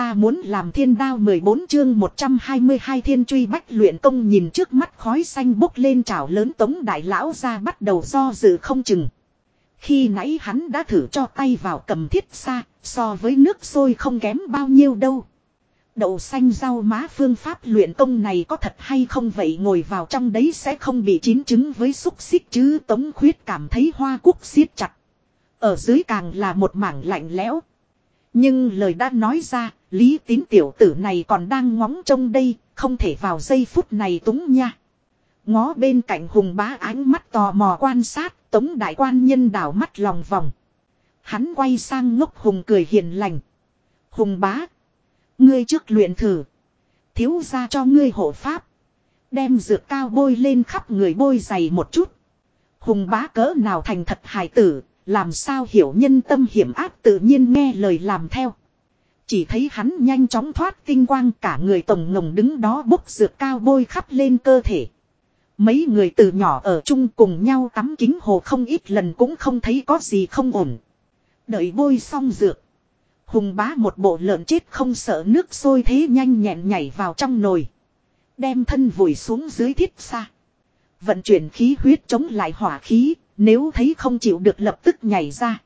ta muốn làm thiên đao 14 chương 122 thiên truy bách luyện công nhìn trước mắt khói xanh bốc lên trào lớn tống đại lão ra bắt đầu do dự không chừng. Khi nãy hắn đã thử cho tay vào cầm thiết xa, so với nước sôi không kém bao nhiêu đâu. Đậu xanh rau má phương pháp luyện công này có thật hay không vậy ngồi vào trong đấy sẽ không bị chín trứng với xúc xích chứ tống khuyết cảm thấy hoa cúc siết chặt. Ở dưới càng là một mảng lạnh lẽo. Nhưng lời đã nói ra, lý tín tiểu tử này còn đang ngóng trông đây, không thể vào giây phút này túng nha. Ngó bên cạnh hùng bá ánh mắt tò mò quan sát, tống đại quan nhân đảo mắt lòng vòng. Hắn quay sang ngốc hùng cười hiền lành. Hùng bá. Ngươi trước luyện thử. Thiếu ra cho ngươi hộ pháp. Đem dược cao bôi lên khắp người bôi dày một chút. Hùng bá cỡ nào thành thật hài tử, làm sao hiểu nhân tâm hiểm ác tự nhiên nghe lời làm theo. Chỉ thấy hắn nhanh chóng thoát tinh quang cả người tổng ngồng đứng đó bốc dược cao bôi khắp lên cơ thể. Mấy người từ nhỏ ở chung cùng nhau tắm kính hồ không ít lần cũng không thấy có gì không ổn. Đợi bôi xong dược. Hùng bá một bộ lợn chết không sợ nước sôi thế nhanh nhẹn nhảy vào trong nồi. Đem thân vùi xuống dưới thiết xa. Vận chuyển khí huyết chống lại hỏa khí, nếu thấy không chịu được lập tức nhảy ra.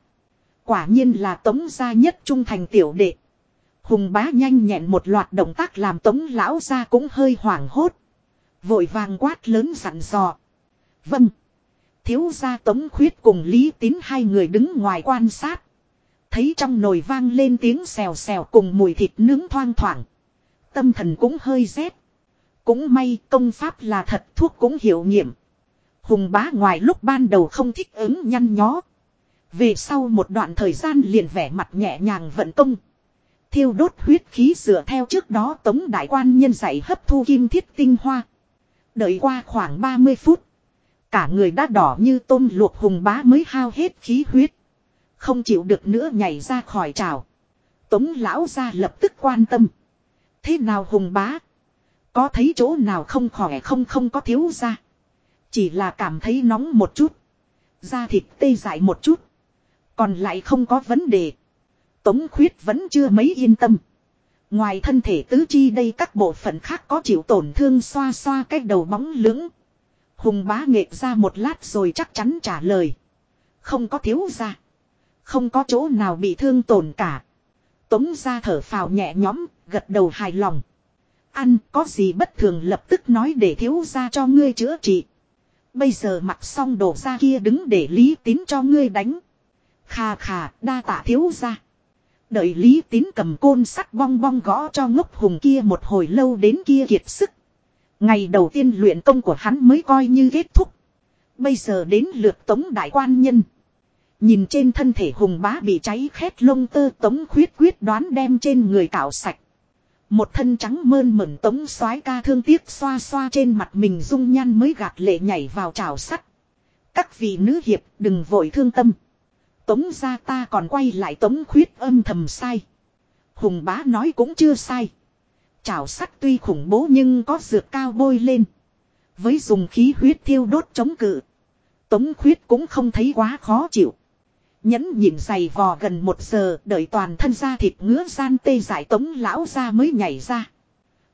Quả nhiên là tống gia nhất trung thành tiểu đệ. Hùng bá nhanh nhẹn một loạt động tác làm tống lão ra cũng hơi hoảng hốt. Vội vàng quát lớn dặn dò. Vâng. Thiếu gia tống khuyết cùng Lý Tín hai người đứng ngoài quan sát. Thấy trong nồi vang lên tiếng xèo xèo cùng mùi thịt nướng thoang thoảng. Tâm thần cũng hơi rét. Cũng may công pháp là thật, thuốc cũng hiệu nghiệm. Hùng bá ngoài lúc ban đầu không thích ứng nhăn nhó. Về sau một đoạn thời gian liền vẻ mặt nhẹ nhàng vận công. Thiêu đốt huyết khí dựa theo trước đó tống đại quan nhân dạy hấp thu kim thiết tinh hoa. Đợi qua khoảng 30 phút. Cả người đã đỏ như tôm luộc hùng bá mới hao hết khí huyết. Không chịu được nữa nhảy ra khỏi trào. Tống lão ra lập tức quan tâm. Thế nào hùng bá? Có thấy chỗ nào không khỏe không không có thiếu ra. Chỉ là cảm thấy nóng một chút. Da thịt tê dại một chút. Còn lại không có vấn đề. Tống khuyết vẫn chưa mấy yên tâm. Ngoài thân thể tứ chi đây các bộ phận khác có chịu tổn thương xoa xoa cái đầu bóng lưỡng. Hùng bá nghệ ra một lát rồi chắc chắn trả lời. Không có thiếu ra. Không có chỗ nào bị thương tổn cả. Tống ra thở phào nhẹ nhõm, gật đầu hài lòng. Ăn có gì bất thường lập tức nói để thiếu ra cho ngươi chữa trị. Bây giờ mặc xong đồ ra kia đứng để lý tín cho ngươi đánh. Khà khà, đa tạ thiếu ra. Đợi lý tín cầm côn sắt bong bong gõ cho ngốc hùng kia một hồi lâu đến kia kiệt sức. Ngày đầu tiên luyện công của hắn mới coi như kết thúc. Bây giờ đến lượt tống đại quan nhân. Nhìn trên thân thể hùng bá bị cháy khét lông tơ tống khuyết quyết đoán đem trên người cạo sạch. Một thân trắng mơn mẩn tống soái ca thương tiếc xoa xoa trên mặt mình dung nhan mới gạt lệ nhảy vào trào sắt. Các vị nữ hiệp đừng vội thương tâm. Tống ra ta còn quay lại tống khuyết âm thầm sai. Hùng bá nói cũng chưa sai. Chảo sắt tuy khủng bố nhưng có dược cao bôi lên. Với dùng khí huyết thiêu đốt chống cự. Tống khuyết cũng không thấy quá khó chịu. Nhẫn nhịn dày vò gần một giờ đợi toàn thân da thịt ngứa gian tê giải tống lão ra mới nhảy ra.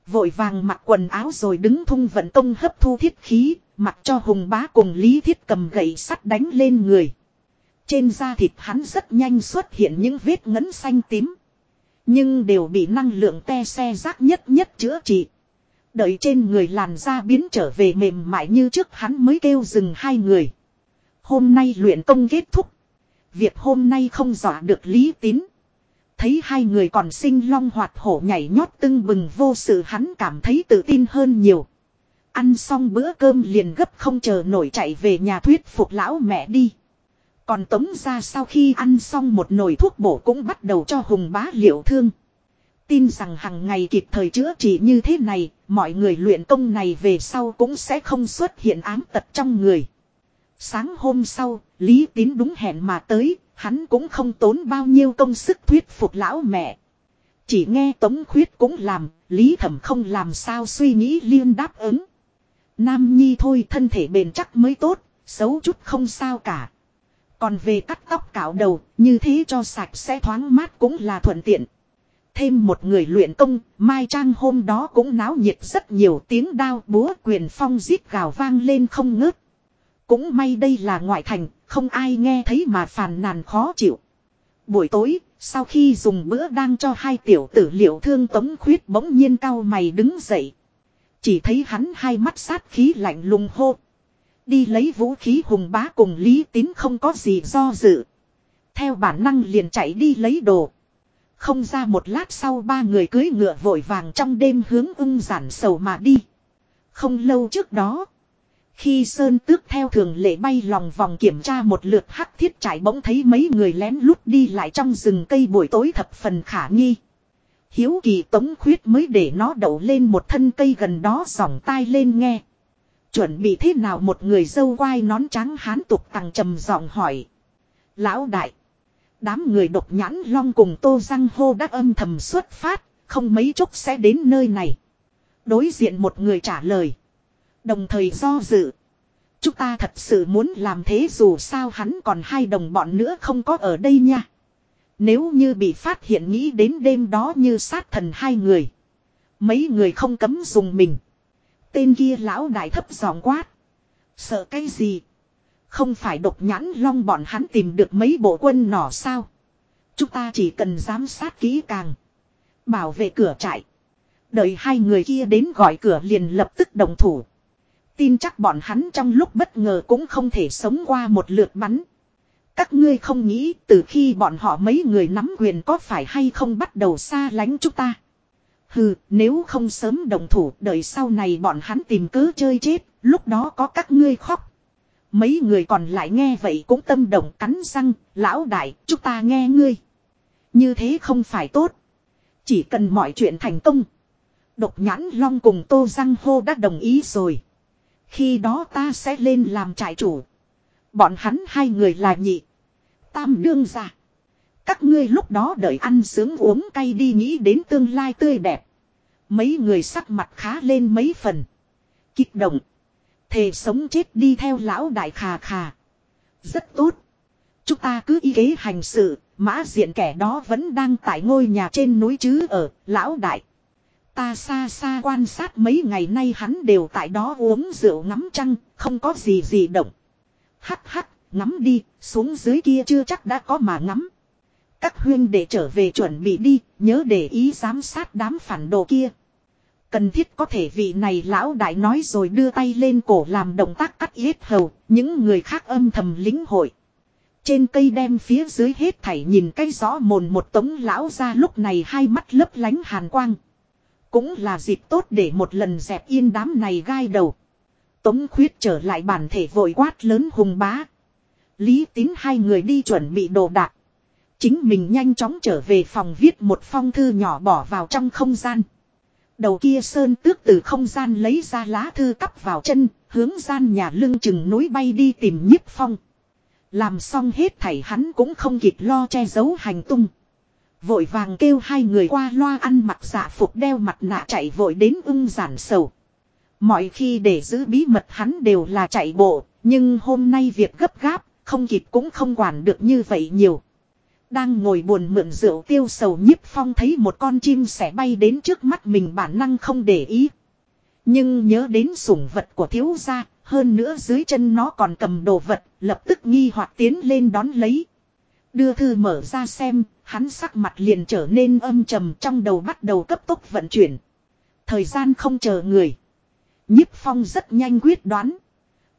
Vội vàng mặc quần áo rồi đứng thung vận công hấp thu thiết khí, mặc cho hùng bá cùng lý thiết cầm gậy sắt đánh lên người. Trên da thịt hắn rất nhanh xuất hiện những vết ngấn xanh tím. Nhưng đều bị năng lượng te xe rác nhất nhất chữa trị. Đợi trên người làn da biến trở về mềm mại như trước hắn mới kêu dừng hai người. Hôm nay luyện công kết thúc. Việc hôm nay không dọa được lý tín. Thấy hai người còn sinh long hoạt hổ nhảy nhót tưng bừng vô sự hắn cảm thấy tự tin hơn nhiều. Ăn xong bữa cơm liền gấp không chờ nổi chạy về nhà thuyết phục lão mẹ đi. Còn tống ra sau khi ăn xong một nồi thuốc bổ cũng bắt đầu cho hùng bá liệu thương. Tin rằng hàng ngày kịp thời chữa trị như thế này, mọi người luyện công này về sau cũng sẽ không xuất hiện ám tật trong người. Sáng hôm sau, Lý Tín đúng hẹn mà tới, hắn cũng không tốn bao nhiêu công sức thuyết phục lão mẹ. Chỉ nghe Tống Khuyết cũng làm, Lý Thẩm không làm sao suy nghĩ liên đáp ứng. Nam Nhi thôi thân thể bền chắc mới tốt, xấu chút không sao cả. Còn về cắt tóc cạo đầu, như thế cho sạch sẽ thoáng mát cũng là thuận tiện. Thêm một người luyện công, Mai Trang hôm đó cũng náo nhiệt rất nhiều tiếng đao búa quyền phong giết gào vang lên không ngớt. Cũng may đây là ngoại thành, không ai nghe thấy mà phàn nàn khó chịu. Buổi tối, sau khi dùng bữa đang cho hai tiểu tử liệu thương tống khuyết bỗng nhiên cao mày đứng dậy. Chỉ thấy hắn hai mắt sát khí lạnh lùng hô. Đi lấy vũ khí hùng bá cùng Lý Tín không có gì do dự. Theo bản năng liền chạy đi lấy đồ. Không ra một lát sau ba người cưới ngựa vội vàng trong đêm hướng ưng giản sầu mà đi. Không lâu trước đó. Khi Sơn Tước theo thường lệ bay lòng vòng kiểm tra một lượt hắc thiết trải bỗng thấy mấy người lén lút đi lại trong rừng cây buổi tối thập phần khả nghi. Hiếu kỳ tống khuyết mới để nó đậu lên một thân cây gần đó dòng tai lên nghe. Chuẩn bị thế nào một người dâu quai nón trắng hán tục tằng trầm giọng hỏi. Lão đại. Đám người độc nhãn long cùng tô răng hô đã âm thầm xuất phát, không mấy chốc sẽ đến nơi này. Đối diện một người trả lời. Đồng thời do dự. Chúng ta thật sự muốn làm thế dù sao hắn còn hai đồng bọn nữa không có ở đây nha. Nếu như bị phát hiện nghĩ đến đêm đó như sát thần hai người. Mấy người không cấm dùng mình. Tên kia lão đại thấp giọng quát. Sợ cái gì? Không phải độc nhãn long bọn hắn tìm được mấy bộ quân nỏ sao? Chúng ta chỉ cần giám sát kỹ càng. Bảo vệ cửa trại. Đợi hai người kia đến gọi cửa liền lập tức đồng thủ. Tin chắc bọn hắn trong lúc bất ngờ cũng không thể sống qua một lượt bắn. Các ngươi không nghĩ từ khi bọn họ mấy người nắm quyền có phải hay không bắt đầu xa lánh chúng ta. Hừ, nếu không sớm đồng thủ đợi sau này bọn hắn tìm cớ chơi chết, lúc đó có các ngươi khóc. Mấy người còn lại nghe vậy cũng tâm động cắn răng, lão đại, chúng ta nghe ngươi. Như thế không phải tốt. Chỉ cần mọi chuyện thành công. Độc nhãn long cùng tô răng hô đã đồng ý rồi. Khi đó ta sẽ lên làm trại chủ. Bọn hắn hai người là nhị. Tam đương giả. Các ngươi lúc đó đợi ăn sướng uống cay đi nghĩ đến tương lai tươi đẹp. Mấy người sắc mặt khá lên mấy phần. Kích động. Thề sống chết đi theo lão đại khà khà. Rất tốt. Chúng ta cứ y kế hành sự, mã diện kẻ đó vẫn đang tại ngôi nhà trên núi chứ ở, lão đại. Ta xa xa quan sát mấy ngày nay hắn đều tại đó uống rượu ngắm trăng, không có gì gì động. Hắc hắc, ngắm đi, xuống dưới kia chưa chắc đã có mà ngắm. Các huyên để trở về chuẩn bị đi, nhớ để ý giám sát đám phản đồ kia. Cần thiết có thể vị này lão đại nói rồi đưa tay lên cổ làm động tác cắt yết hầu, những người khác âm thầm lính hội. Trên cây đem phía dưới hết thảy nhìn cái rõ mồn một tống lão ra lúc này hai mắt lấp lánh hàn quang. Cũng là dịp tốt để một lần dẹp yên đám này gai đầu. Tống khuyết trở lại bản thể vội quát lớn hùng bá. Lý tín hai người đi chuẩn bị đồ đạc. Chính mình nhanh chóng trở về phòng viết một phong thư nhỏ bỏ vào trong không gian. Đầu kia sơn tước từ không gian lấy ra lá thư cắp vào chân, hướng gian nhà lưng chừng núi bay đi tìm nhiếp phong. Làm xong hết thảy hắn cũng không kịp lo che giấu hành tung. Vội vàng kêu hai người qua loa ăn mặc dạ phục đeo mặt nạ chạy vội đến ung giản sầu. Mọi khi để giữ bí mật hắn đều là chạy bộ, nhưng hôm nay việc gấp gáp, không kịp cũng không quản được như vậy nhiều. Đang ngồi buồn mượn rượu tiêu sầu nhiếp phong thấy một con chim sẻ bay đến trước mắt mình bản năng không để ý. Nhưng nhớ đến sủng vật của thiếu gia, hơn nữa dưới chân nó còn cầm đồ vật, lập tức nghi hoặc tiến lên đón lấy. Đưa thư mở ra xem, hắn sắc mặt liền trở nên âm trầm trong đầu bắt đầu cấp tốc vận chuyển. Thời gian không chờ người. Nhiếp phong rất nhanh quyết đoán.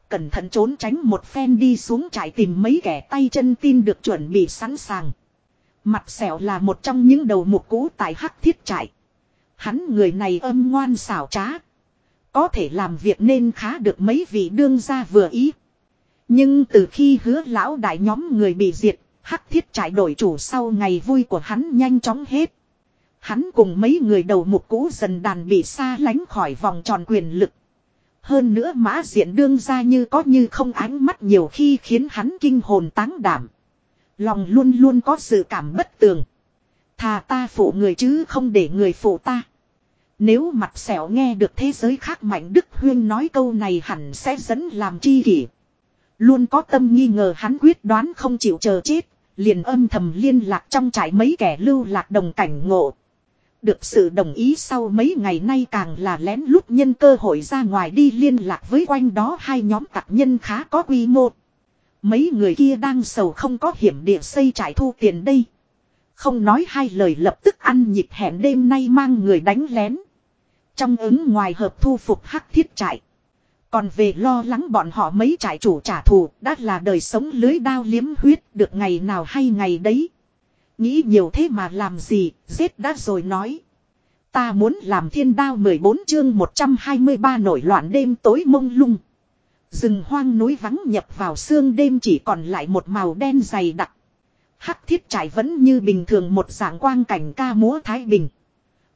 Cẩn thận trốn tránh một phen đi xuống trại tìm mấy kẻ tay chân tin được chuẩn bị sẵn sàng. Mặt sẹo là một trong những đầu mục cũ tại hắc thiết trại. Hắn người này âm ngoan xảo trá. Có thể làm việc nên khá được mấy vị đương gia vừa ý. Nhưng từ khi hứa lão đại nhóm người bị diệt, hắc thiết trại đổi chủ sau ngày vui của hắn nhanh chóng hết. Hắn cùng mấy người đầu mục cũ dần đàn bị xa lánh khỏi vòng tròn quyền lực. Hơn nữa mã diện đương ra như có như không ánh mắt nhiều khi khiến hắn kinh hồn táng đảm. Lòng luôn luôn có sự cảm bất tường. Thà ta phụ người chứ không để người phụ ta. Nếu mặt xẻo nghe được thế giới khác mạnh Đức Huyên nói câu này hẳn sẽ dẫn làm chi kỷ. Luôn có tâm nghi ngờ hắn quyết đoán không chịu chờ chết, liền âm thầm liên lạc trong trại mấy kẻ lưu lạc đồng cảnh ngộ. Được sự đồng ý sau mấy ngày nay càng là lén lút nhân cơ hội ra ngoài đi liên lạc với quanh đó hai nhóm tạc nhân khá có quy mô. Mấy người kia đang sầu không có hiểm địa xây trại thu tiền đây. Không nói hai lời lập tức ăn nhịp hẹn đêm nay mang người đánh lén. Trong ứng ngoài hợp thu phục hắc thiết trại. Còn về lo lắng bọn họ mấy trại chủ trả thù đã là đời sống lưới đao liếm huyết được ngày nào hay ngày đấy. Nghĩ nhiều thế mà làm gì, giết đã rồi nói. Ta muốn làm thiên đao 14 chương 123 nổi loạn đêm tối mông lung. Rừng hoang núi vắng nhập vào sương đêm chỉ còn lại một màu đen dày đặc. Hắc thiết trải vẫn như bình thường một dạng quang cảnh ca múa Thái Bình.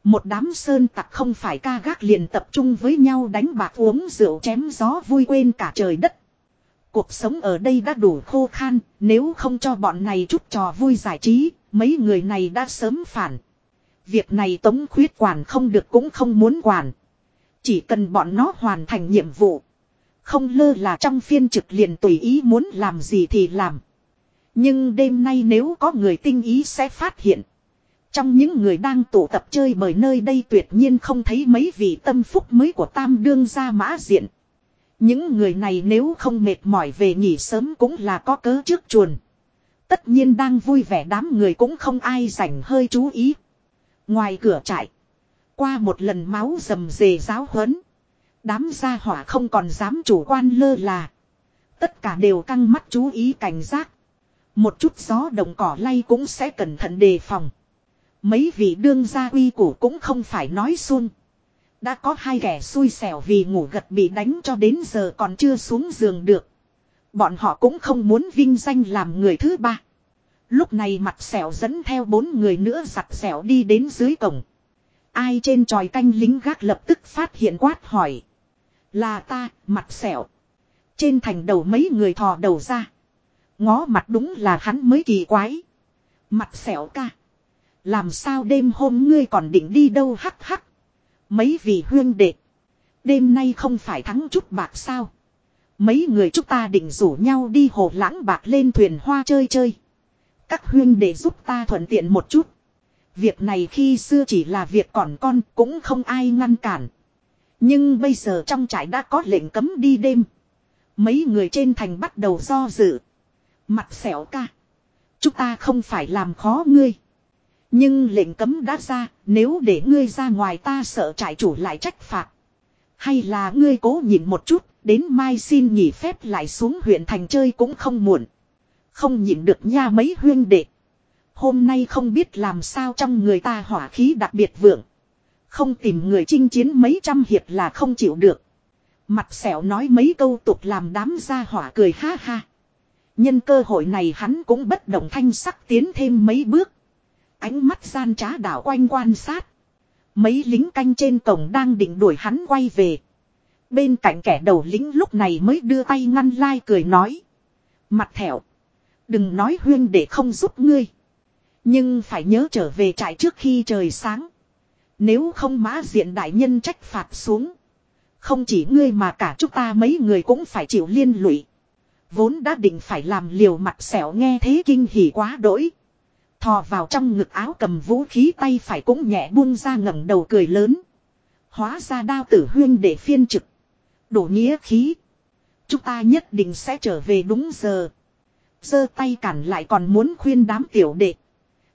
Một đám sơn tặc không phải ca gác liền tập trung với nhau đánh bạc uống rượu chém gió vui quên cả trời đất. Cuộc sống ở đây đã đủ khô khan, nếu không cho bọn này chút trò vui giải trí, mấy người này đã sớm phản. Việc này tống khuyết quản không được cũng không muốn quản. Chỉ cần bọn nó hoàn thành nhiệm vụ. Không lơ là trong phiên trực liền tùy ý muốn làm gì thì làm. Nhưng đêm nay nếu có người tinh ý sẽ phát hiện. Trong những người đang tụ tập chơi bởi nơi đây tuyệt nhiên không thấy mấy vị tâm phúc mới của tam đương gia mã diện. Những người này nếu không mệt mỏi về nghỉ sớm cũng là có cớ trước chuồn. Tất nhiên đang vui vẻ đám người cũng không ai rảnh hơi chú ý. Ngoài cửa trại. Qua một lần máu rầm rề giáo huấn. Đám gia hỏa không còn dám chủ quan lơ là. Tất cả đều căng mắt chú ý cảnh giác. Một chút gió động cỏ lay cũng sẽ cẩn thận đề phòng. Mấy vị đương gia uy củ cũng không phải nói xuông. Đã có hai kẻ xui xẻo vì ngủ gật bị đánh cho đến giờ còn chưa xuống giường được. Bọn họ cũng không muốn vinh danh làm người thứ ba. Lúc này mặt xẻo dẫn theo bốn người nữa giặt xẻo đi đến dưới cổng. Ai trên tròi canh lính gác lập tức phát hiện quát hỏi. Là ta, mặt sẹo Trên thành đầu mấy người thò đầu ra. Ngó mặt đúng là hắn mới kỳ quái. Mặt sẹo ca. Làm sao đêm hôm ngươi còn định đi đâu hắc hắc. Mấy vị huyên đệ. Đêm nay không phải thắng chút bạc sao. Mấy người chúng ta định rủ nhau đi hồ lãng bạc lên thuyền hoa chơi chơi. Các huyên đệ giúp ta thuận tiện một chút. Việc này khi xưa chỉ là việc còn con cũng không ai ngăn cản. Nhưng bây giờ trong trại đã có lệnh cấm đi đêm. Mấy người trên thành bắt đầu do dự. Mặt xẻo ca. Chúng ta không phải làm khó ngươi. Nhưng lệnh cấm đã ra, nếu để ngươi ra ngoài ta sợ trại chủ lại trách phạt. Hay là ngươi cố nhịn một chút, đến mai xin nghỉ phép lại xuống huyện thành chơi cũng không muộn. Không nhịn được nha mấy huyên đệ. Hôm nay không biết làm sao trong người ta hỏa khí đặc biệt vượng. Không tìm người chinh chiến mấy trăm hiệp là không chịu được. Mặt xẻo nói mấy câu tục làm đám gia hỏa cười ha ha. Nhân cơ hội này hắn cũng bất động thanh sắc tiến thêm mấy bước. Ánh mắt gian trá đảo quanh quan sát. Mấy lính canh trên cổng đang định đuổi hắn quay về. Bên cạnh kẻ đầu lính lúc này mới đưa tay ngăn lai cười nói. Mặt thẻo. Đừng nói huyên để không giúp ngươi. Nhưng phải nhớ trở về trại trước khi trời sáng. Nếu không mã diện đại nhân trách phạt xuống. Không chỉ ngươi mà cả chúng ta mấy người cũng phải chịu liên lụy. Vốn đã định phải làm liều mặt xẻo nghe thế kinh hỉ quá đỗi. Thò vào trong ngực áo cầm vũ khí tay phải cũng nhẹ buông ra ngẩng đầu cười lớn. Hóa ra đao tử huyên để phiên trực. Đổ nghĩa khí. Chúng ta nhất định sẽ trở về đúng giờ. giơ tay cản lại còn muốn khuyên đám tiểu đệ.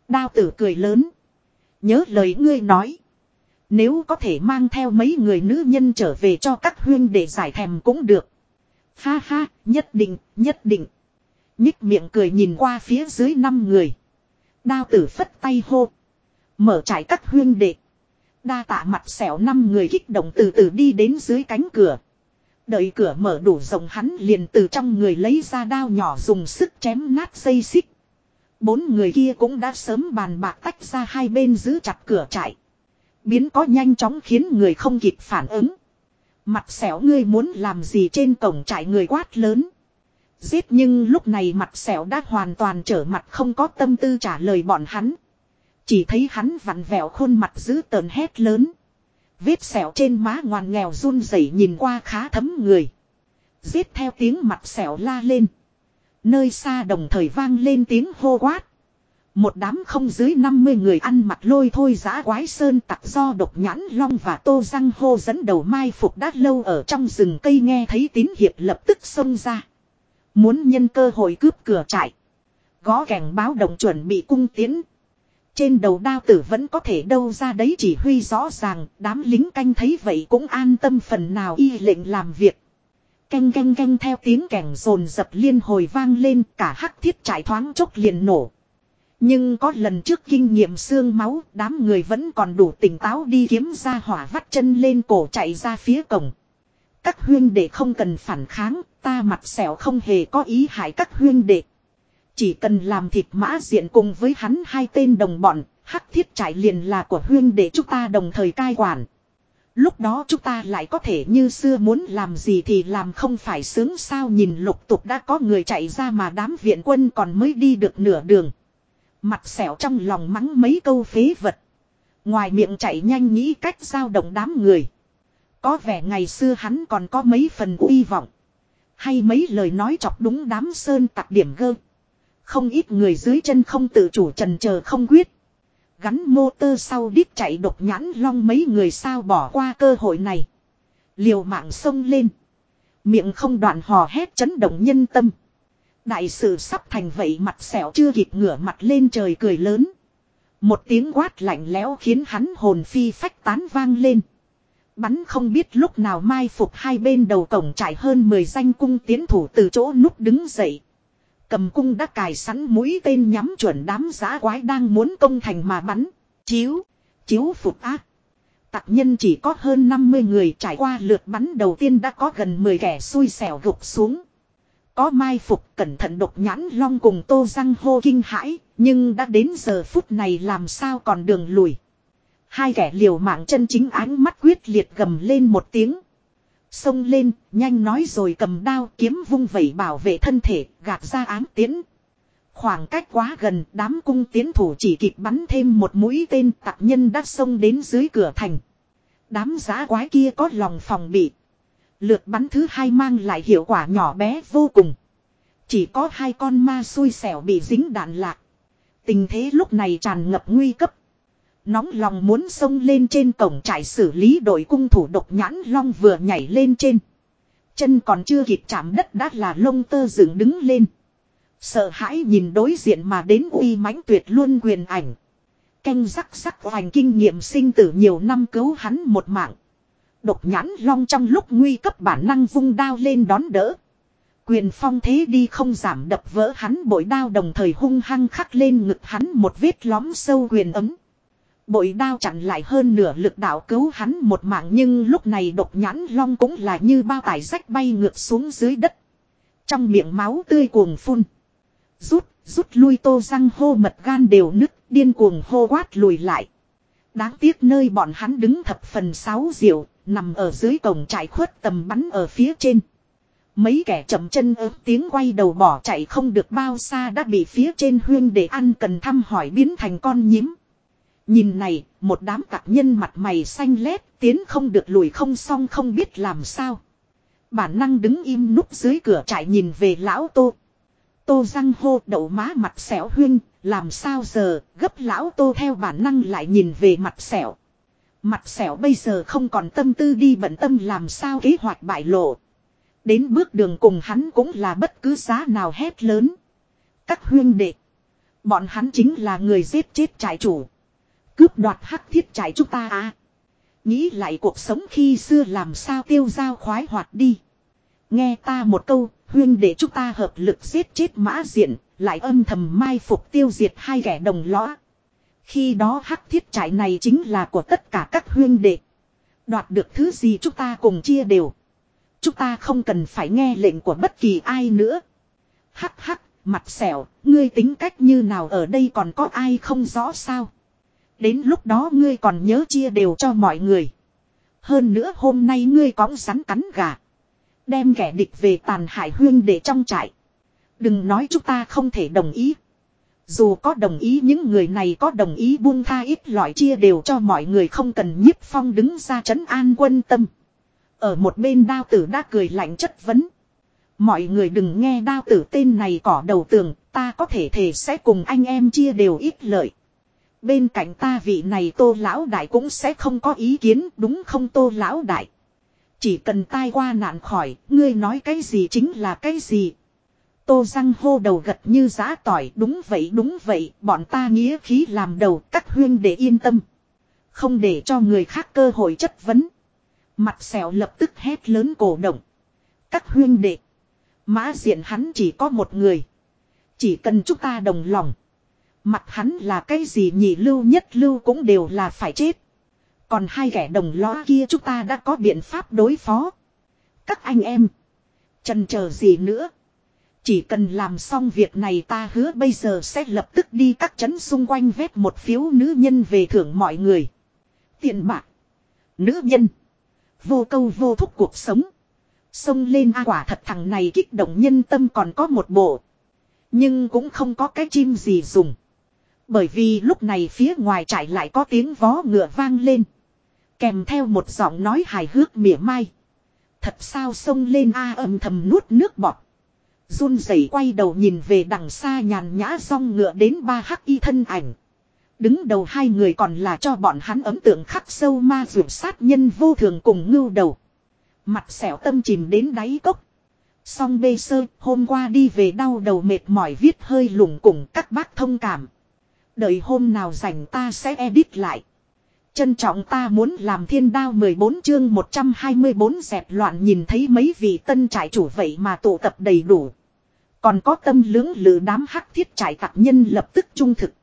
Đao tử cười lớn. Nhớ lời ngươi nói. Nếu có thể mang theo mấy người nữ nhân trở về cho các huyên để giải thèm cũng được. Ha ha, nhất định, nhất định. Nhích miệng cười nhìn qua phía dưới năm người. Đao tử phất tay hô. Mở trải các huyên đệ. Đa tạ mặt xẻo năm người kích động từ từ đi đến dưới cánh cửa. Đợi cửa mở đủ rộng hắn liền từ trong người lấy ra đao nhỏ dùng sức chém nát dây xích. Bốn người kia cũng đã sớm bàn bạc tách ra hai bên giữ chặt cửa trại. Biến có nhanh chóng khiến người không kịp phản ứng. Mặt xẻo ngươi muốn làm gì trên cổng trại người quát lớn. Giết nhưng lúc này mặt xẻo đã hoàn toàn trở mặt không có tâm tư trả lời bọn hắn. Chỉ thấy hắn vặn vẹo khuôn mặt giữ tờn hét lớn. Vết xẻo trên má ngoan nghèo run rẩy nhìn qua khá thấm người. Giết theo tiếng mặt xẻo la lên. Nơi xa đồng thời vang lên tiếng hô quát. Một đám không dưới 50 người ăn mặc lôi thôi giã quái sơn tặc do độc nhãn long và tô răng hô dẫn đầu mai phục đã lâu ở trong rừng cây nghe thấy tín hiệp lập tức xông ra. Muốn nhân cơ hội cướp cửa trại. Gó kèn báo động chuẩn bị cung tiến. Trên đầu đao tử vẫn có thể đâu ra đấy chỉ huy rõ ràng, đám lính canh thấy vậy cũng an tâm phần nào y lệnh làm việc. Canh canh canh theo tiếng kèn rồn dập liên hồi vang lên cả hắc thiết trải thoáng chốc liền nổ. Nhưng có lần trước kinh nghiệm xương máu, đám người vẫn còn đủ tỉnh táo đi kiếm ra hỏa vắt chân lên cổ chạy ra phía cổng. Các huyên đệ không cần phản kháng, ta mặt xẻo không hề có ý hại các huyên đệ. Chỉ cần làm thịt mã diện cùng với hắn hai tên đồng bọn, hắc thiết trải liền là của huyên đệ chúng ta đồng thời cai quản. Lúc đó chúng ta lại có thể như xưa muốn làm gì thì làm không phải sướng sao nhìn lục tục đã có người chạy ra mà đám viện quân còn mới đi được nửa đường. Mặt xẻo trong lòng mắng mấy câu phế vật. Ngoài miệng chạy nhanh nghĩ cách giao động đám người. Có vẻ ngày xưa hắn còn có mấy phần uy vọng. Hay mấy lời nói chọc đúng đám sơn tặc điểm gơ. Không ít người dưới chân không tự chủ trần chờ không quyết. Gắn mô tơ sau đít chạy độc nhãn long mấy người sao bỏ qua cơ hội này. Liều mạng sông lên. Miệng không đoạn hò hét chấn động nhân tâm. Đại sự sắp thành vậy mặt xẻo chưa kịp ngửa mặt lên trời cười lớn. Một tiếng quát lạnh lẽo khiến hắn hồn phi phách tán vang lên. Bắn không biết lúc nào mai phục hai bên đầu cổng trải hơn 10 danh cung tiến thủ từ chỗ núp đứng dậy. Cầm cung đã cài sẵn mũi tên nhắm chuẩn đám giã quái đang muốn công thành mà bắn. Chiếu. Chiếu phục ác. Tặc nhân chỉ có hơn 50 người trải qua lượt bắn đầu tiên đã có gần 10 kẻ xui xẻo gục xuống. Có mai phục cẩn thận độc nhãn long cùng tô răng hô kinh hãi, nhưng đã đến giờ phút này làm sao còn đường lùi. Hai kẻ liều mạng chân chính ánh mắt quyết liệt gầm lên một tiếng. Xông lên, nhanh nói rồi cầm đao kiếm vung vẩy bảo vệ thân thể, gạt ra ám tiến. Khoảng cách quá gần, đám cung tiến thủ chỉ kịp bắn thêm một mũi tên tạc nhân đã xông đến dưới cửa thành. Đám giá quái kia có lòng phòng bị. Lượt bắn thứ hai mang lại hiệu quả nhỏ bé vô cùng. Chỉ có hai con ma xui xẻo bị dính đạn lạc. Tình thế lúc này tràn ngập nguy cấp. Nóng lòng muốn xông lên trên cổng trại xử lý đội cung thủ độc nhãn long vừa nhảy lên trên. Chân còn chưa kịp chạm đất đã là lông tơ dựng đứng lên. Sợ hãi nhìn đối diện mà đến uy mãnh tuyệt luôn quyền ảnh. Canh rắc rắc hoành kinh nghiệm sinh tử nhiều năm cứu hắn một mạng. Độc nhãn long trong lúc nguy cấp bản năng vung đao lên đón đỡ. Quyền phong thế đi không giảm đập vỡ hắn bội đao đồng thời hung hăng khắc lên ngực hắn một vết lóm sâu quyền ấm. Bội đao chặn lại hơn nửa lực đạo cứu hắn một mạng nhưng lúc này độc nhãn long cũng là như bao tải rách bay ngược xuống dưới đất. Trong miệng máu tươi cuồng phun. Rút, rút lui tô răng hô mật gan đều nứt, điên cuồng hô quát lùi lại. Đáng tiếc nơi bọn hắn đứng thập phần sáu diệu, nằm ở dưới cổng trải khuất tầm bắn ở phía trên. Mấy kẻ chậm chân ớt tiếng quay đầu bỏ chạy không được bao xa đã bị phía trên huyên để ăn cần thăm hỏi biến thành con nhím. Nhìn này, một đám tạc nhân mặt mày xanh lét, tiến không được lùi không xong không biết làm sao. Bản năng đứng im núp dưới cửa trại nhìn về lão tô. Tô răng hô đậu má mặt xẻo huyên, làm sao giờ, gấp lão tô theo bản năng lại nhìn về mặt sẹo, Mặt sẹo bây giờ không còn tâm tư đi bận tâm làm sao kế hoạch bại lộ. Đến bước đường cùng hắn cũng là bất cứ giá nào hét lớn. Các huyên đệ. Bọn hắn chính là người giết chết trại chủ. Cướp đoạt hắc thiết trại chúng ta à. Nghĩ lại cuộc sống khi xưa làm sao tiêu dao khoái hoạt đi. Nghe ta một câu, huyên để chúng ta hợp lực giết chết mã diện, lại âm thầm mai phục tiêu diệt hai kẻ đồng lõa. Khi đó hắc thiết trại này chính là của tất cả các huyên đệ. Đoạt được thứ gì chúng ta cùng chia đều. Chúng ta không cần phải nghe lệnh của bất kỳ ai nữa. Hắc hắc, mặt xẻo, ngươi tính cách như nào ở đây còn có ai không rõ sao. Đến lúc đó ngươi còn nhớ chia đều cho mọi người. Hơn nữa hôm nay ngươi cõng rắn cắn gà. Đem kẻ địch về tàn hại huyên để trong trại. Đừng nói chúng ta không thể đồng ý. Dù có đồng ý những người này có đồng ý buông tha ít loại chia đều cho mọi người không cần nhiếp phong đứng ra trấn an quân tâm. Ở một bên đao tử đã cười lạnh chất vấn. Mọi người đừng nghe đao tử tên này cỏ đầu tường, Ta có thể thể sẽ cùng anh em chia đều ít lợi. Bên cạnh ta vị này tô lão đại cũng sẽ không có ý kiến đúng không tô lão đại. Chỉ cần tai qua nạn khỏi, ngươi nói cái gì chính là cái gì. Tô răng hô đầu gật như giã tỏi, đúng vậy đúng vậy, bọn ta nghĩa khí làm đầu, các huyên để yên tâm. Không để cho người khác cơ hội chất vấn. Mặt xẻo lập tức hét lớn cổ động. Các huyên đệ. Mã diện hắn chỉ có một người. Chỉ cần chúng ta đồng lòng. Mặt hắn là cái gì nhị lưu nhất lưu cũng đều là phải chết. Còn hai kẻ đồng lõa kia chúng ta đã có biện pháp đối phó. Các anh em. Trần chờ gì nữa. Chỉ cần làm xong việc này ta hứa bây giờ sẽ lập tức đi các trấn xung quanh vét một phiếu nữ nhân về thưởng mọi người. Tiền bạc. Nữ nhân. Vô câu vô thúc cuộc sống. Xông lên a quả thật thằng này kích động nhân tâm còn có một bộ. Nhưng cũng không có cái chim gì dùng. Bởi vì lúc này phía ngoài trải lại có tiếng vó ngựa vang lên. Kèm theo một giọng nói hài hước mỉa mai. Thật sao xông lên a âm thầm nuốt nước bọt run rẩy quay đầu nhìn về đằng xa nhàn nhã rong ngựa đến ba hắc y thân ảnh. Đứng đầu hai người còn là cho bọn hắn ấm tượng khắc sâu ma dược sát nhân vô thường cùng ngưu đầu. Mặt xẻo tâm chìm đến đáy cốc. Song bê sơ, hôm qua đi về đau đầu mệt mỏi viết hơi lủng cùng các bác thông cảm. Đợi hôm nào rảnh ta sẽ edit lại. Trân trọng ta muốn làm thiên đao 14 chương 124 dẹp loạn nhìn thấy mấy vị tân trại chủ vậy mà tụ tập đầy đủ. Còn có tâm lưỡng lự đám hắc thiết trải tạc nhân lập tức trung thực.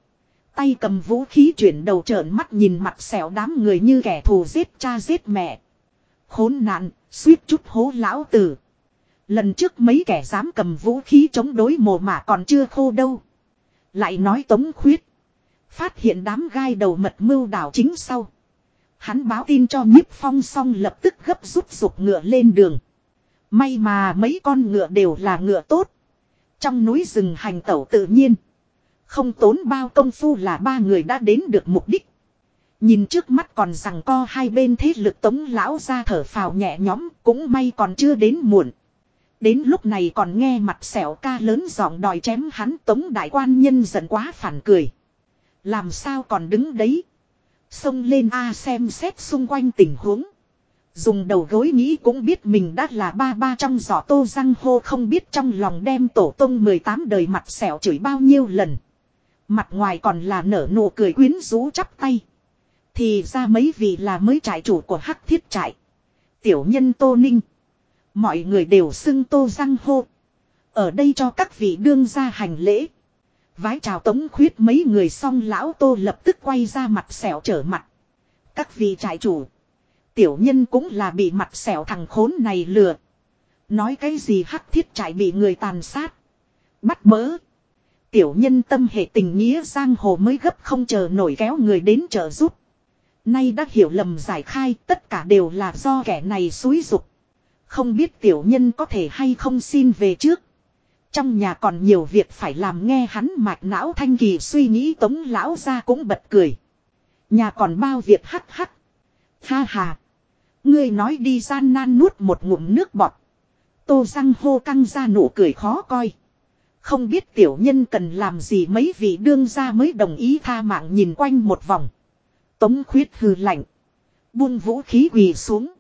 Tay cầm vũ khí chuyển đầu trợn mắt nhìn mặt xẻo đám người như kẻ thù giết cha giết mẹ. Khốn nạn, suýt chút hố lão tử. Lần trước mấy kẻ dám cầm vũ khí chống đối mồ mả còn chưa khô đâu. Lại nói tống khuyết. Phát hiện đám gai đầu mật mưu đảo chính sau. Hắn báo tin cho nhiếp phong xong lập tức gấp rút rục ngựa lên đường. May mà mấy con ngựa đều là ngựa tốt. Trong núi rừng hành tẩu tự nhiên. Không tốn bao công phu là ba người đã đến được mục đích. Nhìn trước mắt còn rằng co hai bên thế lực tống lão ra thở phào nhẹ nhõm, cũng may còn chưa đến muộn. Đến lúc này còn nghe mặt xẻo ca lớn giọng đòi chém hắn tống đại quan nhân giận quá phản cười. Làm sao còn đứng đấy. Xông lên A xem xét xung quanh tình huống. Dùng đầu gối nghĩ cũng biết mình đã là ba ba trong giỏ tô răng hô không biết trong lòng đem tổ tông 18 đời mặt xẻo chửi bao nhiêu lần. Mặt ngoài còn là nở nụ cười quyến rũ chắp tay. Thì ra mấy vị là mới trại chủ của hắc thiết trại. Tiểu nhân tô ninh. Mọi người đều xưng tô răng hô. Ở đây cho các vị đương ra hành lễ. Vái chào tống khuyết mấy người xong lão tô lập tức quay ra mặt xẻo trở mặt. Các vị trại chủ. Tiểu nhân cũng là bị mặt xẻo thằng khốn này lừa. Nói cái gì hắc thiết trại bị người tàn sát. Bắt bớ. Tiểu nhân tâm hệ tình nghĩa giang hồ mới gấp không chờ nổi kéo người đến trợ giúp. Nay đã hiểu lầm giải khai, tất cả đều là do kẻ này xúi dục. Không biết tiểu nhân có thể hay không xin về trước. Trong nhà còn nhiều việc phải làm nghe hắn mạch não thanh kỳ suy nghĩ tống lão ra cũng bật cười. Nhà còn bao việc hắc hắc. Ha ha. Ngươi nói đi gian nan nuốt một ngụm nước bọt. Tô răng hô căng ra nụ cười khó coi. Không biết tiểu nhân cần làm gì mấy vị đương gia mới đồng ý tha mạng nhìn quanh một vòng. Tống khuyết hừ lạnh. Buông vũ khí quỳ xuống.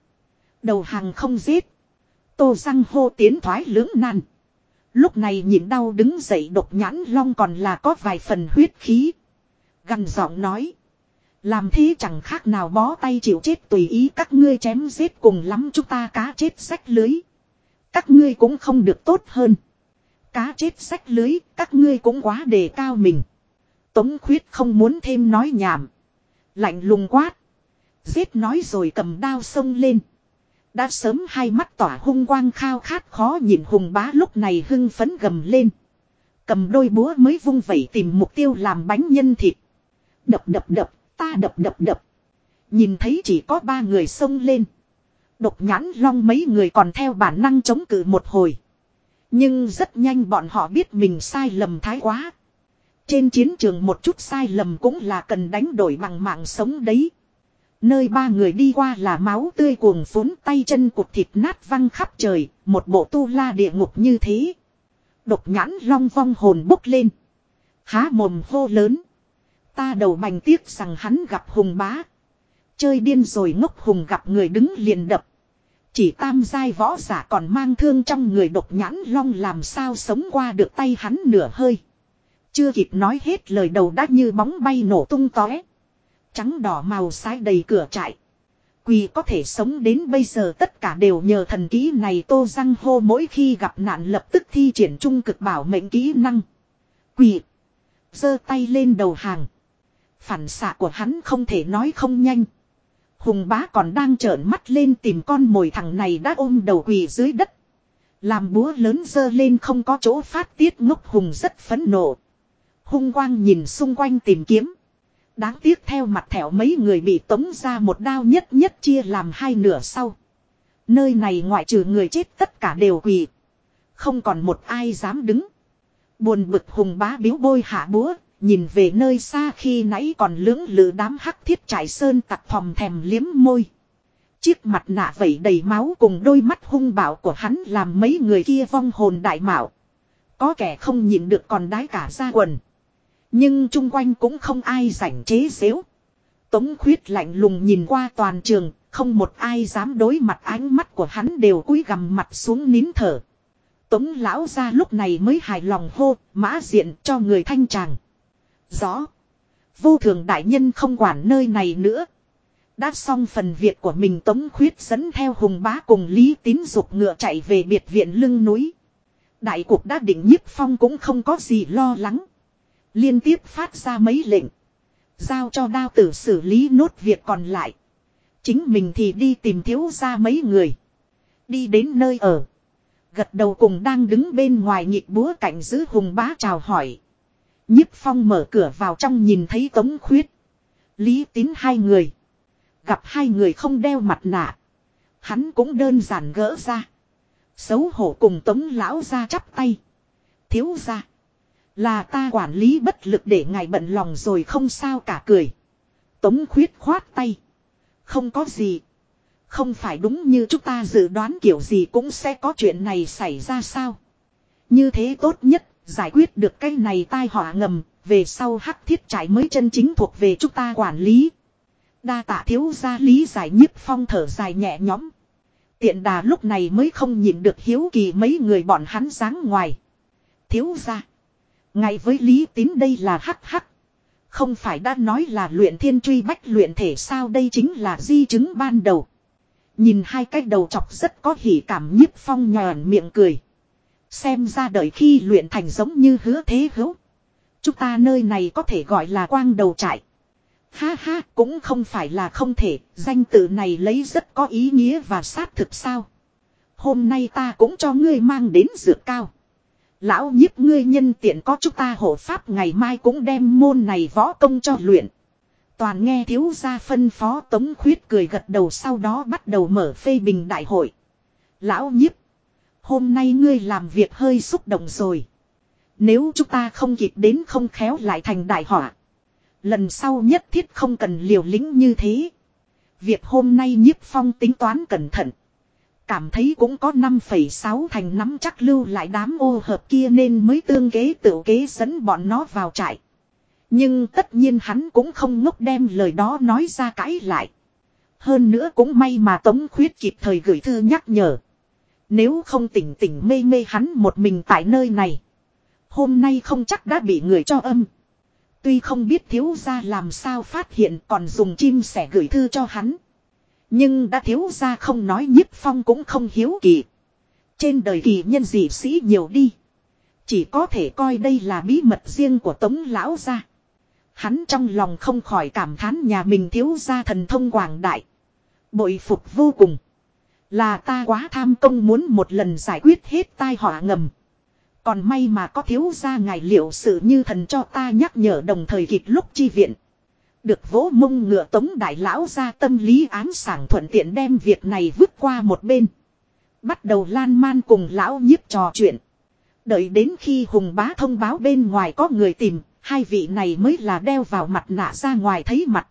Đầu hàng không giết. Tô răng hô tiến thoái lưỡng nan. Lúc này nhịn đau đứng dậy độc nhãn long còn là có vài phần huyết khí. Gần giọng nói. Làm thế chẳng khác nào bó tay chịu chết tùy ý các ngươi chém giết cùng lắm chúng ta cá chết sách lưới. Các ngươi cũng không được tốt hơn. Cá chết sách lưới, các ngươi cũng quá đề cao mình. Tống khuyết không muốn thêm nói nhảm. Lạnh lùng quát. Giết nói rồi cầm đao sông lên. Đã sớm hai mắt tỏa hung quang khao khát khó nhìn hùng bá lúc này hưng phấn gầm lên. Cầm đôi búa mới vung vẩy tìm mục tiêu làm bánh nhân thịt. Đập đập đập, ta đập đập đập. Nhìn thấy chỉ có ba người xông lên. Độc nhãn long mấy người còn theo bản năng chống cự một hồi. Nhưng rất nhanh bọn họ biết mình sai lầm thái quá. Trên chiến trường một chút sai lầm cũng là cần đánh đổi bằng mạng sống đấy. Nơi ba người đi qua là máu tươi cuồng phún tay chân cục thịt nát văng khắp trời, một bộ tu la địa ngục như thế. Độc nhãn long vong hồn bốc lên. Há mồm hô lớn. Ta đầu bành tiếc rằng hắn gặp hùng bá. Chơi điên rồi ngốc hùng gặp người đứng liền đập. Chỉ tam giai võ giả còn mang thương trong người độc nhãn long làm sao sống qua được tay hắn nửa hơi. Chưa kịp nói hết lời đầu đã như bóng bay nổ tung tóe. Trắng đỏ màu sai đầy cửa trại. Quỳ có thể sống đến bây giờ tất cả đều nhờ thần ký này tô răng hô mỗi khi gặp nạn lập tức thi triển trung cực bảo mệnh kỹ năng. Quỳ. giơ tay lên đầu hàng. Phản xạ của hắn không thể nói không nhanh. Hùng bá còn đang trợn mắt lên tìm con mồi thằng này đã ôm đầu quỳ dưới đất. Làm búa lớn dơ lên không có chỗ phát tiết ngốc hùng rất phấn nộ. Hung quang nhìn xung quanh tìm kiếm. Đáng tiếc theo mặt thẻo mấy người bị tống ra một đao nhất nhất chia làm hai nửa sau. Nơi này ngoại trừ người chết tất cả đều quỳ. Không còn một ai dám đứng. Buồn bực hùng bá biếu bôi hạ búa, nhìn về nơi xa khi nãy còn lưỡng lự đám hắc thiết trải sơn tặc thòm thèm liếm môi. Chiếc mặt nạ vẩy đầy máu cùng đôi mắt hung bạo của hắn làm mấy người kia vong hồn đại mạo. Có kẻ không nhịn được còn đái cả ra quần. Nhưng chung quanh cũng không ai rảnh chế xếu. Tống khuyết lạnh lùng nhìn qua toàn trường, không một ai dám đối mặt ánh mắt của hắn đều cúi gằm mặt xuống nín thở. Tống lão ra lúc này mới hài lòng hô, mã diện cho người thanh tràng. Rõ. Vô thường đại nhân không quản nơi này nữa. Đã xong phần việc của mình tống khuyết dẫn theo hùng bá cùng lý tín dục ngựa chạy về biệt viện lưng núi. Đại cuộc đã định nhiếp phong cũng không có gì lo lắng. Liên tiếp phát ra mấy lệnh. Giao cho đao tử xử lý nốt việc còn lại. Chính mình thì đi tìm thiếu ra mấy người. Đi đến nơi ở. Gật đầu cùng đang đứng bên ngoài nhịp búa cảnh giữ hùng bá chào hỏi. Nhiếp phong mở cửa vào trong nhìn thấy tống khuyết. Lý tín hai người. Gặp hai người không đeo mặt nạ. Hắn cũng đơn giản gỡ ra. Xấu hổ cùng tống lão ra chắp tay. Thiếu ra. Là ta quản lý bất lực để ngài bận lòng rồi không sao cả cười. Tống khuyết khoát tay. Không có gì. Không phải đúng như chúng ta dự đoán kiểu gì cũng sẽ có chuyện này xảy ra sao. Như thế tốt nhất, giải quyết được cái này tai họa ngầm, về sau hắc thiết trải mới chân chính thuộc về chúng ta quản lý. Đa tạ thiếu gia lý giải nhiếp phong thở dài nhẹ nhõm. Tiện đà lúc này mới không nhìn được hiếu kỳ mấy người bọn hắn dáng ngoài. Thiếu gia. Ngay với lý tín đây là hắc hắc. Không phải đã nói là luyện thiên truy bách luyện thể sao đây chính là di chứng ban đầu. Nhìn hai cái đầu chọc rất có hỉ cảm nhiếp phong nhòn miệng cười. Xem ra đợi khi luyện thành giống như hứa thế hữu. Chúng ta nơi này có thể gọi là quang đầu trại. Ha ha, cũng không phải là không thể, danh tự này lấy rất có ý nghĩa và sát thực sao. Hôm nay ta cũng cho ngươi mang đến dược cao. Lão nhiếp ngươi nhân tiện có chúng ta hộ pháp ngày mai cũng đem môn này võ công cho luyện. Toàn nghe thiếu gia phân phó tống khuyết cười gật đầu sau đó bắt đầu mở phê bình đại hội. Lão nhiếp. Hôm nay ngươi làm việc hơi xúc động rồi. Nếu chúng ta không kịp đến không khéo lại thành đại họa. Lần sau nhất thiết không cần liều lĩnh như thế. Việc hôm nay nhiếp phong tính toán cẩn thận. Cảm thấy cũng có 5,6 thành nắm chắc lưu lại đám ô hợp kia nên mới tương kế tự kế dẫn bọn nó vào trại. Nhưng tất nhiên hắn cũng không ngốc đem lời đó nói ra cãi lại. Hơn nữa cũng may mà Tống Khuyết kịp thời gửi thư nhắc nhở. Nếu không tỉnh tỉnh mê mê hắn một mình tại nơi này. Hôm nay không chắc đã bị người cho âm. Tuy không biết thiếu gia làm sao phát hiện còn dùng chim sẻ gửi thư cho hắn. Nhưng đã thiếu gia không nói nhiếp phong cũng không hiếu kỳ. Trên đời kỳ nhân dị sĩ nhiều đi. Chỉ có thể coi đây là bí mật riêng của tống lão gia. Hắn trong lòng không khỏi cảm thán nhà mình thiếu gia thần thông quảng đại. Bội phục vô cùng. Là ta quá tham công muốn một lần giải quyết hết tai họa ngầm. Còn may mà có thiếu gia ngài liệu sự như thần cho ta nhắc nhở đồng thời kịp lúc chi viện. Được vỗ mông ngựa tống đại lão ra tâm lý án sảng thuận tiện đem việc này vứt qua một bên. Bắt đầu lan man cùng lão nhiếp trò chuyện. Đợi đến khi hùng bá thông báo bên ngoài có người tìm, hai vị này mới là đeo vào mặt nạ ra ngoài thấy mặt.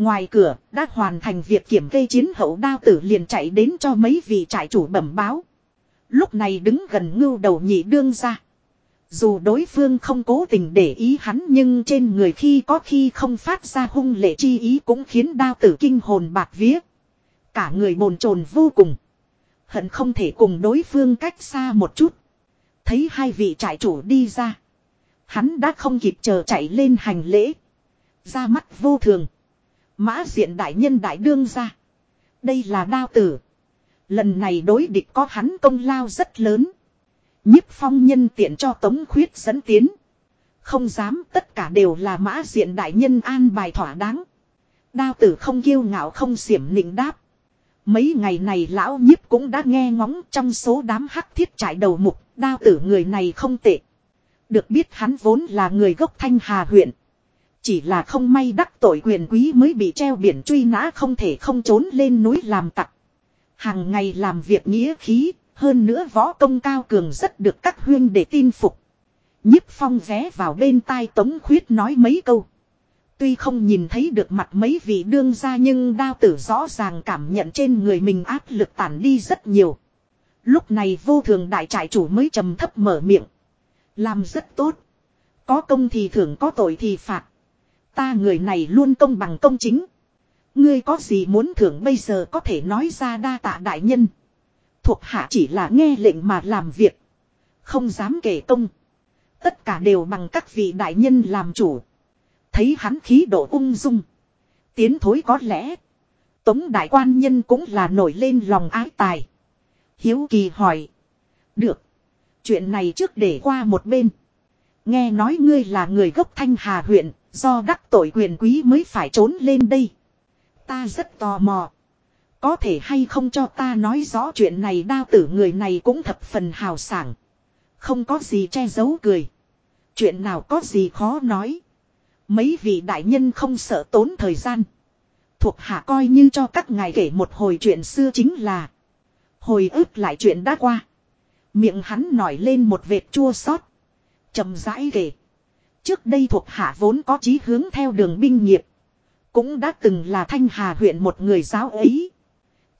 Ngoài cửa, đã hoàn thành việc kiểm kê chiến hậu đao tử liền chạy đến cho mấy vị trại chủ bẩm báo. Lúc này đứng gần ngưu đầu nhị đương ra. Dù đối phương không cố tình để ý hắn nhưng trên người khi có khi không phát ra hung lệ chi ý cũng khiến đao tử kinh hồn bạc vía. Cả người bồn chồn vô cùng. Hận không thể cùng đối phương cách xa một chút. Thấy hai vị trại chủ đi ra. Hắn đã không kịp chờ chạy lên hành lễ. Ra mắt vô thường. Mã diện đại nhân đại đương ra. Đây là đao tử. Lần này đối địch có hắn công lao rất lớn. nhiếp phong nhân tiện cho tống khuyết dẫn tiến. Không dám tất cả đều là mã diện đại nhân an bài thỏa đáng. Đao tử không kiêu ngạo không xiểm nịnh đáp. Mấy ngày này lão nhiếp cũng đã nghe ngóng trong số đám hắc thiết trải đầu mục, đao tử người này không tệ. Được biết hắn vốn là người gốc Thanh Hà huyện. Chỉ là không may đắc tội quyền quý mới bị treo biển truy nã không thể không trốn lên núi làm tặc. Hàng ngày làm việc nghĩa khí, hơn nữa võ công cao cường rất được các huyên để tin phục. nhiếp phong vé vào bên tai tống khuyết nói mấy câu. Tuy không nhìn thấy được mặt mấy vị đương ra nhưng đao tử rõ ràng cảm nhận trên người mình áp lực tản đi rất nhiều. Lúc này vô thường đại trại chủ mới trầm thấp mở miệng. Làm rất tốt. Có công thì thưởng có tội thì phạt. Ta người này luôn công bằng công chính. Ngươi có gì muốn thưởng bây giờ có thể nói ra đa tạ đại nhân. Thuộc hạ chỉ là nghe lệnh mà làm việc. Không dám kể công. Tất cả đều bằng các vị đại nhân làm chủ. Thấy hắn khí độ ung dung. Tiến thối có lẽ. Tống đại quan nhân cũng là nổi lên lòng ái tài. Hiếu kỳ hỏi. Được. Chuyện này trước để qua một bên. Nghe nói ngươi là người gốc Thanh Hà huyện, do đắc tội quyền quý mới phải trốn lên đây. Ta rất tò mò. Có thể hay không cho ta nói rõ chuyện này đao tử người này cũng thập phần hào sảng. Không có gì che giấu cười. Chuyện nào có gì khó nói. Mấy vị đại nhân không sợ tốn thời gian. Thuộc hạ coi như cho các ngài kể một hồi chuyện xưa chính là. Hồi ức lại chuyện đã qua. Miệng hắn nổi lên một vệt chua xót trầm rãi kể. Trước đây thuộc hạ vốn có chí hướng theo đường binh nghiệp. Cũng đã từng là thanh hà huyện một người giáo ấy.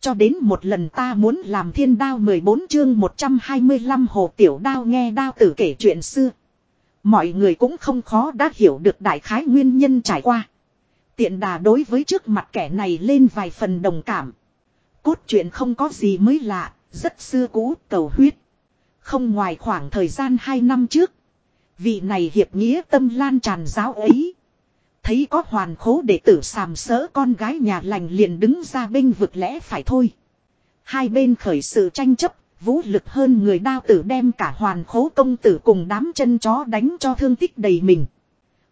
Cho đến một lần ta muốn làm thiên đao 14 chương 125 hồ tiểu đao nghe đao tử kể chuyện xưa. Mọi người cũng không khó đã hiểu được đại khái nguyên nhân trải qua. Tiện đà đối với trước mặt kẻ này lên vài phần đồng cảm. Cốt truyện không có gì mới lạ, rất xưa cũ, cầu huyết. Không ngoài khoảng thời gian 2 năm trước. Vị này hiệp nghĩa tâm lan tràn giáo ấy. Thấy có hoàn khố đệ tử sàm sỡ con gái nhà lành liền đứng ra bên vực lẽ phải thôi. Hai bên khởi sự tranh chấp, vũ lực hơn người đao tử đem cả hoàn khố công tử cùng đám chân chó đánh cho thương tích đầy mình.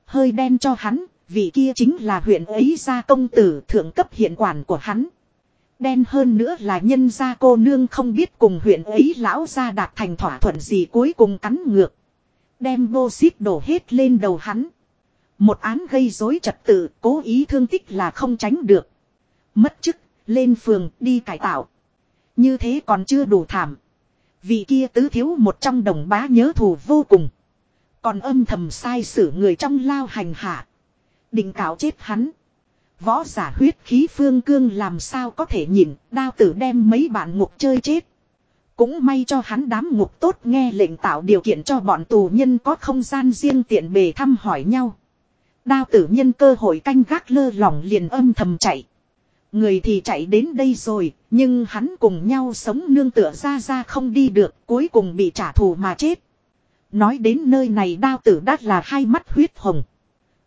Hơi đen cho hắn, vị kia chính là huyện ấy gia công tử thượng cấp hiện quản của hắn. Đen hơn nữa là nhân gia cô nương không biết cùng huyện ấy lão gia đạt thành thỏa thuận gì cuối cùng cắn ngược. Đem vô xít đổ hết lên đầu hắn. Một án gây rối trật tự, cố ý thương tích là không tránh được. Mất chức, lên phường, đi cải tạo. Như thế còn chưa đủ thảm. Vị kia tứ thiếu một trong đồng bá nhớ thù vô cùng. Còn âm thầm sai sử người trong lao hành hạ. Định cạo chết hắn. Võ giả huyết khí phương cương làm sao có thể nhìn, đao tử đem mấy bạn ngục chơi chết. Cũng may cho hắn đám ngục tốt nghe lệnh tạo điều kiện cho bọn tù nhân có không gian riêng tiện bề thăm hỏi nhau. Đao tử nhân cơ hội canh gác lơ lỏng liền âm thầm chạy. Người thì chạy đến đây rồi, nhưng hắn cùng nhau sống nương tựa ra ra không đi được, cuối cùng bị trả thù mà chết. Nói đến nơi này đao tử đắt là hai mắt huyết hồng.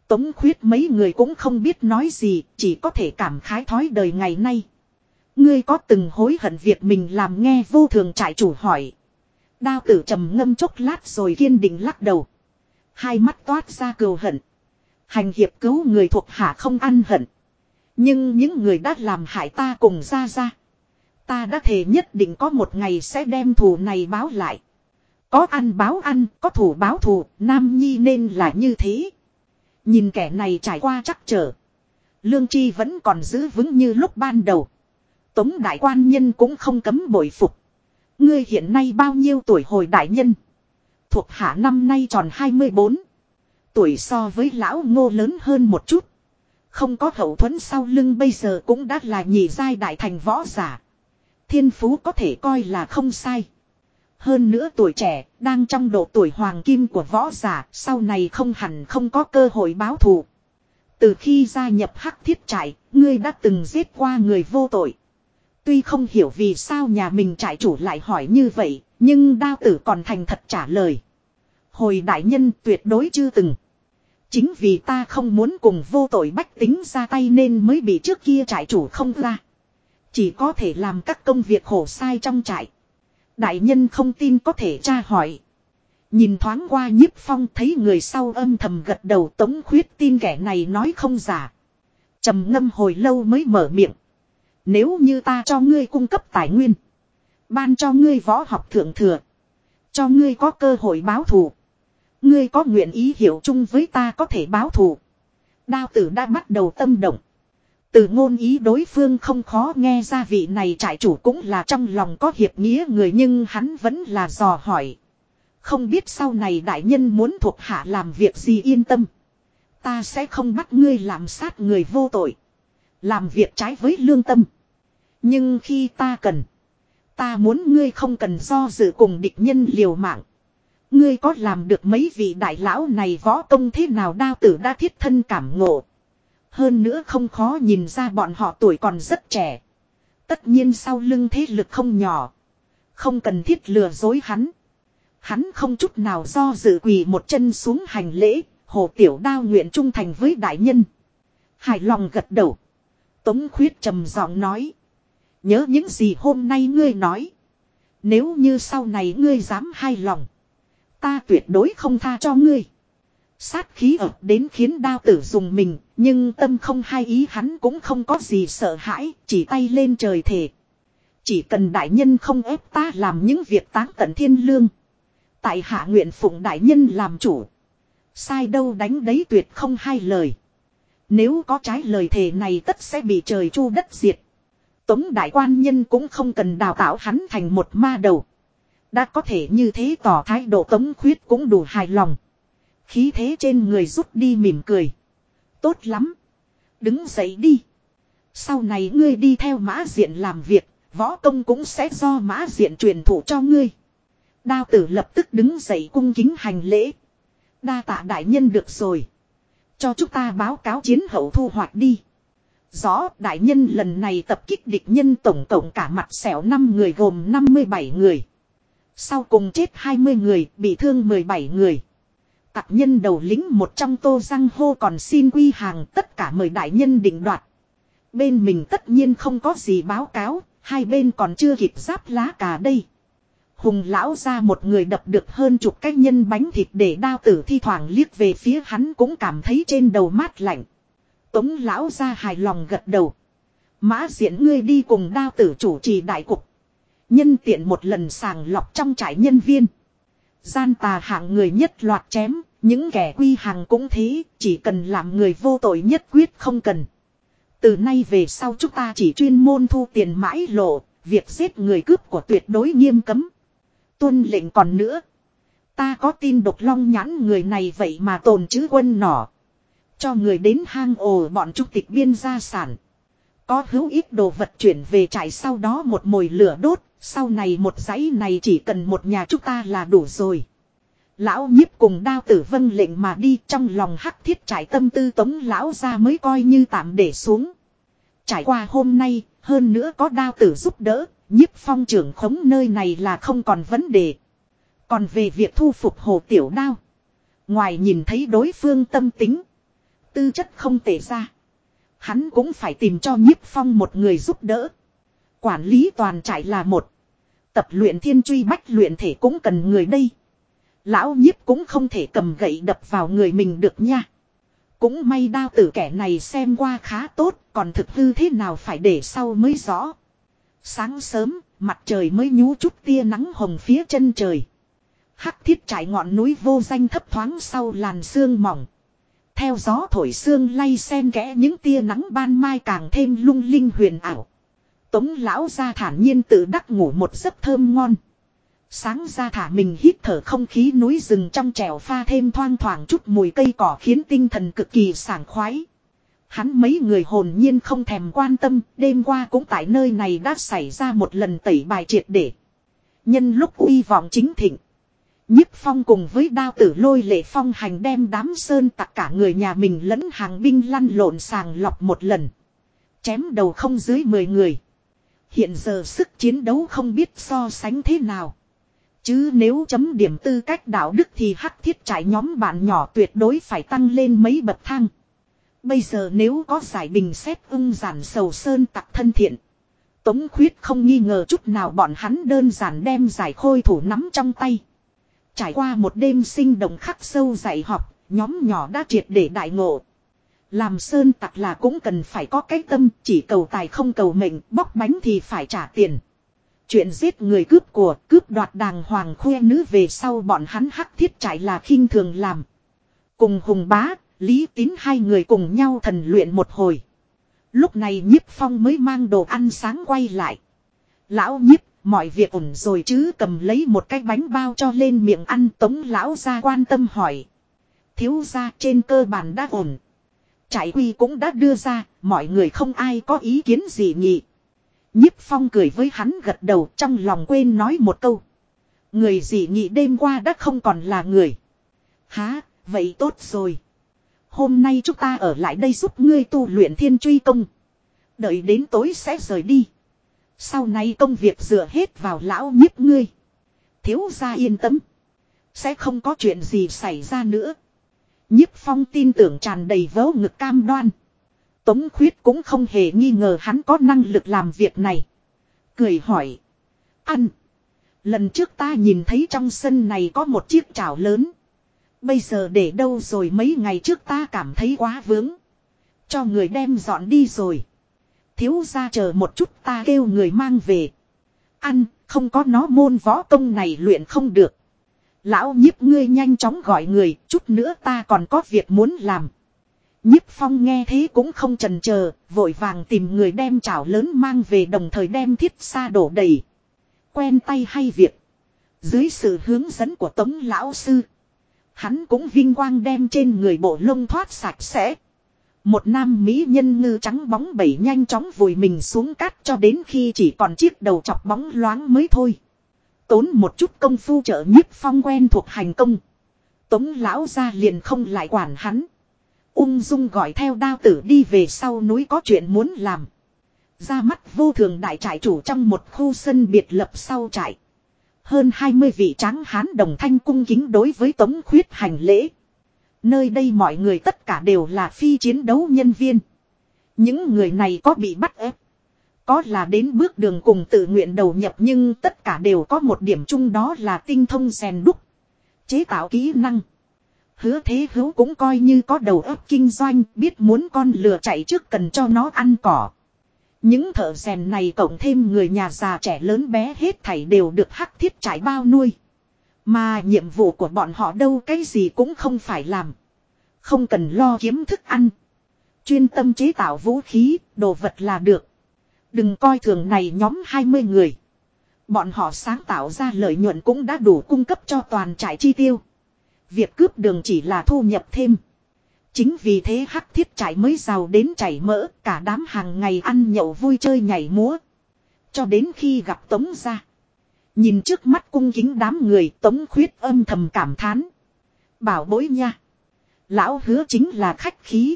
Tống khuyết mấy người cũng không biết nói gì, chỉ có thể cảm khái thói đời ngày nay. Ngươi có từng hối hận việc mình làm nghe vô thường trại chủ hỏi. Đao tử trầm ngâm chốc lát rồi kiên định lắc đầu. Hai mắt toát ra cừu hận. Hành hiệp cứu người thuộc hạ không ăn hận. Nhưng những người đã làm hại ta cùng ra ra. Ta đã thề nhất định có một ngày sẽ đem thù này báo lại. Có ăn báo ăn, có thủ báo thù, Nam Nhi nên là như thế. Nhìn kẻ này trải qua chắc trở. Lương Chi vẫn còn giữ vững như lúc ban đầu. Tống đại quan nhân cũng không cấm bội phục. Ngươi hiện nay bao nhiêu tuổi hồi đại nhân? Thuộc hạ năm nay tròn 24. Tuổi so với lão ngô lớn hơn một chút. Không có hậu thuẫn sau lưng bây giờ cũng đã là nhị giai đại thành võ giả. Thiên phú có thể coi là không sai. Hơn nữa tuổi trẻ, đang trong độ tuổi hoàng kim của võ giả, sau này không hẳn không có cơ hội báo thù. Từ khi gia nhập hắc thiết trại, ngươi đã từng giết qua người vô tội. Tuy không hiểu vì sao nhà mình trại chủ lại hỏi như vậy, nhưng đao tử còn thành thật trả lời. Hồi đại nhân tuyệt đối chưa từng. Chính vì ta không muốn cùng vô tội bách tính ra tay nên mới bị trước kia trại chủ không ra. Chỉ có thể làm các công việc khổ sai trong trại. Đại nhân không tin có thể tra hỏi. Nhìn thoáng qua nhiếp phong thấy người sau âm thầm gật đầu tống khuyết tin kẻ này nói không giả. trầm ngâm hồi lâu mới mở miệng. Nếu như ta cho ngươi cung cấp tài nguyên. Ban cho ngươi võ học thượng thừa. Cho ngươi có cơ hội báo thù. Ngươi có nguyện ý hiểu chung với ta có thể báo thù. Đao tử đã bắt đầu tâm động. Từ ngôn ý đối phương không khó nghe ra vị này trại chủ cũng là trong lòng có hiệp nghĩa người nhưng hắn vẫn là dò hỏi. Không biết sau này đại nhân muốn thuộc hạ làm việc gì yên tâm. Ta sẽ không bắt ngươi làm sát người vô tội. Làm việc trái với lương tâm. Nhưng khi ta cần. Ta muốn ngươi không cần do dự cùng địch nhân liều mạng. Ngươi có làm được mấy vị đại lão này võ công thế nào đao tử đã thiết thân cảm ngộ. Hơn nữa không khó nhìn ra bọn họ tuổi còn rất trẻ. Tất nhiên sau lưng thế lực không nhỏ. Không cần thiết lừa dối hắn. Hắn không chút nào do dự quỳ một chân xuống hành lễ, hồ tiểu đao nguyện trung thành với đại nhân. Hài lòng gật đầu. Tống khuyết trầm giọng nói. Nhớ những gì hôm nay ngươi nói. Nếu như sau này ngươi dám hai lòng. Ta tuyệt đối không tha cho ngươi. Sát khí ập đến khiến đao tử dùng mình, nhưng tâm không hai ý hắn cũng không có gì sợ hãi, chỉ tay lên trời thể. Chỉ cần đại nhân không ép ta làm những việc táng tận thiên lương. Tại hạ nguyện phụng đại nhân làm chủ. Sai đâu đánh đấy tuyệt không hai lời. Nếu có trái lời thề này tất sẽ bị trời chu đất diệt. Tống đại quan nhân cũng không cần đào tạo hắn thành một ma đầu. Đã có thể như thế tỏ thái độ tống khuyết cũng đủ hài lòng. Khí thế trên người rút đi mỉm cười. Tốt lắm. Đứng dậy đi. Sau này ngươi đi theo mã diện làm việc, võ công cũng sẽ do mã diện truyền thụ cho ngươi. Đao tử lập tức đứng dậy cung kính hành lễ. Đa tạ đại nhân được rồi. Cho chúng ta báo cáo chiến hậu thu hoạch đi. Rõ đại nhân lần này tập kích địch nhân tổng cộng cả mặt xẻo 5 người gồm 57 người. Sau cùng chết 20 người, bị thương 17 người. Tặc nhân đầu lính một trong tô răng hô còn xin quy hàng tất cả mời đại nhân định đoạt. Bên mình tất nhiên không có gì báo cáo, hai bên còn chưa kịp giáp lá cả đây. Hùng lão ra một người đập được hơn chục cái nhân bánh thịt để đao tử thi thoảng liếc về phía hắn cũng cảm thấy trên đầu mát lạnh. Tống lão ra hài lòng gật đầu. Mã diện ngươi đi cùng đao tử chủ trì đại cục. Nhân tiện một lần sàng lọc trong trại nhân viên. Gian tà hạng người nhất loạt chém, những kẻ quy hàng cũng thế, chỉ cần làm người vô tội nhất quyết không cần. Từ nay về sau chúng ta chỉ chuyên môn thu tiền mãi lộ, việc giết người cướp của tuyệt đối nghiêm cấm. Tuân lệnh còn nữa. Ta có tin độc long nhãn người này vậy mà tồn chứ quân nỏ. Cho người đến hang ổ bọn trung tịch biên gia sản. Có hữu ít đồ vật chuyển về trại sau đó một mồi lửa đốt, sau này một dãy này chỉ cần một nhà chúng ta là đủ rồi. Lão nhiếp cùng đao tử vân lệnh mà đi trong lòng hắc thiết trải tâm tư tống lão ra mới coi như tạm để xuống. Trải qua hôm nay, hơn nữa có đao tử giúp đỡ, nhiếp phong trưởng khống nơi này là không còn vấn đề. Còn về việc thu phục hồ tiểu đao. Ngoài nhìn thấy đối phương tâm tính. Tư chất không tệ ra. Hắn cũng phải tìm cho nhiếp phong một người giúp đỡ. Quản lý toàn trại là một. Tập luyện thiên truy bách luyện thể cũng cần người đây. Lão nhiếp cũng không thể cầm gậy đập vào người mình được nha. Cũng may đao tử kẻ này xem qua khá tốt, còn thực hư thế nào phải để sau mới rõ. Sáng sớm, mặt trời mới nhú chút tia nắng hồng phía chân trời. Hắc thiết trải ngọn núi vô danh thấp thoáng sau làn sương mỏng. Theo gió thổi sương lay sen kẽ những tia nắng ban mai càng thêm lung linh huyền ảo. Tống lão ra thản nhiên tự đắc ngủ một giấc thơm ngon. Sáng ra thả mình hít thở không khí núi rừng trong trèo pha thêm thoang thoảng chút mùi cây cỏ khiến tinh thần cực kỳ sảng khoái. Hắn mấy người hồn nhiên không thèm quan tâm, đêm qua cũng tại nơi này đã xảy ra một lần tẩy bài triệt để. Nhân lúc uy vọng chính thịnh. Nhất phong cùng với đao tử lôi lệ phong hành đem đám sơn tặc cả người nhà mình lẫn hàng binh lăn lộn sàng lọc một lần. Chém đầu không dưới 10 người. Hiện giờ sức chiến đấu không biết so sánh thế nào. Chứ nếu chấm điểm tư cách đạo đức thì hắc thiết trải nhóm bạn nhỏ tuyệt đối phải tăng lên mấy bậc thang. Bây giờ nếu có giải bình xét ưng giản sầu sơn tặc thân thiện. Tống khuyết không nghi ngờ chút nào bọn hắn đơn giản đem giải khôi thủ nắm trong tay. Trải qua một đêm sinh động khắc sâu dạy học, nhóm nhỏ đã triệt để đại ngộ. Làm sơn tặc là cũng cần phải có cái tâm, chỉ cầu tài không cầu mệnh, bóc bánh thì phải trả tiền. Chuyện giết người cướp của, cướp đoạt đàng hoàng khuê nữ về sau bọn hắn hắc thiết trải là khinh thường làm. Cùng hùng bá, lý tín hai người cùng nhau thần luyện một hồi. Lúc này nhiếp phong mới mang đồ ăn sáng quay lại. Lão nhiếp, mọi việc ổn rồi chứ cầm lấy một cái bánh bao cho lên miệng ăn tống lão ra quan tâm hỏi. Thiếu ra trên cơ bản đã ổn. Trải quy cũng đã đưa ra, mọi người không ai có ý kiến gì nhỉ. Nhiếp phong cười với hắn gật đầu trong lòng quên nói một câu. Người gì nhị đêm qua đã không còn là người. Há, vậy tốt rồi. Hôm nay chúng ta ở lại đây giúp ngươi tu luyện thiên truy công. Đợi đến tối sẽ rời đi. Sau này công việc dựa hết vào lão nhiếp ngươi. Thiếu gia yên tâm. Sẽ không có chuyện gì xảy ra nữa. Nhiếp phong tin tưởng tràn đầy vớ ngực cam đoan. Tống khuyết cũng không hề nghi ngờ hắn có năng lực làm việc này. Cười hỏi. Ăn. Lần trước ta nhìn thấy trong sân này có một chiếc chảo lớn. Bây giờ để đâu rồi mấy ngày trước ta cảm thấy quá vướng. Cho người đem dọn đi rồi. Thiếu ra chờ một chút ta kêu người mang về. Ăn, không có nó môn võ công này luyện không được. Lão nhiếp ngươi nhanh chóng gọi người, chút nữa ta còn có việc muốn làm. Nhiếp phong nghe thế cũng không trần chờ vội vàng tìm người đem chảo lớn mang về đồng thời đem thiết xa đổ đầy. Quen tay hay việc. Dưới sự hướng dẫn của tống lão sư. Hắn cũng vinh quang đem trên người bộ lông thoát sạch sẽ. Một nam mỹ nhân ngư trắng bóng bẩy nhanh chóng vùi mình xuống cát cho đến khi chỉ còn chiếc đầu chọc bóng loáng mới thôi. Tốn một chút công phu trợ nhiếp phong quen thuộc hành công. Tống lão ra liền không lại quản hắn. Ung dung gọi theo đao tử đi về sau núi có chuyện muốn làm. Ra mắt vô thường đại trại chủ trong một khu sân biệt lập sau trại. Hơn 20 vị tráng hán đồng thanh cung kính đối với tống khuyết hành lễ. Nơi đây mọi người tất cả đều là phi chiến đấu nhân viên. Những người này có bị bắt ép. Có là đến bước đường cùng tự nguyện đầu nhập nhưng tất cả đều có một điểm chung đó là tinh thông rèn đúc. Chế tạo kỹ năng. Hứa thế hữu cũng coi như có đầu óc kinh doanh, biết muốn con lừa chạy trước cần cho nó ăn cỏ. Những thợ rèn này cộng thêm người nhà già trẻ lớn bé hết thảy đều được hắc thiết trải bao nuôi. Mà nhiệm vụ của bọn họ đâu cái gì cũng không phải làm. Không cần lo kiếm thức ăn. Chuyên tâm chế tạo vũ khí, đồ vật là được. Đừng coi thường này nhóm 20 người. Bọn họ sáng tạo ra lợi nhuận cũng đã đủ cung cấp cho toàn trại chi tiêu. Việc cướp đường chỉ là thu nhập thêm. Chính vì thế hắc thiết trại mới giàu đến chảy mỡ, cả đám hàng ngày ăn nhậu vui chơi nhảy múa. Cho đến khi gặp Tống ra. Nhìn trước mắt cung kính đám người Tống khuyết âm thầm cảm thán. Bảo bối nha. Lão hứa chính là khách khí.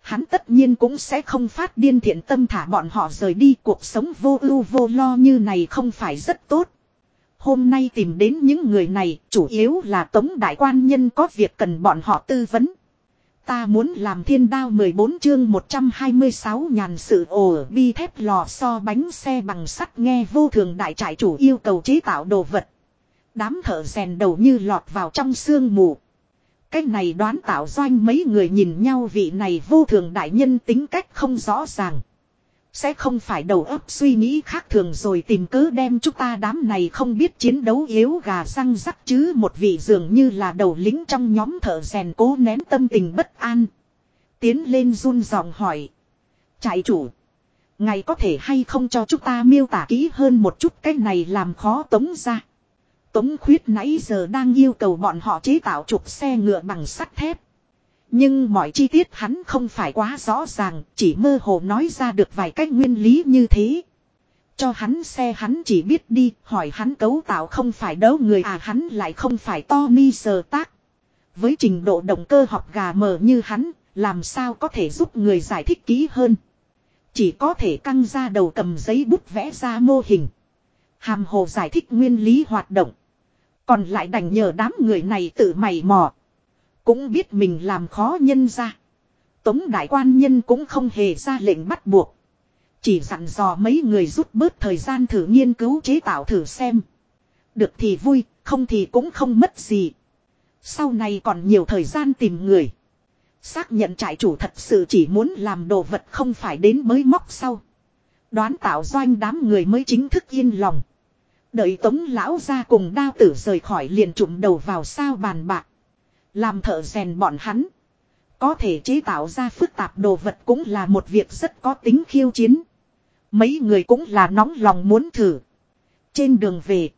Hắn tất nhiên cũng sẽ không phát điên thiện tâm thả bọn họ rời đi cuộc sống vô ưu vô lo như này không phải rất tốt. Hôm nay tìm đến những người này, chủ yếu là tống đại quan nhân có việc cần bọn họ tư vấn. Ta muốn làm thiên đao 14 chương 126 nhàn sự ổ bi thép lò so bánh xe bằng sắt nghe vô thường đại trại chủ yêu cầu chế tạo đồ vật. Đám thợ rèn đầu như lọt vào trong sương mù. Cách này đoán tạo doanh mấy người nhìn nhau, vị này vô thường đại nhân tính cách không rõ ràng. Sẽ không phải đầu óc suy nghĩ khác thường rồi tìm cớ đem chúng ta đám này không biết chiến đấu yếu gà răng rắc chứ một vị dường như là đầu lính trong nhóm thợ rèn cố nén tâm tình bất an. Tiến lên run giọng hỏi. Trại chủ. Ngày có thể hay không cho chúng ta miêu tả kỹ hơn một chút cái này làm khó tống ra. Tống khuyết nãy giờ đang yêu cầu bọn họ chế tạo trục xe ngựa bằng sắt thép. Nhưng mọi chi tiết hắn không phải quá rõ ràng, chỉ mơ hồ nói ra được vài cách nguyên lý như thế. Cho hắn xe hắn chỉ biết đi, hỏi hắn cấu tạo không phải đấu người à hắn lại không phải to mi sờ tác. Với trình độ động cơ học gà mờ như hắn, làm sao có thể giúp người giải thích kỹ hơn. Chỉ có thể căng ra đầu cầm giấy bút vẽ ra mô hình. Hàm hồ giải thích nguyên lý hoạt động. Còn lại đành nhờ đám người này tự mày mò. Cũng biết mình làm khó nhân ra. Tống đại quan nhân cũng không hề ra lệnh bắt buộc. Chỉ dặn dò mấy người rút bớt thời gian thử nghiên cứu chế tạo thử xem. Được thì vui, không thì cũng không mất gì. Sau này còn nhiều thời gian tìm người. Xác nhận trại chủ thật sự chỉ muốn làm đồ vật không phải đến mới móc sau. Đoán tạo doanh đám người mới chính thức yên lòng. Đợi tống lão ra cùng đao tử rời khỏi liền trụm đầu vào sao bàn bạc. Làm thợ rèn bọn hắn. Có thể chế tạo ra phức tạp đồ vật cũng là một việc rất có tính khiêu chiến. Mấy người cũng là nóng lòng muốn thử. Trên đường về.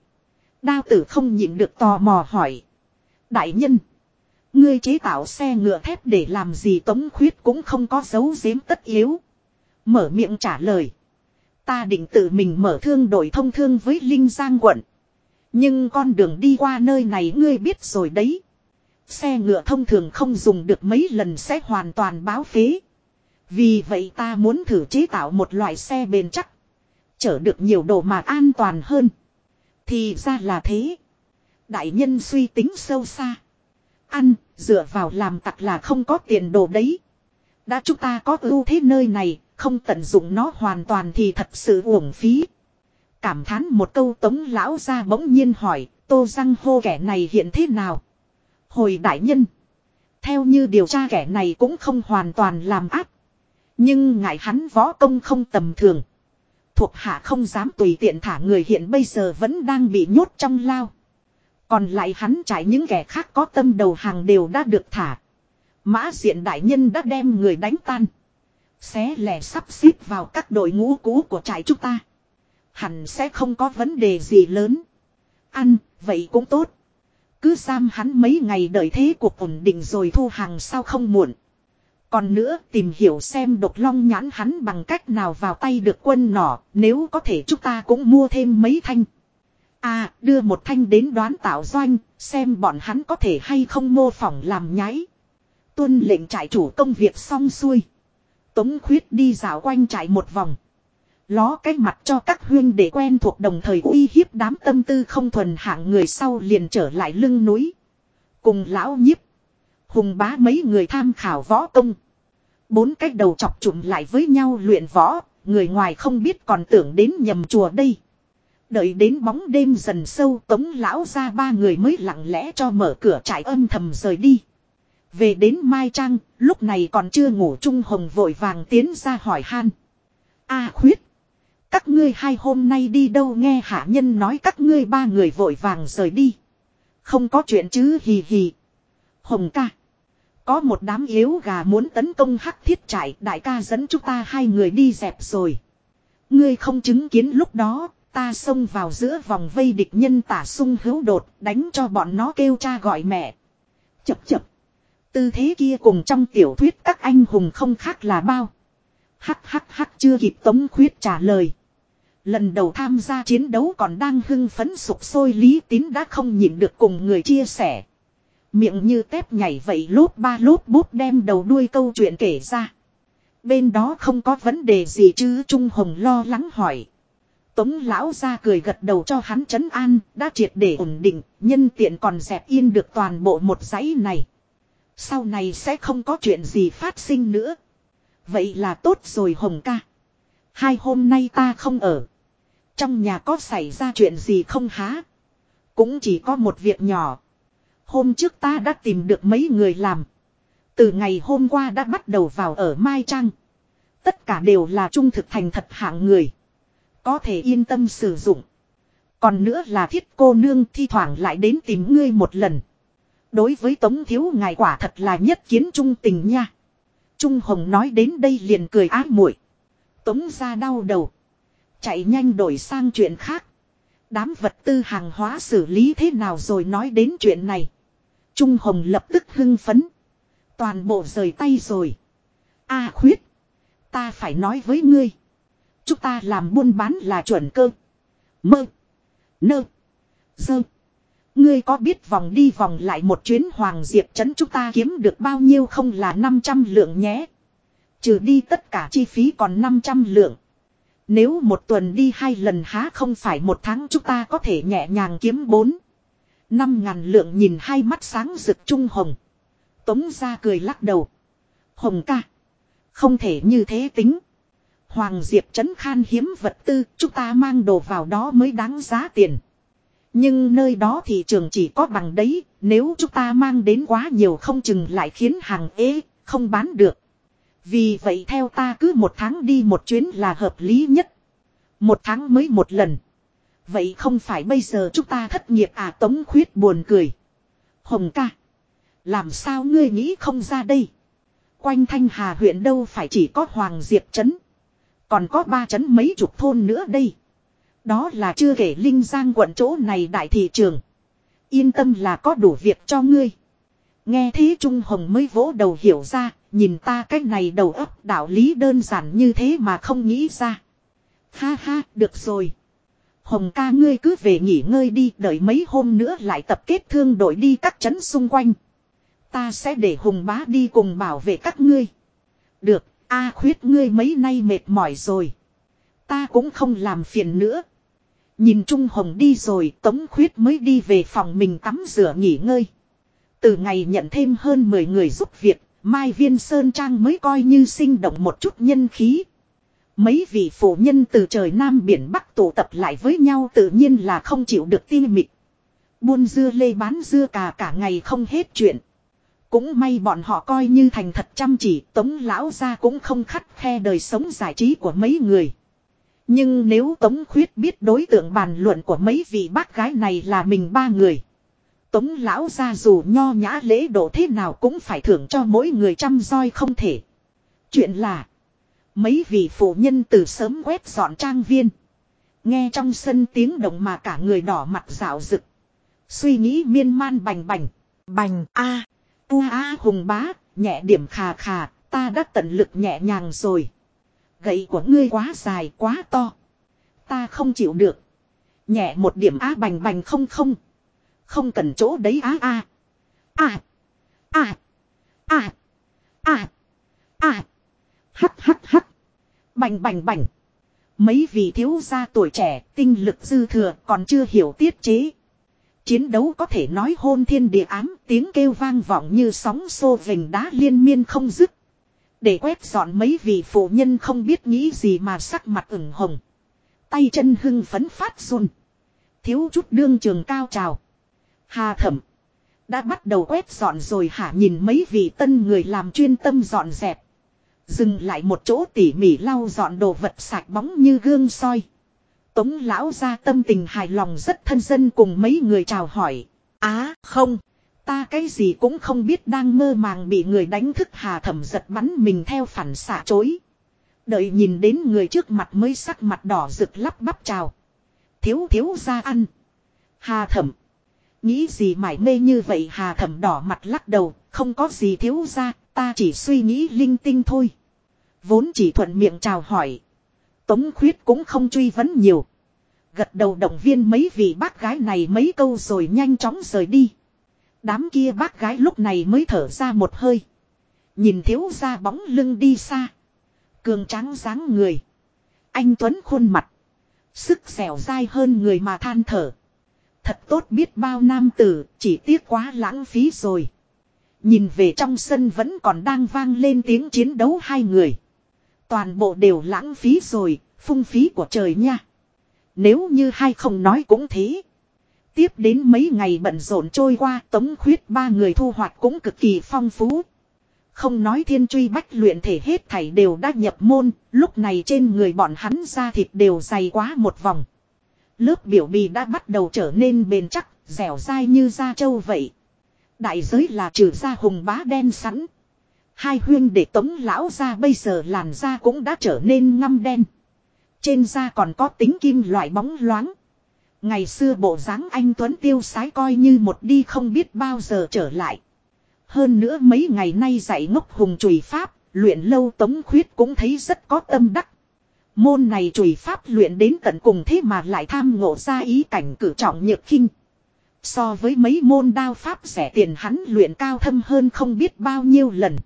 Đao tử không nhịn được tò mò hỏi. Đại nhân. Ngươi chế tạo xe ngựa thép để làm gì tống khuyết cũng không có dấu giếm tất yếu. Mở miệng trả lời. Ta định tự mình mở thương đổi thông thương với Linh Giang quận. Nhưng con đường đi qua nơi này ngươi biết rồi đấy. Xe ngựa thông thường không dùng được mấy lần sẽ hoàn toàn báo phế. Vì vậy ta muốn thử chế tạo một loại xe bền chắc. Chở được nhiều đồ mà an toàn hơn. Thì ra là thế. Đại nhân suy tính sâu xa. Ăn, dựa vào làm tặc là không có tiền đồ đấy. Đã chúng ta có ưu thế nơi này, không tận dụng nó hoàn toàn thì thật sự uổng phí. Cảm thán một câu tống lão ra bỗng nhiên hỏi, tô răng hô kẻ này hiện thế nào? Hồi đại nhân. Theo như điều tra kẻ này cũng không hoàn toàn làm áp. Nhưng ngại hắn võ công không tầm thường. Thuộc hạ không dám tùy tiện thả người hiện bây giờ vẫn đang bị nhốt trong lao. Còn lại hắn trải những kẻ khác có tâm đầu hàng đều đã được thả. Mã diện đại nhân đã đem người đánh tan. Xé lẻ sắp xếp vào các đội ngũ cũ của trại chúng ta. Hẳn sẽ không có vấn đề gì lớn. Ăn, vậy cũng tốt. Cứ giam hắn mấy ngày đợi thế cuộc ổn định rồi thu hàng sao không muộn. Còn nữa tìm hiểu xem độc long nhãn hắn bằng cách nào vào tay được quân nỏ, nếu có thể chúng ta cũng mua thêm mấy thanh. À, đưa một thanh đến đoán tạo doanh, xem bọn hắn có thể hay không mô phỏng làm nháy. Tuân lệnh trại chủ công việc xong xuôi. Tống khuyết đi dạo quanh trại một vòng. Ló cái mặt cho các huyên để quen thuộc đồng thời uy hiếp đám tâm tư không thuần hạng người sau liền trở lại lưng núi. Cùng lão nhiếp. Hùng bá mấy người tham khảo võ công. Bốn cái đầu chọc chụm lại với nhau luyện võ, người ngoài không biết còn tưởng đến nhầm chùa đây. Đợi đến bóng đêm dần sâu tống lão ra ba người mới lặng lẽ cho mở cửa trại âm thầm rời đi. Về đến Mai Trang, lúc này còn chưa ngủ Trung Hồng vội vàng tiến ra hỏi han. A khuyết. Các ngươi hai hôm nay đi đâu nghe hạ nhân nói các ngươi ba người vội vàng rời đi. Không có chuyện chứ hì hì. Hồng ca. Có một đám yếu gà muốn tấn công hắc thiết trại đại ca dẫn chúng ta hai người đi dẹp rồi. Ngươi không chứng kiến lúc đó, ta xông vào giữa vòng vây địch nhân tả sung hữu đột đánh cho bọn nó kêu cha gọi mẹ. Chập chập. Tư thế kia cùng trong tiểu thuyết các anh hùng không khác là bao. Hắc hắc hắc chưa kịp tống khuyết trả lời. Lần đầu tham gia chiến đấu còn đang hưng phấn sục sôi lý tín đã không nhịn được cùng người chia sẻ. Miệng như tép nhảy vậy lốp ba lốp bút đem đầu đuôi câu chuyện kể ra. Bên đó không có vấn đề gì chứ Trung Hồng lo lắng hỏi. Tống lão ra cười gật đầu cho hắn chấn an, đã triệt để ổn định, nhân tiện còn dẹp yên được toàn bộ một dãy này. Sau này sẽ không có chuyện gì phát sinh nữa. Vậy là tốt rồi Hồng ca. Hai hôm nay ta không ở. Trong nhà có xảy ra chuyện gì không há? Cũng chỉ có một việc nhỏ. Hôm trước ta đã tìm được mấy người làm. Từ ngày hôm qua đã bắt đầu vào ở Mai Trang. Tất cả đều là trung thực thành thật hạng người. Có thể yên tâm sử dụng. Còn nữa là thiết cô nương thi thoảng lại đến tìm ngươi một lần. Đối với Tống Thiếu ngài quả thật là nhất kiến trung tình nha. Trung Hồng nói đến đây liền cười ác muội. Tống ra đau đầu. Chạy nhanh đổi sang chuyện khác. Đám vật tư hàng hóa xử lý thế nào rồi nói đến chuyện này. Trung Hồng lập tức hưng phấn. Toàn bộ rời tay rồi. A à, khuyết. Ta phải nói với ngươi. Chúng ta làm buôn bán là chuẩn cơ. Mơ. Nơ. Dơ. Ngươi có biết vòng đi vòng lại một chuyến Hoàng Diệp Trấn chúng ta kiếm được bao nhiêu không là 500 lượng nhé. Trừ đi tất cả chi phí còn 500 lượng. Nếu một tuần đi hai lần há không phải một tháng chúng ta có thể nhẹ nhàng kiếm bốn. Năm ngàn lượng nhìn hai mắt sáng rực trung hồng. Tống ra cười lắc đầu. Hồng ca. Không thể như thế tính. Hoàng Diệp trấn khan hiếm vật tư, chúng ta mang đồ vào đó mới đáng giá tiền. Nhưng nơi đó thị trường chỉ có bằng đấy, nếu chúng ta mang đến quá nhiều không chừng lại khiến hàng ế, không bán được. Vì vậy theo ta cứ một tháng đi một chuyến là hợp lý nhất. Một tháng mới một lần. Vậy không phải bây giờ chúng ta thất nghiệp à tống khuyết buồn cười. Hồng ca. Làm sao ngươi nghĩ không ra đây? Quanh Thanh Hà huyện đâu phải chỉ có Hoàng Diệp Trấn. Còn có ba trấn mấy chục thôn nữa đây. Đó là chưa kể Linh Giang quận chỗ này đại thị trường. Yên tâm là có đủ việc cho ngươi. Nghe thế Trung Hồng mới vỗ đầu hiểu ra, nhìn ta cách này đầu óc đạo lý đơn giản như thế mà không nghĩ ra. Ha ha, được rồi. Hồng ca ngươi cứ về nghỉ ngơi đi, đợi mấy hôm nữa lại tập kết thương đội đi các trấn xung quanh. Ta sẽ để Hùng bá đi cùng bảo vệ các ngươi. Được, A khuyết ngươi mấy nay mệt mỏi rồi. Ta cũng không làm phiền nữa. Nhìn Trung Hồng đi rồi Tống khuyết mới đi về phòng mình tắm rửa nghỉ ngơi. Từ ngày nhận thêm hơn 10 người giúp việc, Mai Viên Sơn Trang mới coi như sinh động một chút nhân khí. Mấy vị phụ nhân từ trời Nam biển Bắc tụ tập lại với nhau tự nhiên là không chịu được tin mịt. Buôn dưa lê bán dưa cà cả ngày không hết chuyện. Cũng may bọn họ coi như thành thật chăm chỉ tống lão ra cũng không khắt khe đời sống giải trí của mấy người. Nhưng nếu tống khuyết biết đối tượng bàn luận của mấy vị bác gái này là mình ba người. Tống lão ra dù nho nhã lễ độ thế nào cũng phải thưởng cho mỗi người trăm roi không thể. Chuyện là. Mấy vị phụ nhân từ sớm quét dọn trang viên. Nghe trong sân tiếng động mà cả người đỏ mặt rạo rực. Suy nghĩ miên man bành bành. Bành a U a hùng bá, nhẹ điểm khà khà, ta đã tận lực nhẹ nhàng rồi. Gậy của ngươi quá dài quá to. Ta không chịu được. Nhẹ một điểm á bành bành không không. Không cần chỗ đấy á a. a à. a à. a à. a a Hắt hắt hắt. Bành bành bành. Mấy vị thiếu gia tuổi trẻ, tinh lực dư thừa còn chưa hiểu tiết chế. Chiến đấu có thể nói hôn thiên địa ám, tiếng kêu vang vọng như sóng xô vành đá liên miên không dứt. Để quét dọn mấy vị phụ nhân không biết nghĩ gì mà sắc mặt ửng hồng. Tay chân hưng phấn phát run. Thiếu chút đương trường cao trào. Hà thẩm. Đã bắt đầu quét dọn rồi hả nhìn mấy vị tân người làm chuyên tâm dọn dẹp. Dừng lại một chỗ tỉ mỉ lau dọn đồ vật sạch bóng như gương soi. Tống lão ra tâm tình hài lòng rất thân dân cùng mấy người chào hỏi. Á không, ta cái gì cũng không biết đang mơ màng bị người đánh thức hà thẩm giật bắn mình theo phản xạ chối. Đợi nhìn đến người trước mặt mới sắc mặt đỏ rực lắp bắp chào. Thiếu thiếu ra ăn. Hà thẩm. Nghĩ gì mải mê như vậy hà thẩm đỏ mặt lắc đầu, không có gì thiếu ra, ta chỉ suy nghĩ linh tinh thôi. Vốn chỉ thuận miệng chào hỏi. Tống khuyết cũng không truy vấn nhiều. Gật đầu động viên mấy vị bác gái này mấy câu rồi nhanh chóng rời đi. Đám kia bác gái lúc này mới thở ra một hơi. Nhìn thiếu ra bóng lưng đi xa. Cường trắng dáng người. Anh Tuấn khuôn mặt. Sức dẻo dai hơn người mà than thở. Thật tốt biết bao nam tử, chỉ tiếc quá lãng phí rồi. Nhìn về trong sân vẫn còn đang vang lên tiếng chiến đấu hai người. Toàn bộ đều lãng phí rồi, phung phí của trời nha. Nếu như hai không nói cũng thế. Tiếp đến mấy ngày bận rộn trôi qua tống khuyết ba người thu hoạch cũng cực kỳ phong phú. Không nói thiên truy bách luyện thể hết thảy đều đã nhập môn, lúc này trên người bọn hắn da thịt đều dày quá một vòng. Lớp biểu bì đã bắt đầu trở nên bền chắc, dẻo dai như da trâu vậy. Đại giới là trừ da hùng bá đen sẵn. Hai huyên để tống lão ra bây giờ làn da cũng đã trở nên ngăm đen. Trên da còn có tính kim loại bóng loáng. Ngày xưa bộ dáng anh Tuấn tiêu sái coi như một đi không biết bao giờ trở lại. Hơn nữa mấy ngày nay dạy ngốc hùng chùy pháp, luyện lâu tống khuyết cũng thấy rất có tâm đắc. Môn này chùy pháp luyện đến tận cùng thế mà lại tham ngộ ra ý cảnh cử trọng nhược khinh. So với mấy môn đao pháp rẻ tiền hắn luyện cao thâm hơn không biết bao nhiêu lần.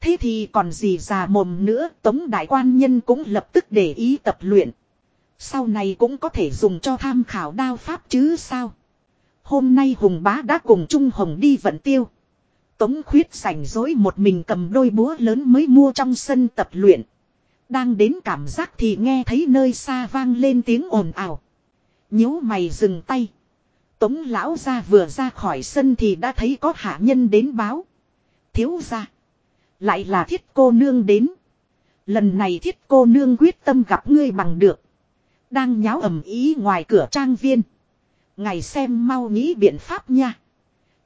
Thế thì còn gì già mồm nữa tống đại quan nhân cũng lập tức để ý tập luyện. Sau này cũng có thể dùng cho tham khảo đao pháp chứ sao. Hôm nay Hùng Bá đã cùng Trung Hồng đi vận tiêu. Tống khuyết sảnh dối một mình cầm đôi búa lớn mới mua trong sân tập luyện. Đang đến cảm giác thì nghe thấy nơi xa vang lên tiếng ồn ào. nhíu mày dừng tay. Tống lão ra vừa ra khỏi sân thì đã thấy có hạ nhân đến báo. Thiếu ra. Lại là thiết cô nương đến. Lần này thiết cô nương quyết tâm gặp ngươi bằng được. Đang nháo ầm ý ngoài cửa trang viên. Ngày xem mau nghĩ biện pháp nha.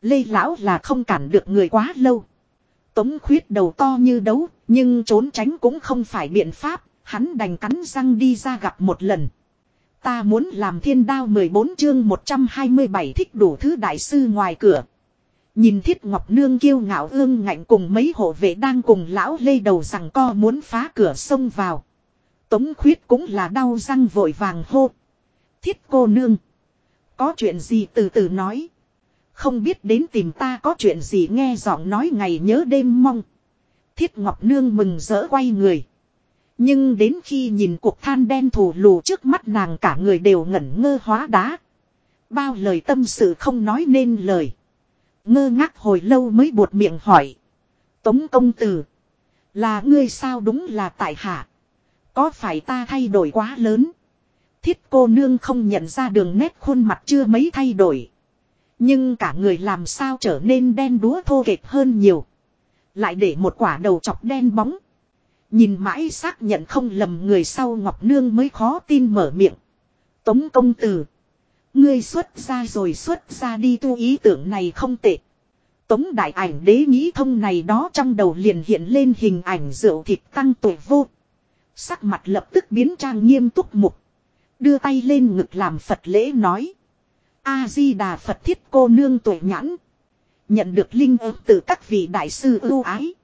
Lê lão là không cản được người quá lâu. Tống khuyết đầu to như đấu, nhưng trốn tránh cũng không phải biện pháp, hắn đành cắn răng đi ra gặp một lần. Ta muốn làm thiên đao 14 chương 127 thích đủ thứ đại sư ngoài cửa. Nhìn thiết ngọc nương kiêu ngạo ương ngạnh cùng mấy hộ vệ đang cùng lão lê đầu rằng co muốn phá cửa sông vào. Tống khuyết cũng là đau răng vội vàng hô. Thiết cô nương. Có chuyện gì từ từ nói. Không biết đến tìm ta có chuyện gì nghe giọng nói ngày nhớ đêm mong. Thiết Ngọc Nương mừng rỡ quay người. Nhưng đến khi nhìn cuộc than đen thù lù trước mắt nàng cả người đều ngẩn ngơ hóa đá. Bao lời tâm sự không nói nên lời. Ngơ ngác hồi lâu mới buột miệng hỏi. Tống công tử. Là ngươi sao đúng là tại hạ. Có phải ta thay đổi quá lớn. Thiết cô nương không nhận ra đường nét khuôn mặt chưa mấy thay đổi. Nhưng cả người làm sao trở nên đen đúa thô kệch hơn nhiều. Lại để một quả đầu chọc đen bóng. Nhìn mãi xác nhận không lầm người sau Ngọc Nương mới khó tin mở miệng. Tống công tử. Ngươi xuất ra rồi xuất ra đi tu ý tưởng này không tệ. Tống đại ảnh đế nghĩ thông này đó trong đầu liền hiện lên hình ảnh rượu thịt tăng tuổi vô. Sắc mặt lập tức biến trang nghiêm túc mục. Đưa tay lên ngực làm Phật lễ nói. A-di-đà Phật thiết cô nương tuổi nhãn. Nhận được linh ứng từ các vị đại sư ưu ái.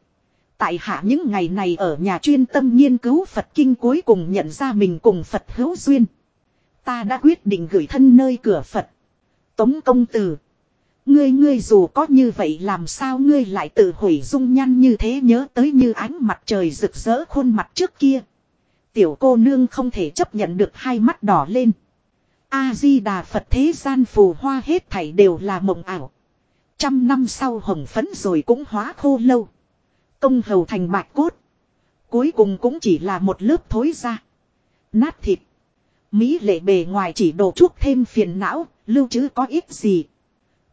Tại hạ những ngày này ở nhà chuyên tâm nghiên cứu Phật kinh cuối cùng nhận ra mình cùng Phật hữu duyên. Ta đã quyết định gửi thân nơi cửa Phật. Tống công tử. Ngươi ngươi dù có như vậy làm sao ngươi lại tự hủy dung nhan như thế nhớ tới như ánh mặt trời rực rỡ khuôn mặt trước kia. Tiểu cô nương không thể chấp nhận được hai mắt đỏ lên. A-di-đà Phật thế gian phù hoa hết thảy đều là mộng ảo. Trăm năm sau hồng phấn rồi cũng hóa khô lâu. Công hầu thành bạch cốt. Cuối cùng cũng chỉ là một lớp thối ra. Nát thịt. Mỹ lệ bề ngoài chỉ đổ chuốc thêm phiền não, lưu trữ có ít gì.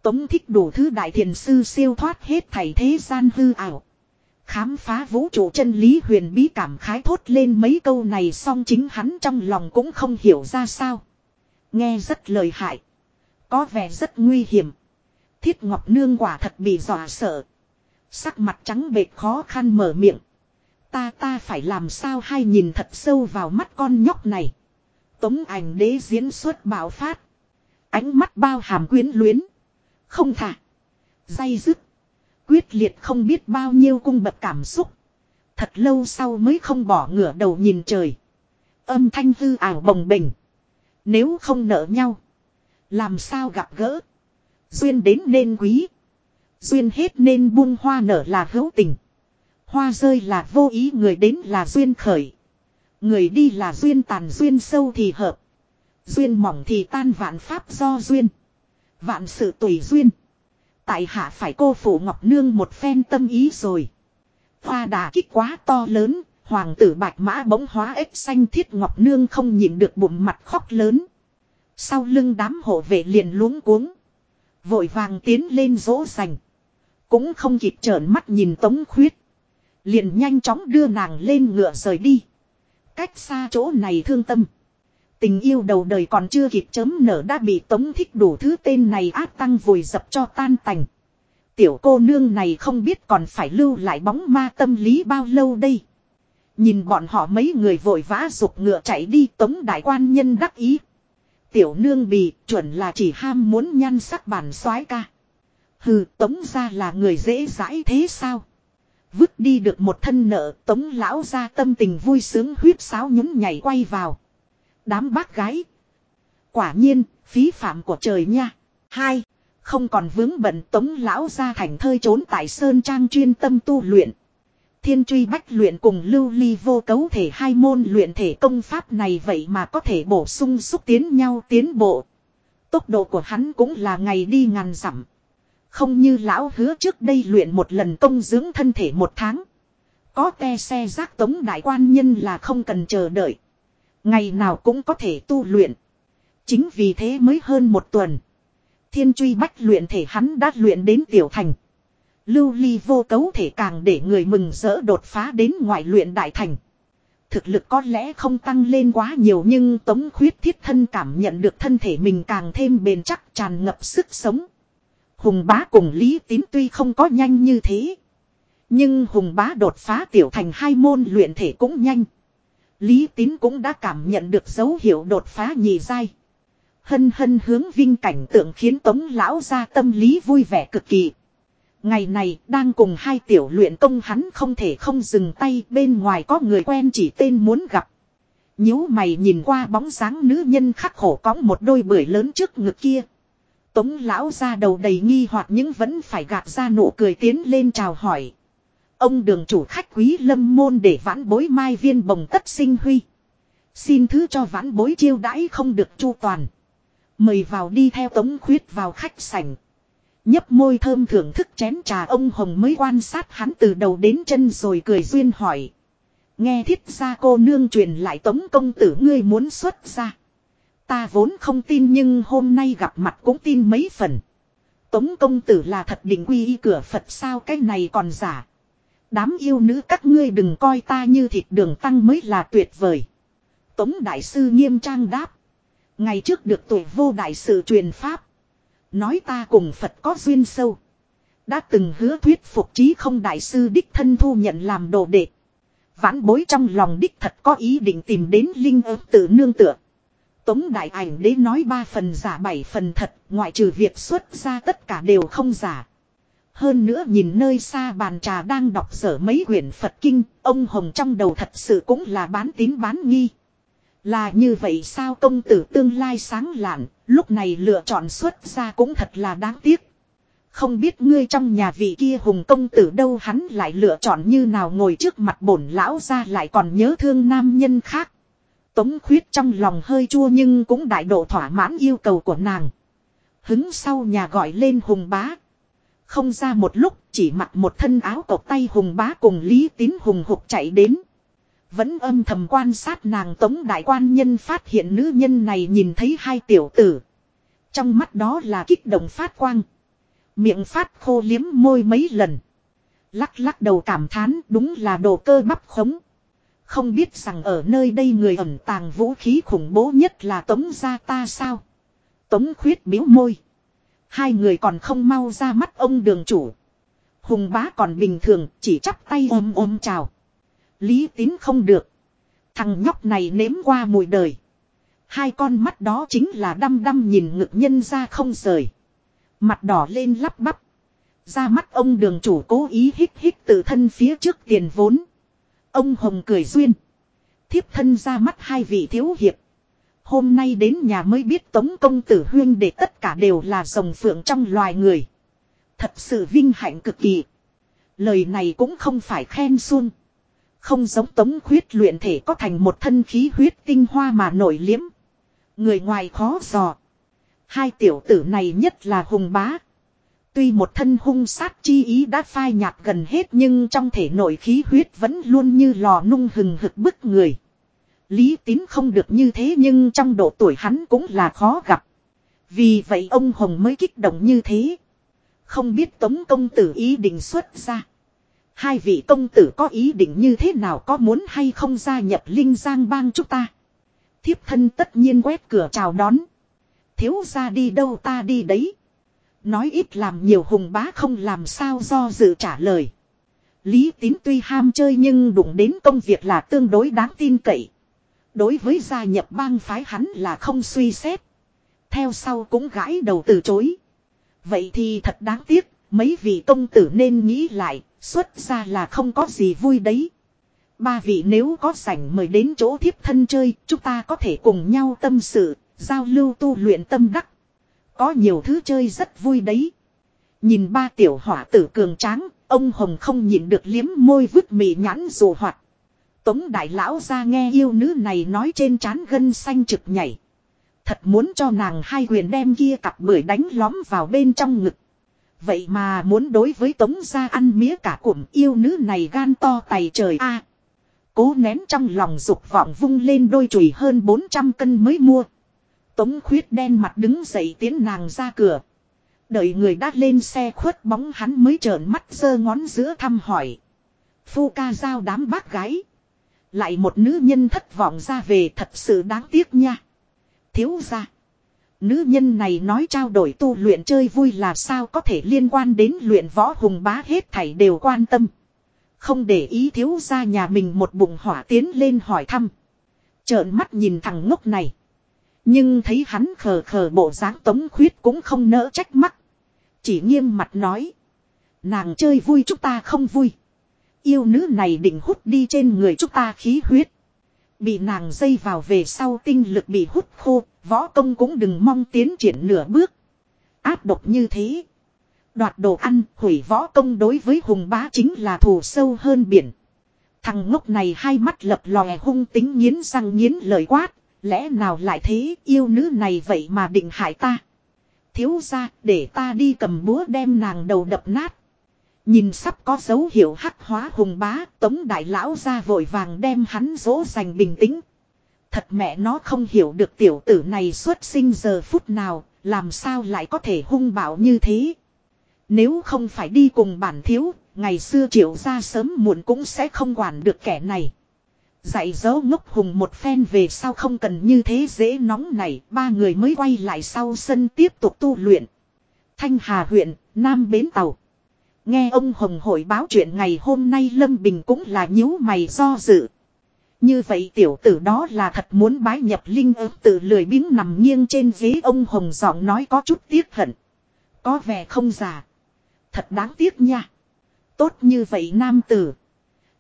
Tống thích đủ thứ đại thiền sư siêu thoát hết thảy thế gian hư ảo. Khám phá vũ trụ chân lý huyền bí cảm khái thốt lên mấy câu này xong chính hắn trong lòng cũng không hiểu ra sao. Nghe rất lời hại. Có vẻ rất nguy hiểm. Thiết Ngọc Nương quả thật bị dọa sợ. Sắc mặt trắng bệt khó khăn mở miệng. Ta ta phải làm sao hay nhìn thật sâu vào mắt con nhóc này. Tống ảnh đế diễn xuất bạo phát. Ánh mắt bao hàm quyến luyến. Không thả. Dây dứt. Quyết liệt không biết bao nhiêu cung bậc cảm xúc. Thật lâu sau mới không bỏ ngửa đầu nhìn trời. Âm thanh hư ảo bồng bềnh. Nếu không nợ nhau. Làm sao gặp gỡ. Duyên đến nên quý. Duyên hết nên buông hoa nở là hữu tình. Hoa rơi là vô ý, người đến là duyên khởi. Người đi là duyên tàn, duyên sâu thì hợp. Duyên mỏng thì tan vạn pháp do duyên. Vạn sự tùy duyên. Tại hạ phải cô phụ Ngọc Nương một phen tâm ý rồi. Hoa đà kích quá to lớn, hoàng tử bạch mã bỗng hóa ếch xanh thiết Ngọc Nương không nhìn được bụng mặt khóc lớn. Sau lưng đám hộ vệ liền luống cuống. Vội vàng tiến lên dỗ dành. Cũng không kịp trợn mắt nhìn tống khuyết. Liền nhanh chóng đưa nàng lên ngựa rời đi. Cách xa chỗ này thương tâm. Tình yêu đầu đời còn chưa kịp chấm nở đã bị tống thích đủ thứ tên này áp tăng vùi dập cho tan tành. Tiểu cô nương này không biết còn phải lưu lại bóng ma tâm lý bao lâu đây. Nhìn bọn họ mấy người vội vã rục ngựa chạy đi, tống đại quan nhân đắc ý. Tiểu nương bì, chuẩn là chỉ ham muốn nhan sắc bản soái ca. Hừ, tống ra là người dễ dãi thế sao? Vứt đi được một thân nợ, tống lão ra tâm tình vui sướng huyết sáo nhún nhảy quay vào. Đám bác gái. Quả nhiên, phí phạm của trời nha. Hai, không còn vướng bận tống lão ra thành thơi trốn tại Sơn Trang chuyên tâm tu luyện. Thiên truy bách luyện cùng lưu ly vô cấu thể hai môn luyện thể công pháp này vậy mà có thể bổ sung xúc tiến nhau tiến bộ. Tốc độ của hắn cũng là ngày đi ngàn dặm. Không như lão hứa trước đây luyện một lần công dưỡng thân thể một tháng. Có te xe giác tống đại quan nhân là không cần chờ đợi. Ngày nào cũng có thể tu luyện. Chính vì thế mới hơn một tuần. Thiên truy bách luyện thể hắn đã luyện đến tiểu thành. Lưu ly vô cấu thể càng để người mừng rỡ đột phá đến ngoại luyện đại thành. Thực lực có lẽ không tăng lên quá nhiều nhưng tống khuyết thiết thân cảm nhận được thân thể mình càng thêm bền chắc tràn ngập sức sống. Hùng bá cùng Lý Tín tuy không có nhanh như thế. Nhưng Hùng bá đột phá tiểu thành hai môn luyện thể cũng nhanh. Lý Tín cũng đã cảm nhận được dấu hiệu đột phá nhì dai. Hân hân hướng vinh cảnh tượng khiến tống lão ra tâm lý vui vẻ cực kỳ. Ngày này, đang cùng hai tiểu luyện công hắn không thể không dừng tay, bên ngoài có người quen chỉ tên muốn gặp. nhíu mày nhìn qua bóng dáng nữ nhân khắc khổ cõng một đôi bưởi lớn trước ngực kia. Tống lão ra đầu đầy nghi hoặc những vẫn phải gạt ra nụ cười tiến lên chào hỏi. Ông đường chủ khách quý lâm môn để vãn bối mai viên bồng tất sinh huy. Xin thứ cho vãn bối chiêu đãi không được chu toàn. Mời vào đi theo tống khuyết vào khách sảnh. Nhấp môi thơm thưởng thức chén trà ông Hồng mới quan sát hắn từ đầu đến chân rồi cười duyên hỏi. Nghe thiết ra cô nương truyền lại tống công tử ngươi muốn xuất ra. Ta vốn không tin nhưng hôm nay gặp mặt cũng tin mấy phần. Tống công tử là thật định quy y cửa Phật sao cái này còn giả. Đám yêu nữ các ngươi đừng coi ta như thịt đường tăng mới là tuyệt vời. Tống đại sư nghiêm trang đáp. Ngày trước được tuổi vô đại sự truyền pháp. Nói ta cùng Phật có duyên sâu. Đã từng hứa thuyết phục trí không đại sư đích thân thu nhận làm đồ đệ. Vãn bối trong lòng đích thật có ý định tìm đến linh ớt tự nương tựa. Tống đại ảnh đế nói ba phần giả bảy phần thật, ngoại trừ việc xuất ra tất cả đều không giả. Hơn nữa nhìn nơi xa bàn trà đang đọc sở mấy quyển Phật Kinh, ông Hồng trong đầu thật sự cũng là bán tín bán nghi. Là như vậy sao công tử tương lai sáng lạn, lúc này lựa chọn xuất ra cũng thật là đáng tiếc. Không biết ngươi trong nhà vị kia hùng công tử đâu hắn lại lựa chọn như nào ngồi trước mặt bổn lão ra lại còn nhớ thương nam nhân khác. Tống khuyết trong lòng hơi chua nhưng cũng đại độ thỏa mãn yêu cầu của nàng. Hứng sau nhà gọi lên hùng bá. Không ra một lúc, chỉ mặc một thân áo cộc tay hùng bá cùng Lý Tín hùng hục chạy đến. Vẫn âm thầm quan sát nàng tống đại quan nhân phát hiện nữ nhân này nhìn thấy hai tiểu tử. Trong mắt đó là kích động phát quang. Miệng phát khô liếm môi mấy lần. Lắc lắc đầu cảm thán đúng là đồ cơ bắp khống. Không biết rằng ở nơi đây người ẩn tàng vũ khí khủng bố nhất là tống gia ta sao. Tống khuyết biếu môi. Hai người còn không mau ra mắt ông đường chủ. Hùng bá còn bình thường, chỉ chắp tay ôm ôm chào. Lý tín không được. Thằng nhóc này nếm qua mùi đời. Hai con mắt đó chính là đăm đăm nhìn ngực nhân ra không rời. Mặt đỏ lên lắp bắp. Ra mắt ông đường chủ cố ý hít hít từ thân phía trước tiền vốn. Ông Hồng cười duyên. Thiếp thân ra mắt hai vị thiếu hiệp. Hôm nay đến nhà mới biết tống công tử huyên để tất cả đều là rồng phượng trong loài người. Thật sự vinh hạnh cực kỳ. Lời này cũng không phải khen xuông. Không giống tống khuyết luyện thể có thành một thân khí huyết tinh hoa mà nổi liếm. Người ngoài khó dò. Hai tiểu tử này nhất là hùng bá. Tuy một thân hung sát chi ý đã phai nhạt gần hết nhưng trong thể nội khí huyết vẫn luôn như lò nung hừng hực bức người. Lý tín không được như thế nhưng trong độ tuổi hắn cũng là khó gặp. Vì vậy ông Hồng mới kích động như thế. Không biết tống công tử ý định xuất ra. Hai vị công tử có ý định như thế nào có muốn hay không gia nhập Linh Giang bang chúng ta. Thiếp thân tất nhiên quét cửa chào đón. Thiếu ra đi đâu ta đi đấy. Nói ít làm nhiều hùng bá không làm sao do dự trả lời. Lý tín tuy ham chơi nhưng đụng đến công việc là tương đối đáng tin cậy. Đối với gia nhập bang phái hắn là không suy xét. Theo sau cũng gãi đầu từ chối. Vậy thì thật đáng tiếc, mấy vị công tử nên nghĩ lại, Xuất ra là không có gì vui đấy. Ba vị nếu có rảnh mời đến chỗ thiếp thân chơi, chúng ta có thể cùng nhau tâm sự, giao lưu tu luyện tâm đắc. Có nhiều thứ chơi rất vui đấy. Nhìn ba tiểu hỏa tử cường tráng, ông Hồng không nhịn được liếm môi vứt mì nhãn dù hoạt. Tống đại lão ra nghe yêu nữ này nói trên trán gân xanh trực nhảy. Thật muốn cho nàng hai quyền đem kia cặp bưởi đánh lóm vào bên trong ngực. Vậy mà muốn đối với tống gia ăn mía cả cụm yêu nữ này gan to tày trời a Cố nén trong lòng dục vọng vung lên đôi chùy hơn 400 cân mới mua. Tống khuyết đen mặt đứng dậy tiến nàng ra cửa. Đợi người đã lên xe khuất bóng hắn mới trợn mắt giơ ngón giữa thăm hỏi. Phu ca giao đám bác gái. Lại một nữ nhân thất vọng ra về thật sự đáng tiếc nha. Thiếu ra. Nữ nhân này nói trao đổi tu luyện chơi vui là sao có thể liên quan đến luyện võ hùng bá hết thảy đều quan tâm. Không để ý thiếu ra nhà mình một bụng hỏa tiến lên hỏi thăm. Trợn mắt nhìn thằng ngốc này. Nhưng thấy hắn khờ khờ bộ dáng tống khuyết cũng không nỡ trách mắt Chỉ nghiêm mặt nói. Nàng chơi vui chúng ta không vui. Yêu nữ này định hút đi trên người chúng ta khí huyết. Bị nàng dây vào về sau tinh lực bị hút khô, võ công cũng đừng mong tiến triển nửa bước. Áp độc như thế. Đoạt đồ ăn, hủy võ công đối với hùng bá chính là thù sâu hơn biển. Thằng ngốc này hai mắt lập lòe hung tính nghiến răng nghiến lời quát, lẽ nào lại thế yêu nữ này vậy mà định hại ta. Thiếu ra, để ta đi cầm búa đem nàng đầu đập nát. Nhìn sắp có dấu hiệu hắc hóa hùng bá, tống đại lão ra vội vàng đem hắn dỗ dành bình tĩnh. Thật mẹ nó không hiểu được tiểu tử này xuất sinh giờ phút nào, làm sao lại có thể hung bạo như thế. Nếu không phải đi cùng bản thiếu, ngày xưa triệu ra sớm muộn cũng sẽ không quản được kẻ này. Dạy dỗ ngốc hùng một phen về sau không cần như thế dễ nóng này, ba người mới quay lại sau sân tiếp tục tu luyện. Thanh Hà huyện, Nam Bến Tàu. Nghe ông Hồng hội báo chuyện ngày hôm nay Lâm Bình cũng là nhíu mày do dự. Như vậy tiểu tử đó là thật muốn bái nhập linh ớt tự lười biếng nằm nghiêng trên ghế ông Hồng giọng nói có chút tiếc hận. Có vẻ không già. Thật đáng tiếc nha. Tốt như vậy nam tử.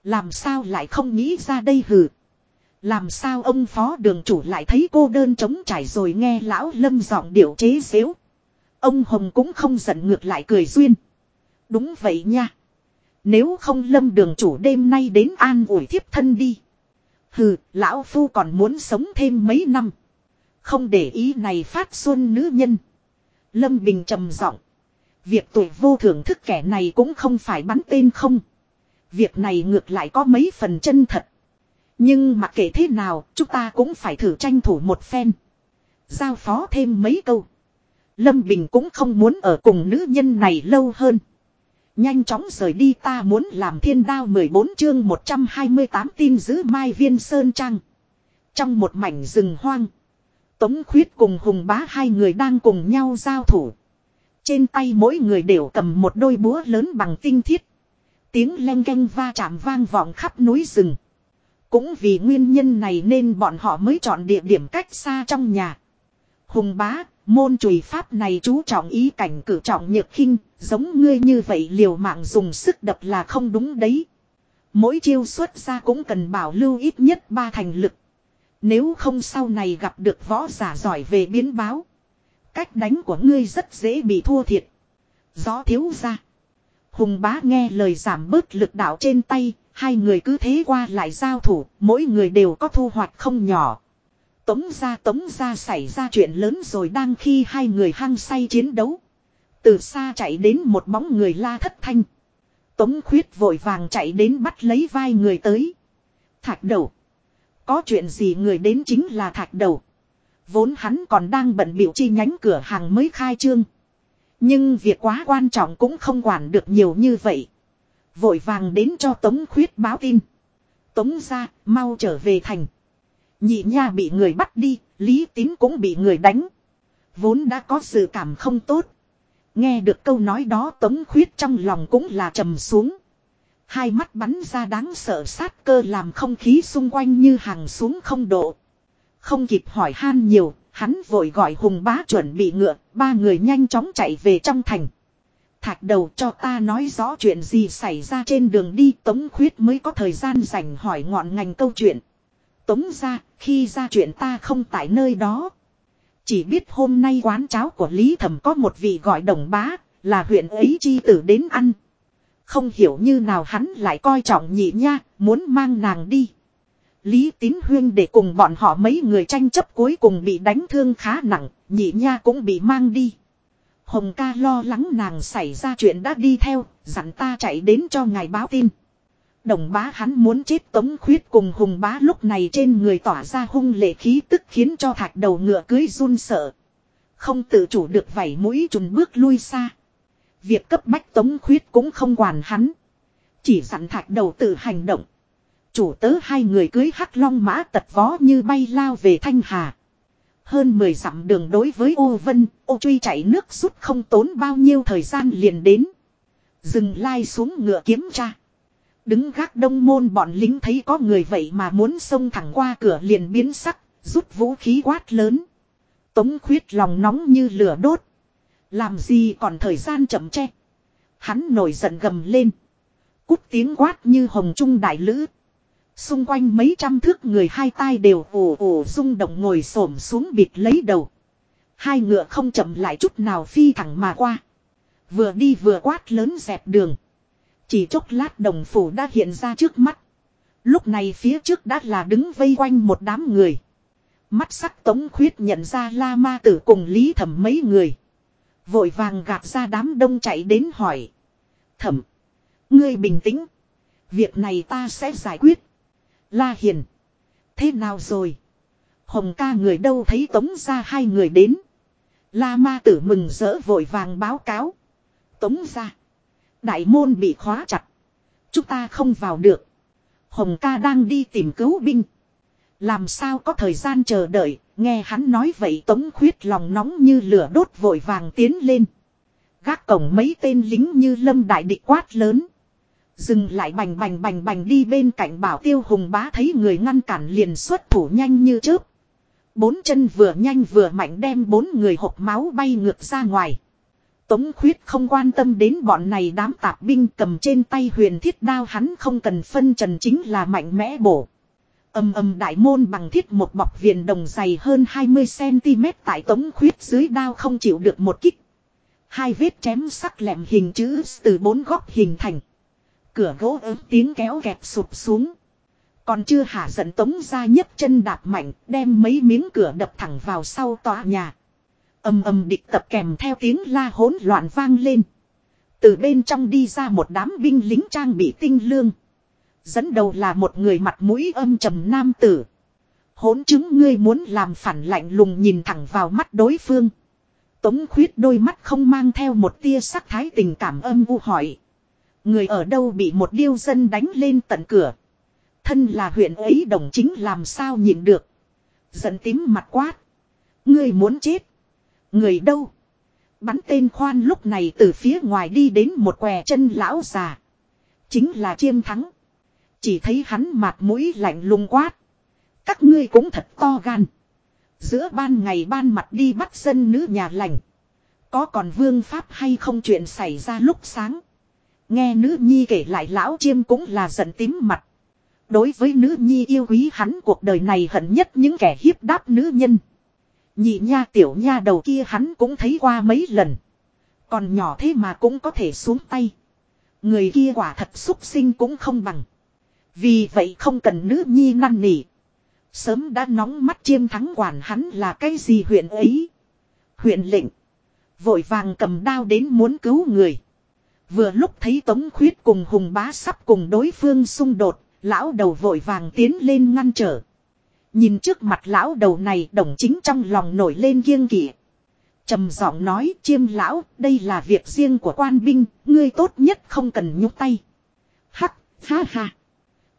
Làm sao lại không nghĩ ra đây hừ. Làm sao ông phó đường chủ lại thấy cô đơn trống trải rồi nghe lão lâm giọng điệu chế xếu. Ông Hồng cũng không giận ngược lại cười duyên. Đúng vậy nha. Nếu không lâm đường chủ đêm nay đến an ủi thiếp thân đi. Hừ, lão phu còn muốn sống thêm mấy năm. Không để ý này phát xuân nữ nhân. Lâm Bình trầm giọng. Việc tuổi vô thưởng thức kẻ này cũng không phải bắn tên không. Việc này ngược lại có mấy phần chân thật. Nhưng mà kể thế nào, chúng ta cũng phải thử tranh thủ một phen. Giao phó thêm mấy câu. Lâm Bình cũng không muốn ở cùng nữ nhân này lâu hơn. Nhanh chóng rời đi ta muốn làm thiên đao 14 chương 128 tin giữ Mai Viên Sơn Trăng. Trong một mảnh rừng hoang. Tống khuyết cùng hùng bá hai người đang cùng nhau giao thủ. Trên tay mỗi người đều cầm một đôi búa lớn bằng tinh thiết. Tiếng len canh va chạm vang vọng khắp núi rừng. Cũng vì nguyên nhân này nên bọn họ mới chọn địa điểm cách xa trong nhà. Hùng bá, môn chùy pháp này chú trọng ý cảnh cử trọng nhược khinh, giống ngươi như vậy liều mạng dùng sức đập là không đúng đấy. Mỗi chiêu xuất ra cũng cần bảo lưu ít nhất ba thành lực. Nếu không sau này gặp được võ giả giỏi về biến báo. Cách đánh của ngươi rất dễ bị thua thiệt. Gió thiếu ra. Hùng bá nghe lời giảm bớt lực đạo trên tay, hai người cứ thế qua lại giao thủ, mỗi người đều có thu hoạch không nhỏ. Tống ra tống ra xảy ra chuyện lớn rồi đang khi hai người hăng say chiến đấu. Từ xa chạy đến một bóng người la thất thanh. Tống khuyết vội vàng chạy đến bắt lấy vai người tới. Thạch đầu. Có chuyện gì người đến chính là thạch đầu. Vốn hắn còn đang bận biểu chi nhánh cửa hàng mới khai trương. Nhưng việc quá quan trọng cũng không quản được nhiều như vậy. Vội vàng đến cho Tống Khuyết báo tin. Tống ra, mau trở về thành. Nhị nha bị người bắt đi, Lý Tín cũng bị người đánh. Vốn đã có sự cảm không tốt. Nghe được câu nói đó Tống Khuyết trong lòng cũng là trầm xuống. Hai mắt bắn ra đáng sợ sát cơ làm không khí xung quanh như hàng xuống không độ. Không kịp hỏi han nhiều, hắn vội gọi hùng bá chuẩn bị ngựa, ba người nhanh chóng chạy về trong thành. Thạch đầu cho ta nói rõ chuyện gì xảy ra trên đường đi Tống Khuyết mới có thời gian dành hỏi ngọn ngành câu chuyện. Tống ra, khi ra chuyện ta không tại nơi đó. Chỉ biết hôm nay quán cháo của Lý Thẩm có một vị gọi đồng bá, là huyện ấy chi tử đến ăn. Không hiểu như nào hắn lại coi trọng nhị nha, muốn mang nàng đi. Lý Tín Huyên để cùng bọn họ mấy người tranh chấp cuối cùng bị đánh thương khá nặng, nhị nha cũng bị mang đi. Hồng ca lo lắng nàng xảy ra chuyện đã đi theo, dặn ta chạy đến cho ngài báo tin. Đồng bá hắn muốn chết tống khuyết cùng hùng bá lúc này trên người tỏa ra hung lệ khí tức khiến cho thạch đầu ngựa cưới run sợ. Không tự chủ được vảy mũi trùn bước lui xa. Việc cấp bách tống khuyết cũng không quản hắn. Chỉ dặn thạch đầu tự hành động. Chủ tớ hai người cưới hắc long mã tật vó như bay lao về Thanh Hà. Hơn 10 dặm đường đối với ô vân, ô truy chạy nước rút không tốn bao nhiêu thời gian liền đến. Dừng lai xuống ngựa kiếm tra. Đứng gác đông môn bọn lính thấy có người vậy mà muốn xông thẳng qua cửa liền biến sắc, rút vũ khí quát lớn. Tống khuyết lòng nóng như lửa đốt. Làm gì còn thời gian chậm che. Hắn nổi giận gầm lên. Cút tiếng quát như hồng trung đại lữ. Xung quanh mấy trăm thước người hai tai đều ồ ồ rung động ngồi xổm xuống bịt lấy đầu. Hai ngựa không chậm lại chút nào phi thẳng mà qua. Vừa đi vừa quát lớn dẹp đường. Chỉ chốc lát đồng phủ đã hiện ra trước mắt. Lúc này phía trước đã là đứng vây quanh một đám người. Mắt sắc tống khuyết nhận ra la ma tử cùng lý thẩm mấy người. Vội vàng gạt ra đám đông chạy đến hỏi. Thẩm. Ngươi bình tĩnh. Việc này ta sẽ giải quyết. La Hiền. Thế nào rồi? Hồng ca người đâu thấy tống ra hai người đến. La ma tử mừng rỡ vội vàng báo cáo. Tống ra. Đại môn bị khóa chặt. Chúng ta không vào được. Hồng ca đang đi tìm cứu binh. Làm sao có thời gian chờ đợi, nghe hắn nói vậy tống khuyết lòng nóng như lửa đốt vội vàng tiến lên. Gác cổng mấy tên lính như lâm đại địch quát lớn. Dừng lại bành bành bành bành đi bên cạnh bảo tiêu hùng bá thấy người ngăn cản liền xuất thủ nhanh như chớp. Bốn chân vừa nhanh vừa mạnh đem bốn người hộp máu bay ngược ra ngoài. Tống khuyết không quan tâm đến bọn này đám tạp binh cầm trên tay huyền thiết đao hắn không cần phân trần chính là mạnh mẽ bổ. Âm âm đại môn bằng thiết một bọc viền đồng dày hơn 20cm tại tống khuyết dưới đao không chịu được một kích. Hai vết chém sắc lẹm hình chữ từ bốn góc hình thành. Cửa gỗ ớt tiếng kéo kẹp sụp xuống. Còn chưa hạ giận tống ra nhấc chân đạp mạnh, đem mấy miếng cửa đập thẳng vào sau tòa nhà. Âm âm địch tập kèm theo tiếng la hỗn loạn vang lên. Từ bên trong đi ra một đám binh lính trang bị tinh lương. Dẫn đầu là một người mặt mũi âm trầm nam tử. Hỗn chứng ngươi muốn làm phản lạnh lùng nhìn thẳng vào mắt đối phương. Tống khuyết đôi mắt không mang theo một tia sắc thái tình cảm âm u hỏi. Người ở đâu bị một điêu dân đánh lên tận cửa. Thân là huyện ấy đồng chính làm sao nhìn được. Giận tím mặt quát. Ngươi muốn chết. Người đâu? Bắn tên khoan lúc này từ phía ngoài đi đến một què chân lão già. Chính là chiêm thắng. Chỉ thấy hắn mặt mũi lạnh lùng quát. Các ngươi cũng thật to gan. Giữa ban ngày ban mặt đi bắt dân nữ nhà lành. Có còn vương pháp hay không chuyện xảy ra lúc sáng. Nghe nữ nhi kể lại lão chiêm cũng là giận tím mặt. Đối với nữ nhi yêu quý hắn cuộc đời này hận nhất những kẻ hiếp đáp nữ nhân. Nhị nha tiểu nha đầu kia hắn cũng thấy qua mấy lần. Còn nhỏ thế mà cũng có thể xuống tay. Người kia quả thật xúc sinh cũng không bằng. Vì vậy không cần nữ nhi năn nỉ. Sớm đã nóng mắt chiêm thắng quản hắn là cái gì huyện ấy. Huyện lệnh. Vội vàng cầm đao đến muốn cứu người. Vừa lúc thấy Tống Khuyết cùng Hùng Bá sắp cùng đối phương xung đột, lão đầu vội vàng tiến lên ngăn trở. Nhìn trước mặt lão đầu này đồng chính trong lòng nổi lên kiêng kỵ. trầm giọng nói chiêm lão, đây là việc riêng của quan binh, ngươi tốt nhất không cần nhúc tay. Hắc, ha ha.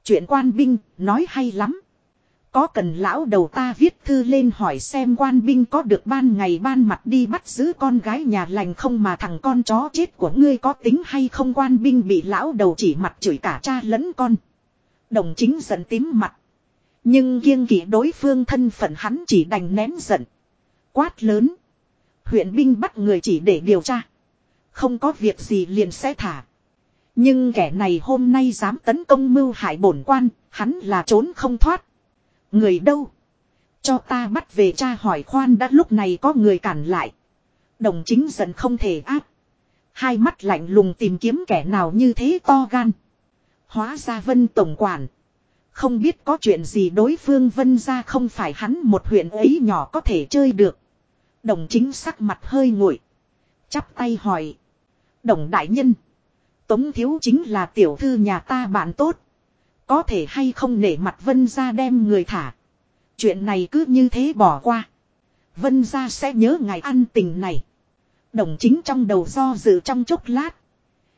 Chuyện quan binh, nói hay lắm. Có cần lão đầu ta viết thư lên hỏi xem quan binh có được ban ngày ban mặt đi bắt giữ con gái nhà lành không mà thằng con chó chết của ngươi có tính hay không quan binh bị lão đầu chỉ mặt chửi cả cha lẫn con. Đồng chính giận tím mặt. Nhưng kiêng kỵ đối phương thân phận hắn chỉ đành nén giận. Quát lớn. Huyện binh bắt người chỉ để điều tra. Không có việc gì liền sẽ thả. Nhưng kẻ này hôm nay dám tấn công mưu hại bổn quan, hắn là trốn không thoát. Người đâu? Cho ta bắt về cha hỏi khoan đã lúc này có người cản lại. Đồng chính giận không thể áp. Hai mắt lạnh lùng tìm kiếm kẻ nào như thế to gan. Hóa ra vân tổng quản. Không biết có chuyện gì đối phương vân ra không phải hắn một huyện ấy nhỏ có thể chơi được. Đồng chính sắc mặt hơi nguội. Chắp tay hỏi. Đồng đại nhân. Tống thiếu chính là tiểu thư nhà ta bạn tốt. Có thể hay không nể mặt vân ra đem người thả. Chuyện này cứ như thế bỏ qua. Vân ra sẽ nhớ ngày ăn tình này. Đồng chính trong đầu do dự trong chốc lát.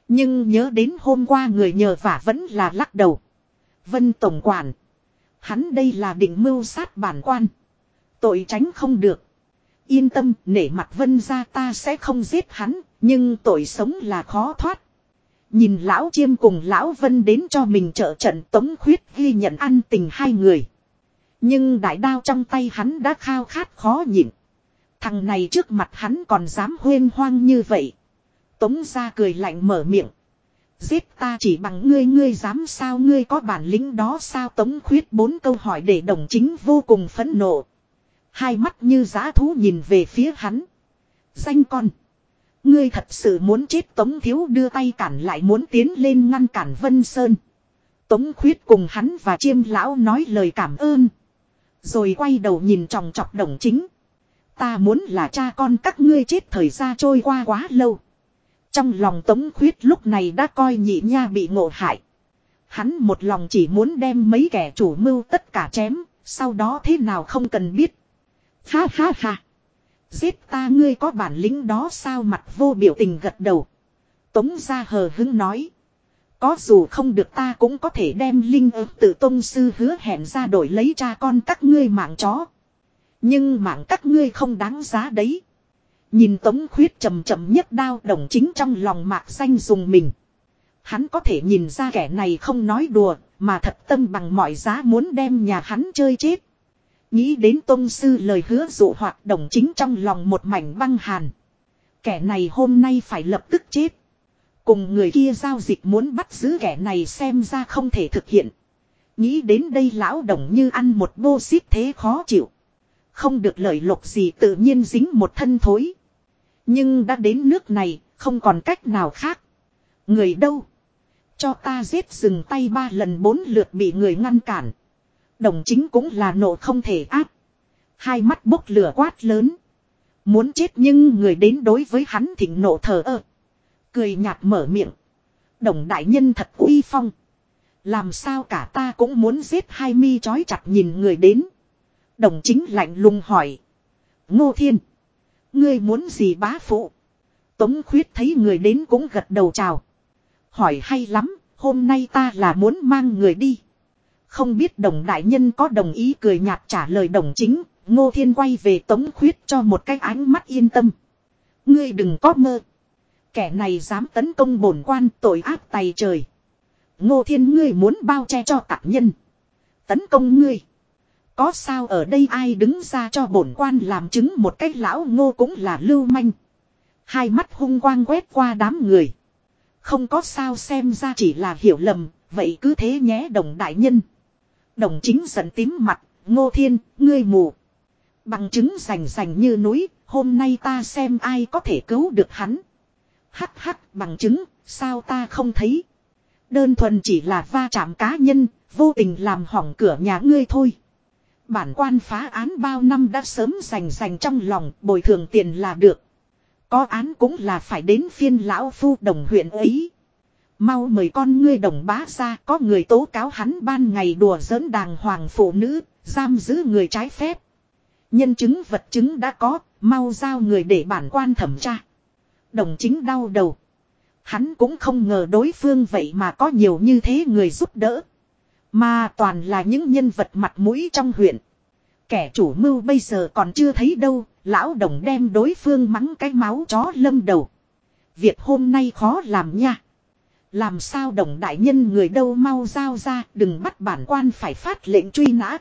Nhưng nhớ đến hôm qua người nhờ vả vẫn là lắc đầu. Vân Tổng Quản. Hắn đây là định mưu sát bản quan. Tội tránh không được. Yên tâm, nể mặt Vân ra ta sẽ không giết hắn, nhưng tội sống là khó thoát. Nhìn lão chiêm cùng lão Vân đến cho mình trợ trận tống khuyết ghi nhận ăn tình hai người. Nhưng đại đao trong tay hắn đã khao khát khó nhịn. Thằng này trước mặt hắn còn dám huyên hoang như vậy. Tống ra cười lạnh mở miệng. Giết ta chỉ bằng ngươi ngươi dám sao ngươi có bản lĩnh đó sao tống khuyết bốn câu hỏi để đồng chính vô cùng phẫn nộ. Hai mắt như giá thú nhìn về phía hắn. Danh con. Ngươi thật sự muốn chết tống thiếu đưa tay cản lại muốn tiến lên ngăn cản Vân Sơn. Tống khuyết cùng hắn và chiêm lão nói lời cảm ơn. Rồi quay đầu nhìn tròng trọc đồng chính. Ta muốn là cha con các ngươi chết thời gian trôi qua quá lâu. Trong lòng tống khuyết lúc này đã coi nhị nha bị ngộ hại. Hắn một lòng chỉ muốn đem mấy kẻ chủ mưu tất cả chém, sau đó thế nào không cần biết. Ha ha ha. Giết ta ngươi có bản lĩnh đó sao mặt vô biểu tình gật đầu. Tống ra hờ hứng nói. Có dù không được ta cũng có thể đem linh ớt tự tôn sư hứa hẹn ra đổi lấy cha con các ngươi mạng chó. Nhưng mạng các ngươi không đáng giá đấy. Nhìn tống khuyết chầm chậm nhất đao đồng chính trong lòng mạc xanh dùng mình. Hắn có thể nhìn ra kẻ này không nói đùa, mà thật tâm bằng mọi giá muốn đem nhà hắn chơi chết. Nghĩ đến tôn sư lời hứa dụ hoạt đồng chính trong lòng một mảnh băng hàn. Kẻ này hôm nay phải lập tức chết. Cùng người kia giao dịch muốn bắt giữ kẻ này xem ra không thể thực hiện. Nghĩ đến đây lão đồng như ăn một bô xít thế khó chịu. Không được lợi lộc gì tự nhiên dính một thân thối. Nhưng đã đến nước này, không còn cách nào khác. Người đâu? Cho ta giết dừng tay ba lần bốn lượt bị người ngăn cản. Đồng chính cũng là nộ không thể áp. Hai mắt bốc lửa quát lớn. Muốn chết nhưng người đến đối với hắn thỉnh nộ thờ ơ. Cười nhạt mở miệng. Đồng đại nhân thật uy phong. Làm sao cả ta cũng muốn giết hai mi chói chặt nhìn người đến. Đồng chính lạnh lùng hỏi. Ngô Thiên. Ngươi muốn gì bá phụ? Tống khuyết thấy người đến cũng gật đầu chào. Hỏi hay lắm, hôm nay ta là muốn mang người đi. Không biết đồng đại nhân có đồng ý cười nhạt trả lời đồng chính, ngô thiên quay về tống khuyết cho một cái ánh mắt yên tâm. Ngươi đừng có mơ. Kẻ này dám tấn công bổn quan tội ác tay trời. Ngô thiên ngươi muốn bao che cho tạc nhân. Tấn công ngươi. Có sao ở đây ai đứng ra cho bổn quan làm chứng một cách lão ngô cũng là lưu manh. Hai mắt hung quang quét qua đám người. Không có sao xem ra chỉ là hiểu lầm, vậy cứ thế nhé đồng đại nhân. Đồng chính giận tím mặt, ngô thiên, ngươi mù. Bằng chứng rành rành như núi, hôm nay ta xem ai có thể cứu được hắn. Hắc hắc bằng chứng, sao ta không thấy. Đơn thuần chỉ là va chạm cá nhân, vô tình làm hỏng cửa nhà ngươi thôi. Bản quan phá án bao năm đã sớm dành dành trong lòng bồi thường tiền là được. Có án cũng là phải đến phiên lão phu đồng huyện ấy. Mau mời con ngươi đồng bá ra có người tố cáo hắn ban ngày đùa giỡn đàng hoàng phụ nữ, giam giữ người trái phép. Nhân chứng vật chứng đã có, mau giao người để bản quan thẩm tra. Đồng chính đau đầu. Hắn cũng không ngờ đối phương vậy mà có nhiều như thế người giúp đỡ. Mà toàn là những nhân vật mặt mũi trong huyện. Kẻ chủ mưu bây giờ còn chưa thấy đâu, lão đồng đem đối phương mắng cái máu chó lâm đầu. Việc hôm nay khó làm nha. Làm sao đồng đại nhân người đâu mau giao ra, đừng bắt bản quan phải phát lệnh truy nã.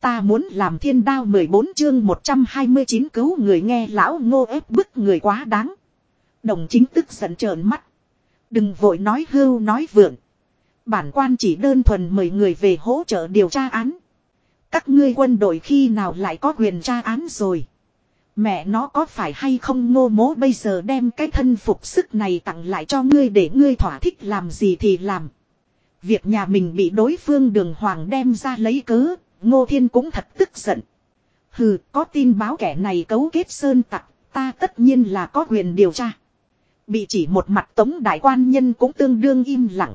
Ta muốn làm thiên đao 14 chương 129 cứu người nghe lão ngô ép bức người quá đáng. Đồng chính tức giận trợn mắt. Đừng vội nói hưu nói vượng Bản quan chỉ đơn thuần mời người về hỗ trợ điều tra án. Các ngươi quân đội khi nào lại có quyền tra án rồi. Mẹ nó có phải hay không ngô mố bây giờ đem cái thân phục sức này tặng lại cho ngươi để ngươi thỏa thích làm gì thì làm. Việc nhà mình bị đối phương đường hoàng đem ra lấy cớ, ngô thiên cũng thật tức giận. Hừ, có tin báo kẻ này cấu kết sơn tặc, ta tất nhiên là có quyền điều tra. Bị chỉ một mặt tống đại quan nhân cũng tương đương im lặng.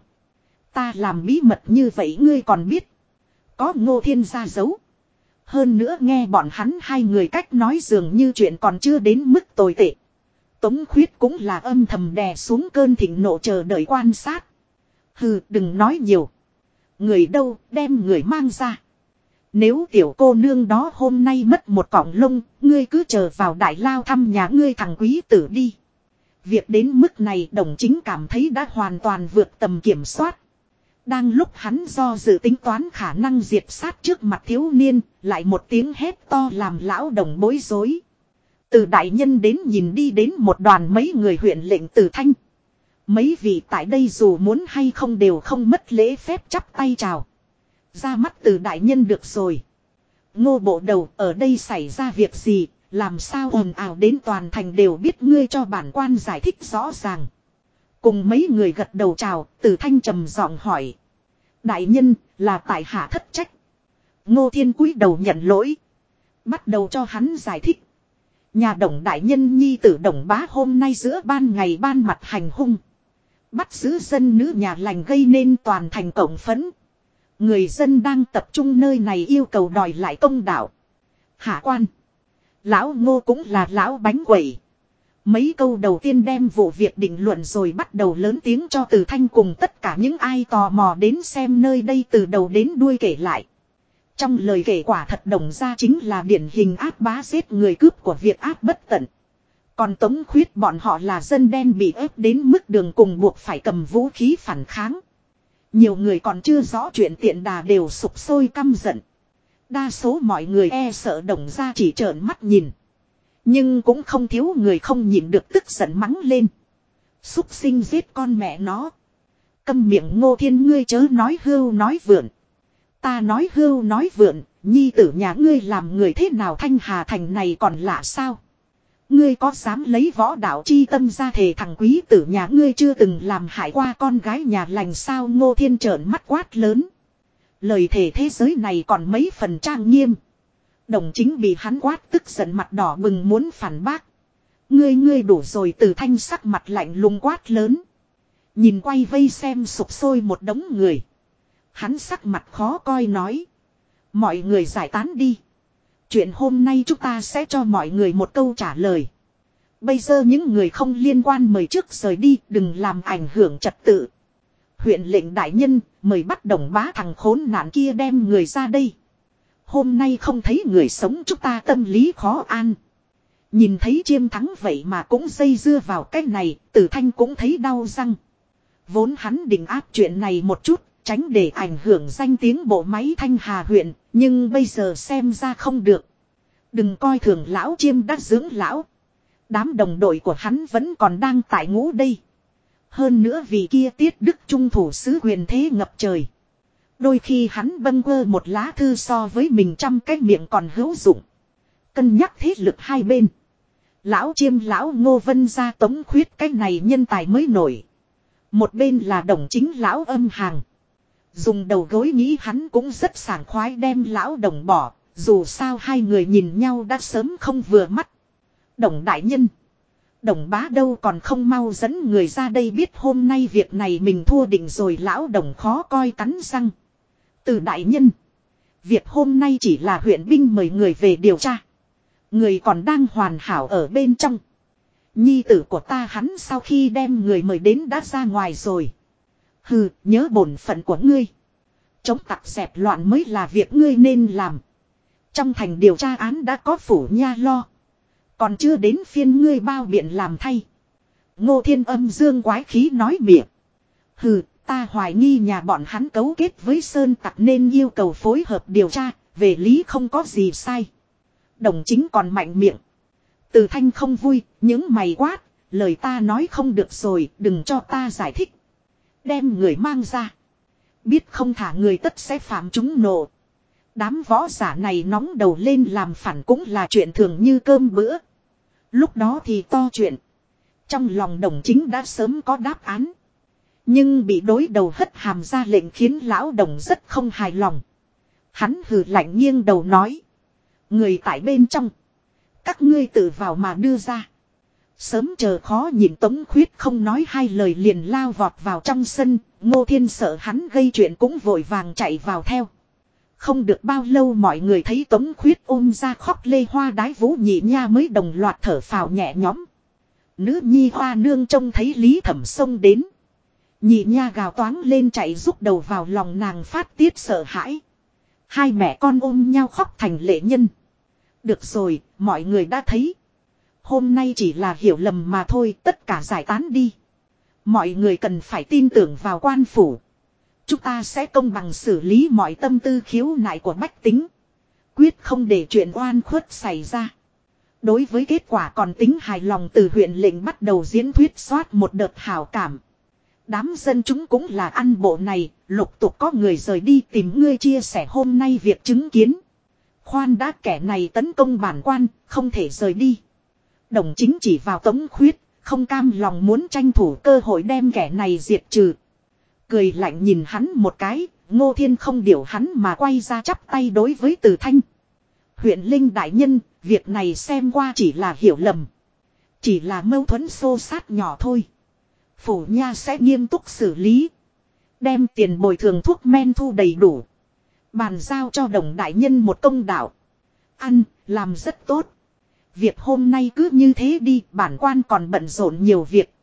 Ta làm bí mật như vậy ngươi còn biết. Có ngô thiên ra giấu. Hơn nữa nghe bọn hắn hai người cách nói dường như chuyện còn chưa đến mức tồi tệ. Tống khuyết cũng là âm thầm đè xuống cơn thịnh nộ chờ đợi quan sát. Hừ đừng nói nhiều. Người đâu đem người mang ra. Nếu tiểu cô nương đó hôm nay mất một cọng lông, ngươi cứ chờ vào đại lao thăm nhà ngươi thằng quý tử đi. Việc đến mức này đồng chính cảm thấy đã hoàn toàn vượt tầm kiểm soát. Đang lúc hắn do dự tính toán khả năng diệt sát trước mặt thiếu niên, lại một tiếng hét to làm lão đồng bối rối. Từ đại nhân đến nhìn đi đến một đoàn mấy người huyện lệnh tử thanh. Mấy vị tại đây dù muốn hay không đều không mất lễ phép chắp tay chào. Ra mắt từ đại nhân được rồi. Ngô bộ đầu ở đây xảy ra việc gì, làm sao ồn ào đến toàn thành đều biết ngươi cho bản quan giải thích rõ ràng. Cùng mấy người gật đầu chào, từ thanh trầm giọng hỏi. Đại nhân, là tại hạ thất trách. Ngô thiên cúi đầu nhận lỗi. Bắt đầu cho hắn giải thích. Nhà đồng đại nhân nhi tử đồng bá hôm nay giữa ban ngày ban mặt hành hung. Bắt giữ dân nữ nhà lành gây nên toàn thành cộng phấn. Người dân đang tập trung nơi này yêu cầu đòi lại công đạo. Hạ quan. Lão ngô cũng là lão bánh quẩy. Mấy câu đầu tiên đem vụ việc định luận rồi bắt đầu lớn tiếng cho từ thanh cùng tất cả những ai tò mò đến xem nơi đây từ đầu đến đuôi kể lại. Trong lời kể quả thật đồng ra chính là điển hình áp bá giết người cướp của việc áp bất tận. Còn tống khuyết bọn họ là dân đen bị ép đến mức đường cùng buộc phải cầm vũ khí phản kháng. Nhiều người còn chưa rõ chuyện tiện đà đều sụp sôi căm giận. Đa số mọi người e sợ đồng ra chỉ trợn mắt nhìn. Nhưng cũng không thiếu người không nhịn được tức giận mắng lên. Xúc sinh giết con mẹ nó. Câm miệng ngô thiên ngươi chớ nói hưu nói vượn. Ta nói hưu nói vượn, nhi tử nhà ngươi làm người thế nào thanh hà thành này còn lạ sao? Ngươi có dám lấy võ đạo chi tâm ra thề thằng quý tử nhà ngươi chưa từng làm hại qua con gái nhà lành sao ngô thiên trợn mắt quát lớn. Lời thề thế giới này còn mấy phần trang nghiêm. Đồng chính bị hắn quát tức giận mặt đỏ bừng muốn phản bác. Ngươi ngươi đủ rồi, từ thanh sắc mặt lạnh lùng quát lớn. Nhìn quay vây xem sụp sôi một đống người. Hắn sắc mặt khó coi nói. Mọi người giải tán đi. Chuyện hôm nay chúng ta sẽ cho mọi người một câu trả lời. Bây giờ những người không liên quan mời trước rời đi, đừng làm ảnh hưởng trật tự. Huyện lệnh đại nhân, mời bắt đồng bá thằng khốn nạn kia đem người ra đây. Hôm nay không thấy người sống chúng ta tâm lý khó an. Nhìn thấy chiêm thắng vậy mà cũng dây dưa vào cái này, tử thanh cũng thấy đau răng. Vốn hắn định áp chuyện này một chút, tránh để ảnh hưởng danh tiếng bộ máy thanh hà huyện, nhưng bây giờ xem ra không được. Đừng coi thường lão chiêm đã dưỡng lão. Đám đồng đội của hắn vẫn còn đang tại ngũ đây. Hơn nữa vì kia tiết đức trung thủ sứ quyền thế ngập trời. Đôi khi hắn bâng quơ một lá thư so với mình trăm cái miệng còn hữu dụng. Cân nhắc thế lực hai bên. Lão chiêm lão ngô vân ra tống khuyết cái này nhân tài mới nổi. Một bên là đồng chính lão âm hàng. Dùng đầu gối nghĩ hắn cũng rất sảng khoái đem lão đồng bỏ. Dù sao hai người nhìn nhau đã sớm không vừa mắt. Đồng đại nhân. Đồng bá đâu còn không mau dẫn người ra đây biết hôm nay việc này mình thua định rồi lão đồng khó coi cắn răng. Từ đại nhân. Việc hôm nay chỉ là huyện binh mời người về điều tra. Người còn đang hoàn hảo ở bên trong. Nhi tử của ta hắn sau khi đem người mời đến đã ra ngoài rồi. Hừ, nhớ bổn phận của ngươi. Chống tặc xẹp loạn mới là việc ngươi nên làm. Trong thành điều tra án đã có phủ nha lo. Còn chưa đến phiên ngươi bao biện làm thay. Ngô thiên âm dương quái khí nói miệng. Hừ, ta hoài nghi nhà bọn hắn cấu kết với Sơn Tặc nên yêu cầu phối hợp điều tra, về lý không có gì sai. Đồng chính còn mạnh miệng. Từ thanh không vui, những mày quát, lời ta nói không được rồi, đừng cho ta giải thích. Đem người mang ra. Biết không thả người tất sẽ phạm chúng nộ. Đám võ giả này nóng đầu lên làm phản cũng là chuyện thường như cơm bữa. Lúc đó thì to chuyện. Trong lòng đồng chính đã sớm có đáp án. Nhưng bị đối đầu hất hàm ra lệnh khiến lão đồng rất không hài lòng. Hắn hừ lạnh nghiêng đầu nói. Người tại bên trong. Các ngươi tự vào mà đưa ra. Sớm chờ khó nhìn Tống Khuyết không nói hai lời liền lao vọt vào trong sân, Ngô Thiên sợ hắn gây chuyện cũng vội vàng chạy vào theo. Không được bao lâu mọi người thấy Tống Khuyết ôm ra khóc lê hoa đái vũ nhị nha mới đồng loạt thở phào nhẹ nhõm. Nữ nhi hoa nương trông thấy Lý Thẩm sông đến. Nhị nha gào toáng lên chạy rút đầu vào lòng nàng phát tiết sợ hãi. Hai mẹ con ôm nhau khóc thành lệ nhân. Được rồi, mọi người đã thấy. Hôm nay chỉ là hiểu lầm mà thôi, tất cả giải tán đi. Mọi người cần phải tin tưởng vào quan phủ. Chúng ta sẽ công bằng xử lý mọi tâm tư khiếu nại của bách tính. Quyết không để chuyện oan khuất xảy ra. Đối với kết quả còn tính hài lòng từ huyện lệnh bắt đầu diễn thuyết soát một đợt hào cảm. Đám dân chúng cũng là ăn bộ này, lục tục có người rời đi tìm ngươi chia sẻ hôm nay việc chứng kiến. Khoan đã kẻ này tấn công bản quan, không thể rời đi. Đồng chính chỉ vào tống khuyết, không cam lòng muốn tranh thủ cơ hội đem kẻ này diệt trừ. Cười lạnh nhìn hắn một cái, ngô thiên không điều hắn mà quay ra chắp tay đối với từ thanh. Huyện Linh Đại Nhân, việc này xem qua chỉ là hiểu lầm. Chỉ là mâu thuẫn xô sát nhỏ thôi. Phủ nha sẽ nghiêm túc xử lý. Đem tiền bồi thường thuốc men thu đầy đủ. Bàn giao cho đồng đại nhân một công đạo. Ăn, làm rất tốt. Việc hôm nay cứ như thế đi, bản quan còn bận rộn nhiều việc.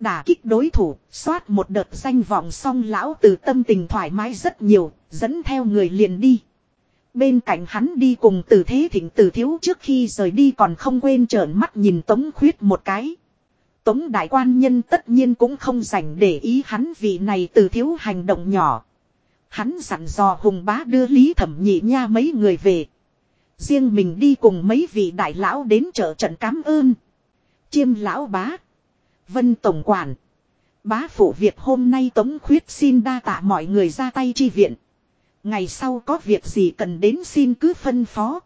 Đả kích đối thủ, xoát một đợt danh vọng xong lão từ tâm tình thoải mái rất nhiều, dẫn theo người liền đi. Bên cạnh hắn đi cùng từ thế thịnh từ thiếu trước khi rời đi còn không quên trợn mắt nhìn Tống Khuyết một cái. Tống đại quan nhân tất nhiên cũng không dành để ý hắn vì này từ thiếu hành động nhỏ. Hắn dặn dò hùng bá đưa Lý Thẩm Nhị Nha mấy người về. Riêng mình đi cùng mấy vị đại lão đến chợ trận cám ơn. Chiêm lão bá. Vân Tổng Quản. Bá phụ việc hôm nay Tống Khuyết xin đa tạ mọi người ra tay chi viện. Ngày sau có việc gì cần đến xin cứ phân phó.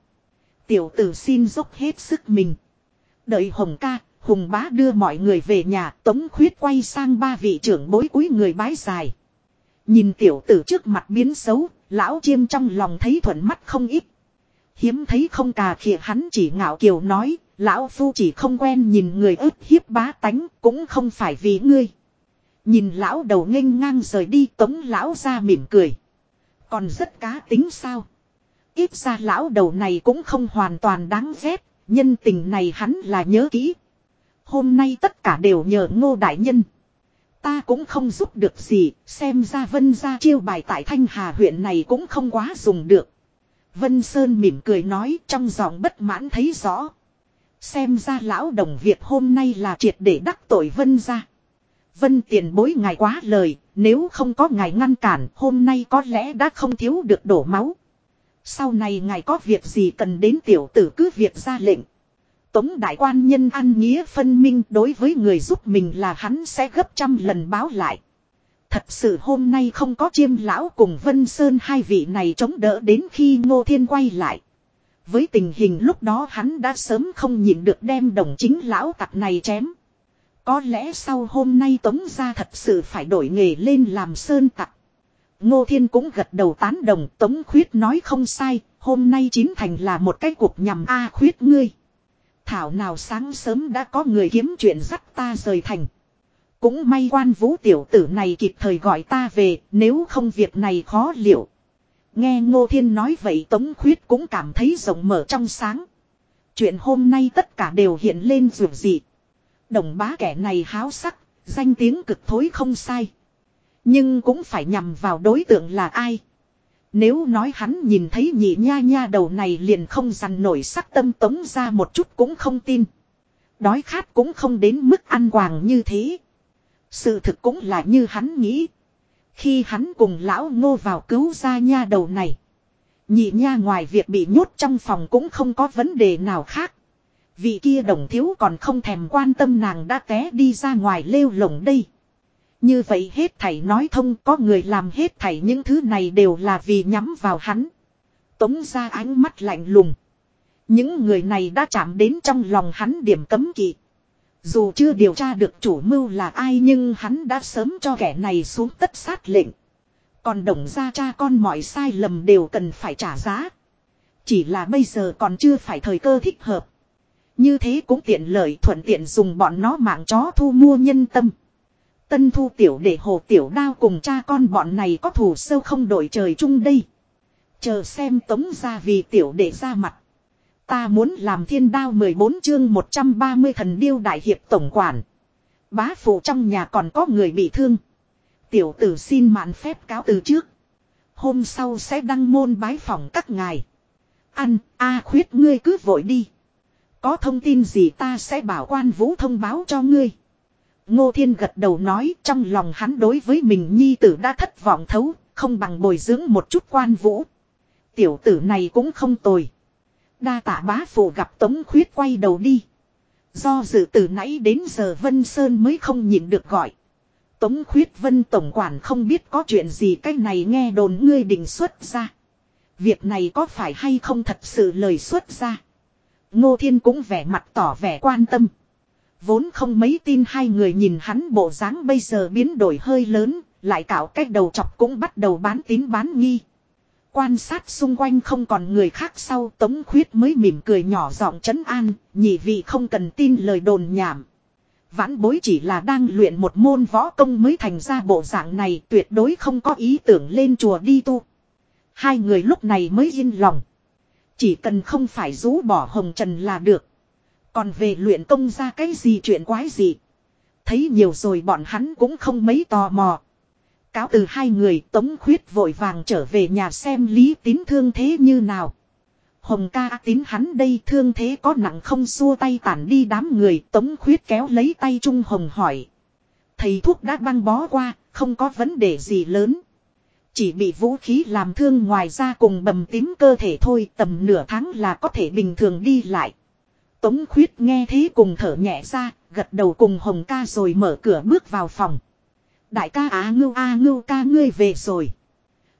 Tiểu tử xin dốc hết sức mình. Đợi Hồng ca, Hùng bá đưa mọi người về nhà, Tống Khuyết quay sang ba vị trưởng bối cúi người bái dài. Nhìn tiểu tử trước mặt biến xấu, lão chiêm trong lòng thấy thuận mắt không ít. Hiếm thấy không cà khịa hắn chỉ ngạo kiều nói, lão phu chỉ không quen nhìn người ức hiếp bá tánh, cũng không phải vì ngươi. Nhìn lão đầu nghênh ngang rời đi tống lão ra mỉm cười. Còn rất cá tính sao? Ít ra lão đầu này cũng không hoàn toàn đáng ghét, nhân tình này hắn là nhớ kỹ. Hôm nay tất cả đều nhờ ngô đại nhân. Ta cũng không giúp được gì, xem ra vân ra chiêu bài tại Thanh Hà huyện này cũng không quá dùng được. Vân Sơn mỉm cười nói trong giọng bất mãn thấy rõ. Xem ra lão đồng Việt hôm nay là triệt để đắc tội Vân ra. Vân tiền bối ngài quá lời, nếu không có ngài ngăn cản hôm nay có lẽ đã không thiếu được đổ máu. Sau này ngài có việc gì cần đến tiểu tử cứ việc ra lệnh. Tống đại quan nhân ăn nghĩa phân minh đối với người giúp mình là hắn sẽ gấp trăm lần báo lại. Thật sự hôm nay không có chiêm lão cùng Vân Sơn hai vị này chống đỡ đến khi Ngô Thiên quay lại. Với tình hình lúc đó hắn đã sớm không nhịn được đem đồng chính lão tặc này chém. Có lẽ sau hôm nay Tống ra thật sự phải đổi nghề lên làm sơn tặc. Ngô Thiên cũng gật đầu tán đồng Tống Khuyết nói không sai, hôm nay chính thành là một cái cuộc nhằm A Khuyết ngươi. Thảo nào sáng sớm đã có người kiếm chuyện dắt ta rời thành. Cũng may quan vũ tiểu tử này kịp thời gọi ta về, nếu không việc này khó liệu. Nghe Ngô Thiên nói vậy Tống Khuyết cũng cảm thấy rộng mở trong sáng. Chuyện hôm nay tất cả đều hiện lên dù gì. Đồng bá kẻ này háo sắc, danh tiếng cực thối không sai. Nhưng cũng phải nhằm vào đối tượng là ai. Nếu nói hắn nhìn thấy nhị nha nha đầu này liền không dằn nổi sắc tâm tống ra một chút cũng không tin. Đói khát cũng không đến mức ăn quàng như thế. Sự thực cũng là như hắn nghĩ. Khi hắn cùng lão ngô vào cứu ra nha đầu này. Nhị nha ngoài việc bị nhốt trong phòng cũng không có vấn đề nào khác. Vị kia đồng thiếu còn không thèm quan tâm nàng đã té đi ra ngoài lêu lồng đây. Như vậy hết thảy nói thông, có người làm hết thảy những thứ này đều là vì nhắm vào hắn. Tống ra ánh mắt lạnh lùng. Những người này đã chạm đến trong lòng hắn điểm cấm kỵ. Dù chưa điều tra được chủ mưu là ai nhưng hắn đã sớm cho kẻ này xuống tất sát lệnh. Còn đồng ra cha con mọi sai lầm đều cần phải trả giá. Chỉ là bây giờ còn chưa phải thời cơ thích hợp. Như thế cũng tiện lợi thuận tiện dùng bọn nó mạng chó thu mua nhân tâm. Tân thu tiểu để hồ tiểu đao cùng cha con bọn này có thù sâu không đổi trời chung đây. Chờ xem tống ra vì tiểu để ra mặt. Ta muốn làm thiên đao 14 chương 130 thần điêu đại hiệp tổng quản. Bá phụ trong nhà còn có người bị thương. Tiểu tử xin mạn phép cáo từ trước. Hôm sau sẽ đăng môn bái phòng các ngài. Ăn, a khuyết ngươi cứ vội đi. Có thông tin gì ta sẽ bảo quan vũ thông báo cho ngươi. Ngô Thiên gật đầu nói trong lòng hắn đối với mình nhi tử đã thất vọng thấu, không bằng bồi dưỡng một chút quan vũ. Tiểu tử này cũng không tồi. Đa Tả bá phụ gặp Tống Khuyết quay đầu đi. Do dự từ nãy đến giờ Vân Sơn mới không nhịn được gọi. Tống Khuyết Vân Tổng Quản không biết có chuyện gì cái này nghe đồn ngươi định xuất ra. Việc này có phải hay không thật sự lời xuất ra. Ngô Thiên cũng vẻ mặt tỏ vẻ quan tâm. Vốn không mấy tin hai người nhìn hắn bộ dáng bây giờ biến đổi hơi lớn, lại cạo cách đầu chọc cũng bắt đầu bán tín bán nghi. Quan sát xung quanh không còn người khác sau Tống Khuyết mới mỉm cười nhỏ giọng trấn an, nhị vị không cần tin lời đồn nhảm. Vãn bối chỉ là đang luyện một môn võ công mới thành ra bộ dạng này tuyệt đối không có ý tưởng lên chùa đi tu. Hai người lúc này mới yên lòng. Chỉ cần không phải rũ bỏ hồng trần là được. Còn về luyện công ra cái gì chuyện quái gì. Thấy nhiều rồi bọn hắn cũng không mấy tò mò. Cáo từ hai người tống khuyết vội vàng trở về nhà xem lý tín thương thế như nào. Hồng ca tín hắn đây thương thế có nặng không xua tay tản đi đám người tống khuyết kéo lấy tay Trung Hồng hỏi. Thầy thuốc đã băng bó qua, không có vấn đề gì lớn. Chỉ bị vũ khí làm thương ngoài ra cùng bầm tím cơ thể thôi tầm nửa tháng là có thể bình thường đi lại. Tống khuyết nghe thế cùng thở nhẹ ra, gật đầu cùng Hồng ca rồi mở cửa bước vào phòng. Đại ca á ngưu a ngưu ca ngươi về rồi.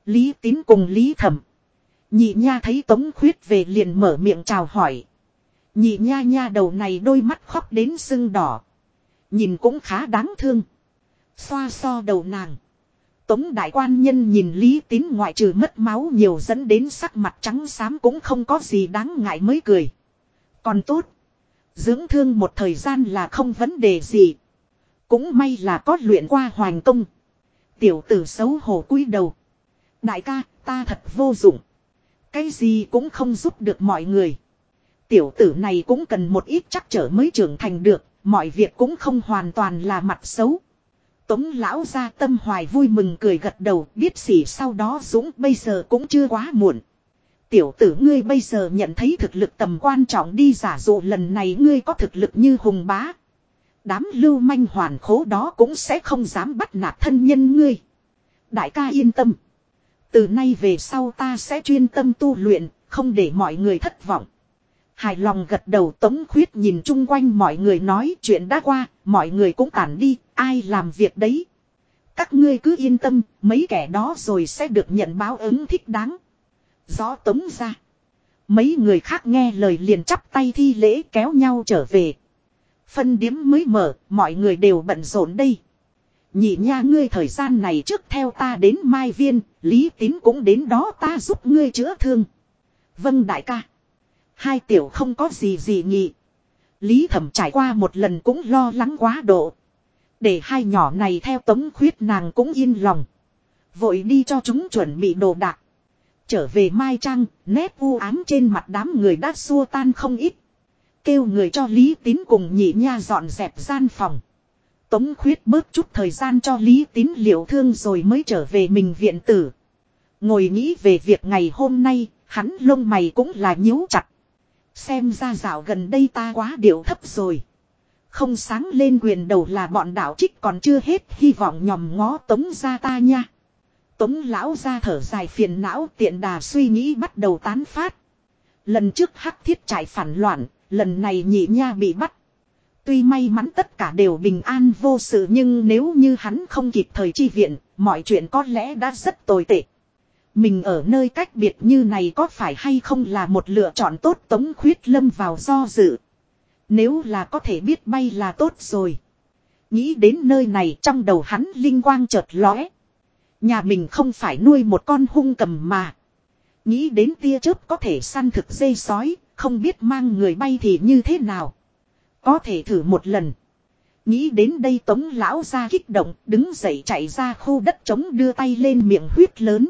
Lý tín cùng Lý thẩm. Nhị nha thấy tống khuyết về liền mở miệng chào hỏi. Nhị nha nha đầu này đôi mắt khóc đến sưng đỏ. Nhìn cũng khá đáng thương. Xoa so đầu nàng. Tống đại quan nhân nhìn Lý tín ngoại trừ mất máu nhiều dẫn đến sắc mặt trắng xám cũng không có gì đáng ngại mới cười. Còn tốt. Dưỡng thương một thời gian là không vấn đề gì. Cũng may là có luyện qua hoàng công. Tiểu tử xấu hổ cúi đầu. Đại ca, ta thật vô dụng. Cái gì cũng không giúp được mọi người. Tiểu tử này cũng cần một ít chắc trở mới trưởng thành được, mọi việc cũng không hoàn toàn là mặt xấu. Tống lão ra tâm hoài vui mừng cười gật đầu, biết xỉ sau đó Dũng bây giờ cũng chưa quá muộn. Tiểu tử ngươi bây giờ nhận thấy thực lực tầm quan trọng đi giả dụ lần này ngươi có thực lực như hùng bá, Đám lưu manh hoàn khố đó cũng sẽ không dám bắt nạt thân nhân ngươi. Đại ca yên tâm. Từ nay về sau ta sẽ chuyên tâm tu luyện, không để mọi người thất vọng. Hài lòng gật đầu tống khuyết nhìn chung quanh mọi người nói chuyện đã qua, mọi người cũng tản đi, ai làm việc đấy. Các ngươi cứ yên tâm, mấy kẻ đó rồi sẽ được nhận báo ứng thích đáng. Gió tống ra. Mấy người khác nghe lời liền chắp tay thi lễ kéo nhau trở về. Phân điếm mới mở, mọi người đều bận rộn đây. Nhị nha ngươi thời gian này trước theo ta đến Mai Viên, Lý Tín cũng đến đó ta giúp ngươi chữa thương. Vâng đại ca. Hai tiểu không có gì gì nhị. Lý thẩm trải qua một lần cũng lo lắng quá độ. Để hai nhỏ này theo tống khuyết nàng cũng yên lòng. Vội đi cho chúng chuẩn bị đồ đạc. Trở về Mai Trang, nét u ám trên mặt đám người đã xua tan không ít. Kêu người cho Lý Tín cùng nhị nha dọn dẹp gian phòng. Tống khuyết bớt chút thời gian cho Lý Tín liệu thương rồi mới trở về mình viện tử. Ngồi nghĩ về việc ngày hôm nay, hắn lông mày cũng là nhíu chặt. Xem ra dạo gần đây ta quá điệu thấp rồi. Không sáng lên quyền đầu là bọn đạo trích còn chưa hết hy vọng nhòm ngó tống ra ta nha. Tống lão ra thở dài phiền não tiện đà suy nghĩ bắt đầu tán phát. Lần trước hắc thiết trải phản loạn, lần này nhị nha bị bắt. Tuy may mắn tất cả đều bình an vô sự nhưng nếu như hắn không kịp thời chi viện, mọi chuyện có lẽ đã rất tồi tệ. Mình ở nơi cách biệt như này có phải hay không là một lựa chọn tốt tống khuyết lâm vào do dự. Nếu là có thể biết bay là tốt rồi. Nghĩ đến nơi này trong đầu hắn linh quang chợt lóe. Nhà mình không phải nuôi một con hung cầm mà. Nghĩ đến tia chớp có thể săn thực dây sói, không biết mang người bay thì như thế nào. Có thể thử một lần. Nghĩ đến đây tống lão ra kích động, đứng dậy chạy ra khu đất trống đưa tay lên miệng huyết lớn.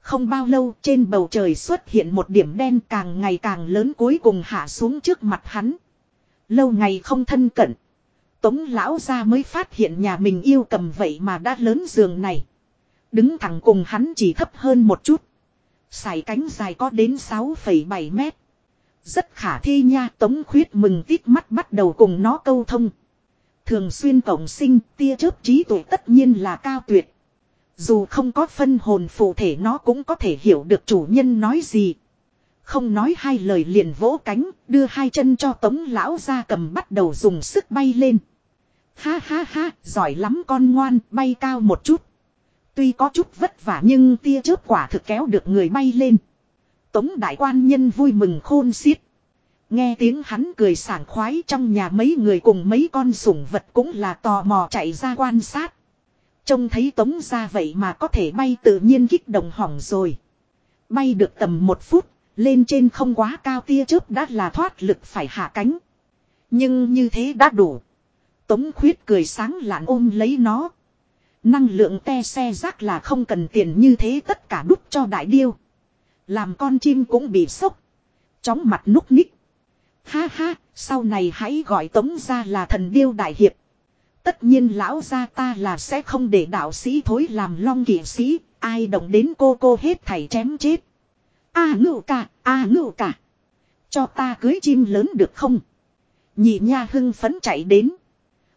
Không bao lâu trên bầu trời xuất hiện một điểm đen càng ngày càng lớn cuối cùng hạ xuống trước mặt hắn. Lâu ngày không thân cận. Tống lão ra mới phát hiện nhà mình yêu cầm vậy mà đã lớn giường này. Đứng thẳng cùng hắn chỉ thấp hơn một chút. Sải cánh dài có đến 6,7 mét. Rất khả thi nha tống khuyết mừng tít mắt bắt đầu cùng nó câu thông. Thường xuyên cộng sinh tia chớp trí tuệ tất nhiên là cao tuyệt. Dù không có phân hồn phụ thể nó cũng có thể hiểu được chủ nhân nói gì. Không nói hai lời liền vỗ cánh, đưa hai chân cho tống lão ra cầm bắt đầu dùng sức bay lên. Ha ha ha, giỏi lắm con ngoan, bay cao một chút. Tuy có chút vất vả nhưng tia chớp quả thực kéo được người bay lên. Tống đại quan nhân vui mừng khôn xiết. Nghe tiếng hắn cười sảng khoái trong nhà mấy người cùng mấy con sủng vật cũng là tò mò chạy ra quan sát. Trông thấy tống ra vậy mà có thể bay tự nhiên kích động hỏng rồi. Bay được tầm một phút, lên trên không quá cao tia chớp đã là thoát lực phải hạ cánh. Nhưng như thế đã đủ. Tống khuyết cười sáng lạn ôm lấy nó. Năng lượng te xe rác là không cần tiền như thế tất cả đút cho đại điêu. Làm con chim cũng bị sốc. Chóng mặt núc ních. Ha ha, sau này hãy gọi tống ra là thần điêu đại hiệp. Tất nhiên lão gia ta là sẽ không để đạo sĩ thối làm long kỵ sĩ, ai động đến cô cô hết thảy chém chết. A à, ngưu cả, a à, ngưu cả. Cho ta cưới chim lớn được không? Nhị nha hưng phấn chạy đến.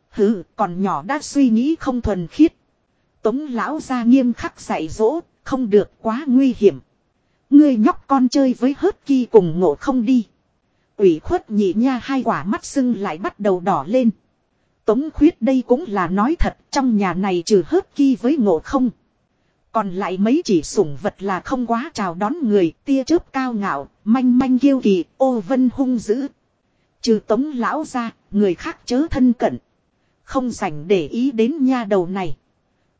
Hừ, còn nhỏ đã suy nghĩ không thuần khiết. Tống lão ra nghiêm khắc dạy dỗ, không được quá nguy hiểm. Ngươi nhóc con chơi với hớt kỳ cùng ngộ không đi. ủy khuất nhị nha hai quả mắt sưng lại bắt đầu đỏ lên. Tống khuyết đây cũng là nói thật trong nhà này trừ hớt kỳ với ngộ không. Còn lại mấy chỉ sủng vật là không quá chào đón người, tia chớp cao ngạo, manh manh kiêu kỳ, ô vân hung dữ. Trừ tống lão ra, người khác chớ thân cận. Không dành để ý đến nha đầu này.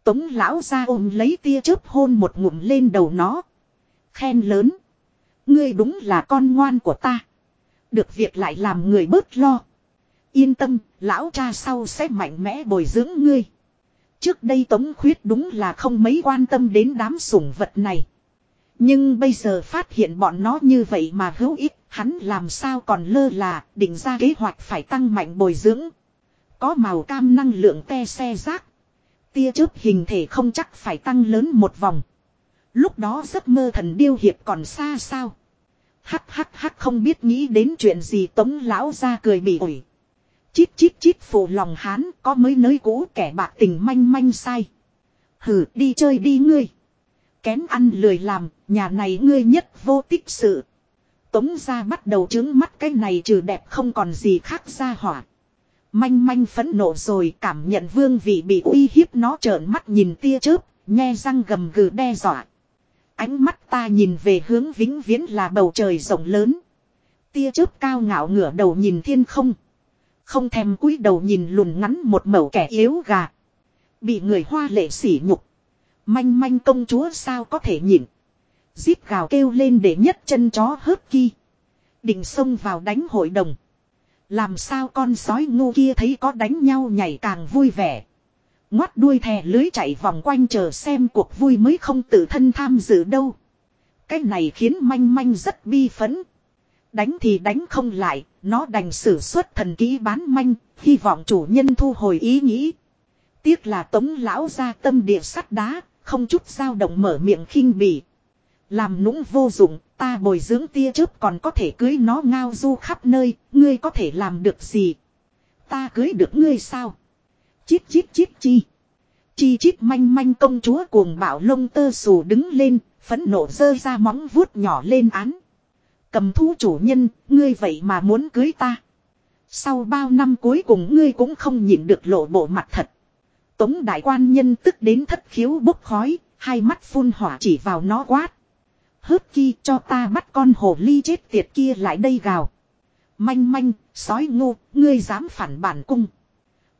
Tống lão ra ôm lấy tia chớp hôn một ngụm lên đầu nó. Khen lớn. Ngươi đúng là con ngoan của ta. Được việc lại làm người bớt lo. Yên tâm, lão cha sau sẽ mạnh mẽ bồi dưỡng ngươi. Trước đây Tống Khuyết đúng là không mấy quan tâm đến đám sủng vật này. Nhưng bây giờ phát hiện bọn nó như vậy mà hữu ích, hắn làm sao còn lơ là, định ra kế hoạch phải tăng mạnh bồi dưỡng. Có màu cam năng lượng te xe rác. Tia chớp hình thể không chắc phải tăng lớn một vòng. Lúc đó giấc mơ thần điêu hiệp còn xa sao. Hắc hắc hắc không biết nghĩ đến chuyện gì tống lão ra cười bị ủi. Chít chít chít phụ lòng hán có mới nới cũ kẻ bạc tình manh manh sai. Hử đi chơi đi ngươi. Kén ăn lười làm, nhà này ngươi nhất vô tích sự. Tống ra bắt đầu trướng mắt cái này trừ đẹp không còn gì khác ra hỏa. Manh manh phẫn nộ rồi cảm nhận vương vị bị uy hiếp nó trợn mắt nhìn tia chớp, nghe răng gầm gừ đe dọa. Ánh mắt ta nhìn về hướng vĩnh viễn là bầu trời rộng lớn. Tia chớp cao ngạo ngửa đầu nhìn thiên không. Không thèm cúi đầu nhìn lùn ngắn một mẩu kẻ yếu gà. Bị người hoa lệ sỉ nhục. Manh manh công chúa sao có thể nhịn. Giết gào kêu lên để nhất chân chó hớp ki. Định xông vào đánh hội đồng. Làm sao con sói ngu kia thấy có đánh nhau nhảy càng vui vẻ. Ngoắt đuôi thè lưới chạy vòng quanh chờ xem cuộc vui mới không tự thân tham dự đâu. Cái này khiến manh manh rất bi phấn. Đánh thì đánh không lại, nó đành sử xuất thần ký bán manh, hy vọng chủ nhân thu hồi ý nghĩ. Tiếc là tống lão ra tâm địa sắt đá, không chút dao động mở miệng khinh bỉ. Làm nũng vô dụng, ta bồi dưỡng tia chớp còn có thể cưới nó ngao du khắp nơi, ngươi có thể làm được gì? Ta cưới được ngươi sao? Chít chít chít chi. Chi chít manh manh công chúa cuồng bạo lông tơ xù đứng lên, phẫn nộ dơ ra móng vuốt nhỏ lên án. Cầm thú chủ nhân, ngươi vậy mà muốn cưới ta. Sau bao năm cuối cùng ngươi cũng không nhịn được lộ bộ mặt thật. Tống đại quan nhân tức đến thất khiếu bốc khói, hai mắt phun hỏa chỉ vào nó quát. Hớt ki cho ta bắt con hồ ly chết tiệt kia lại đây gào. Manh manh, sói ngu, ngươi dám phản bản cung.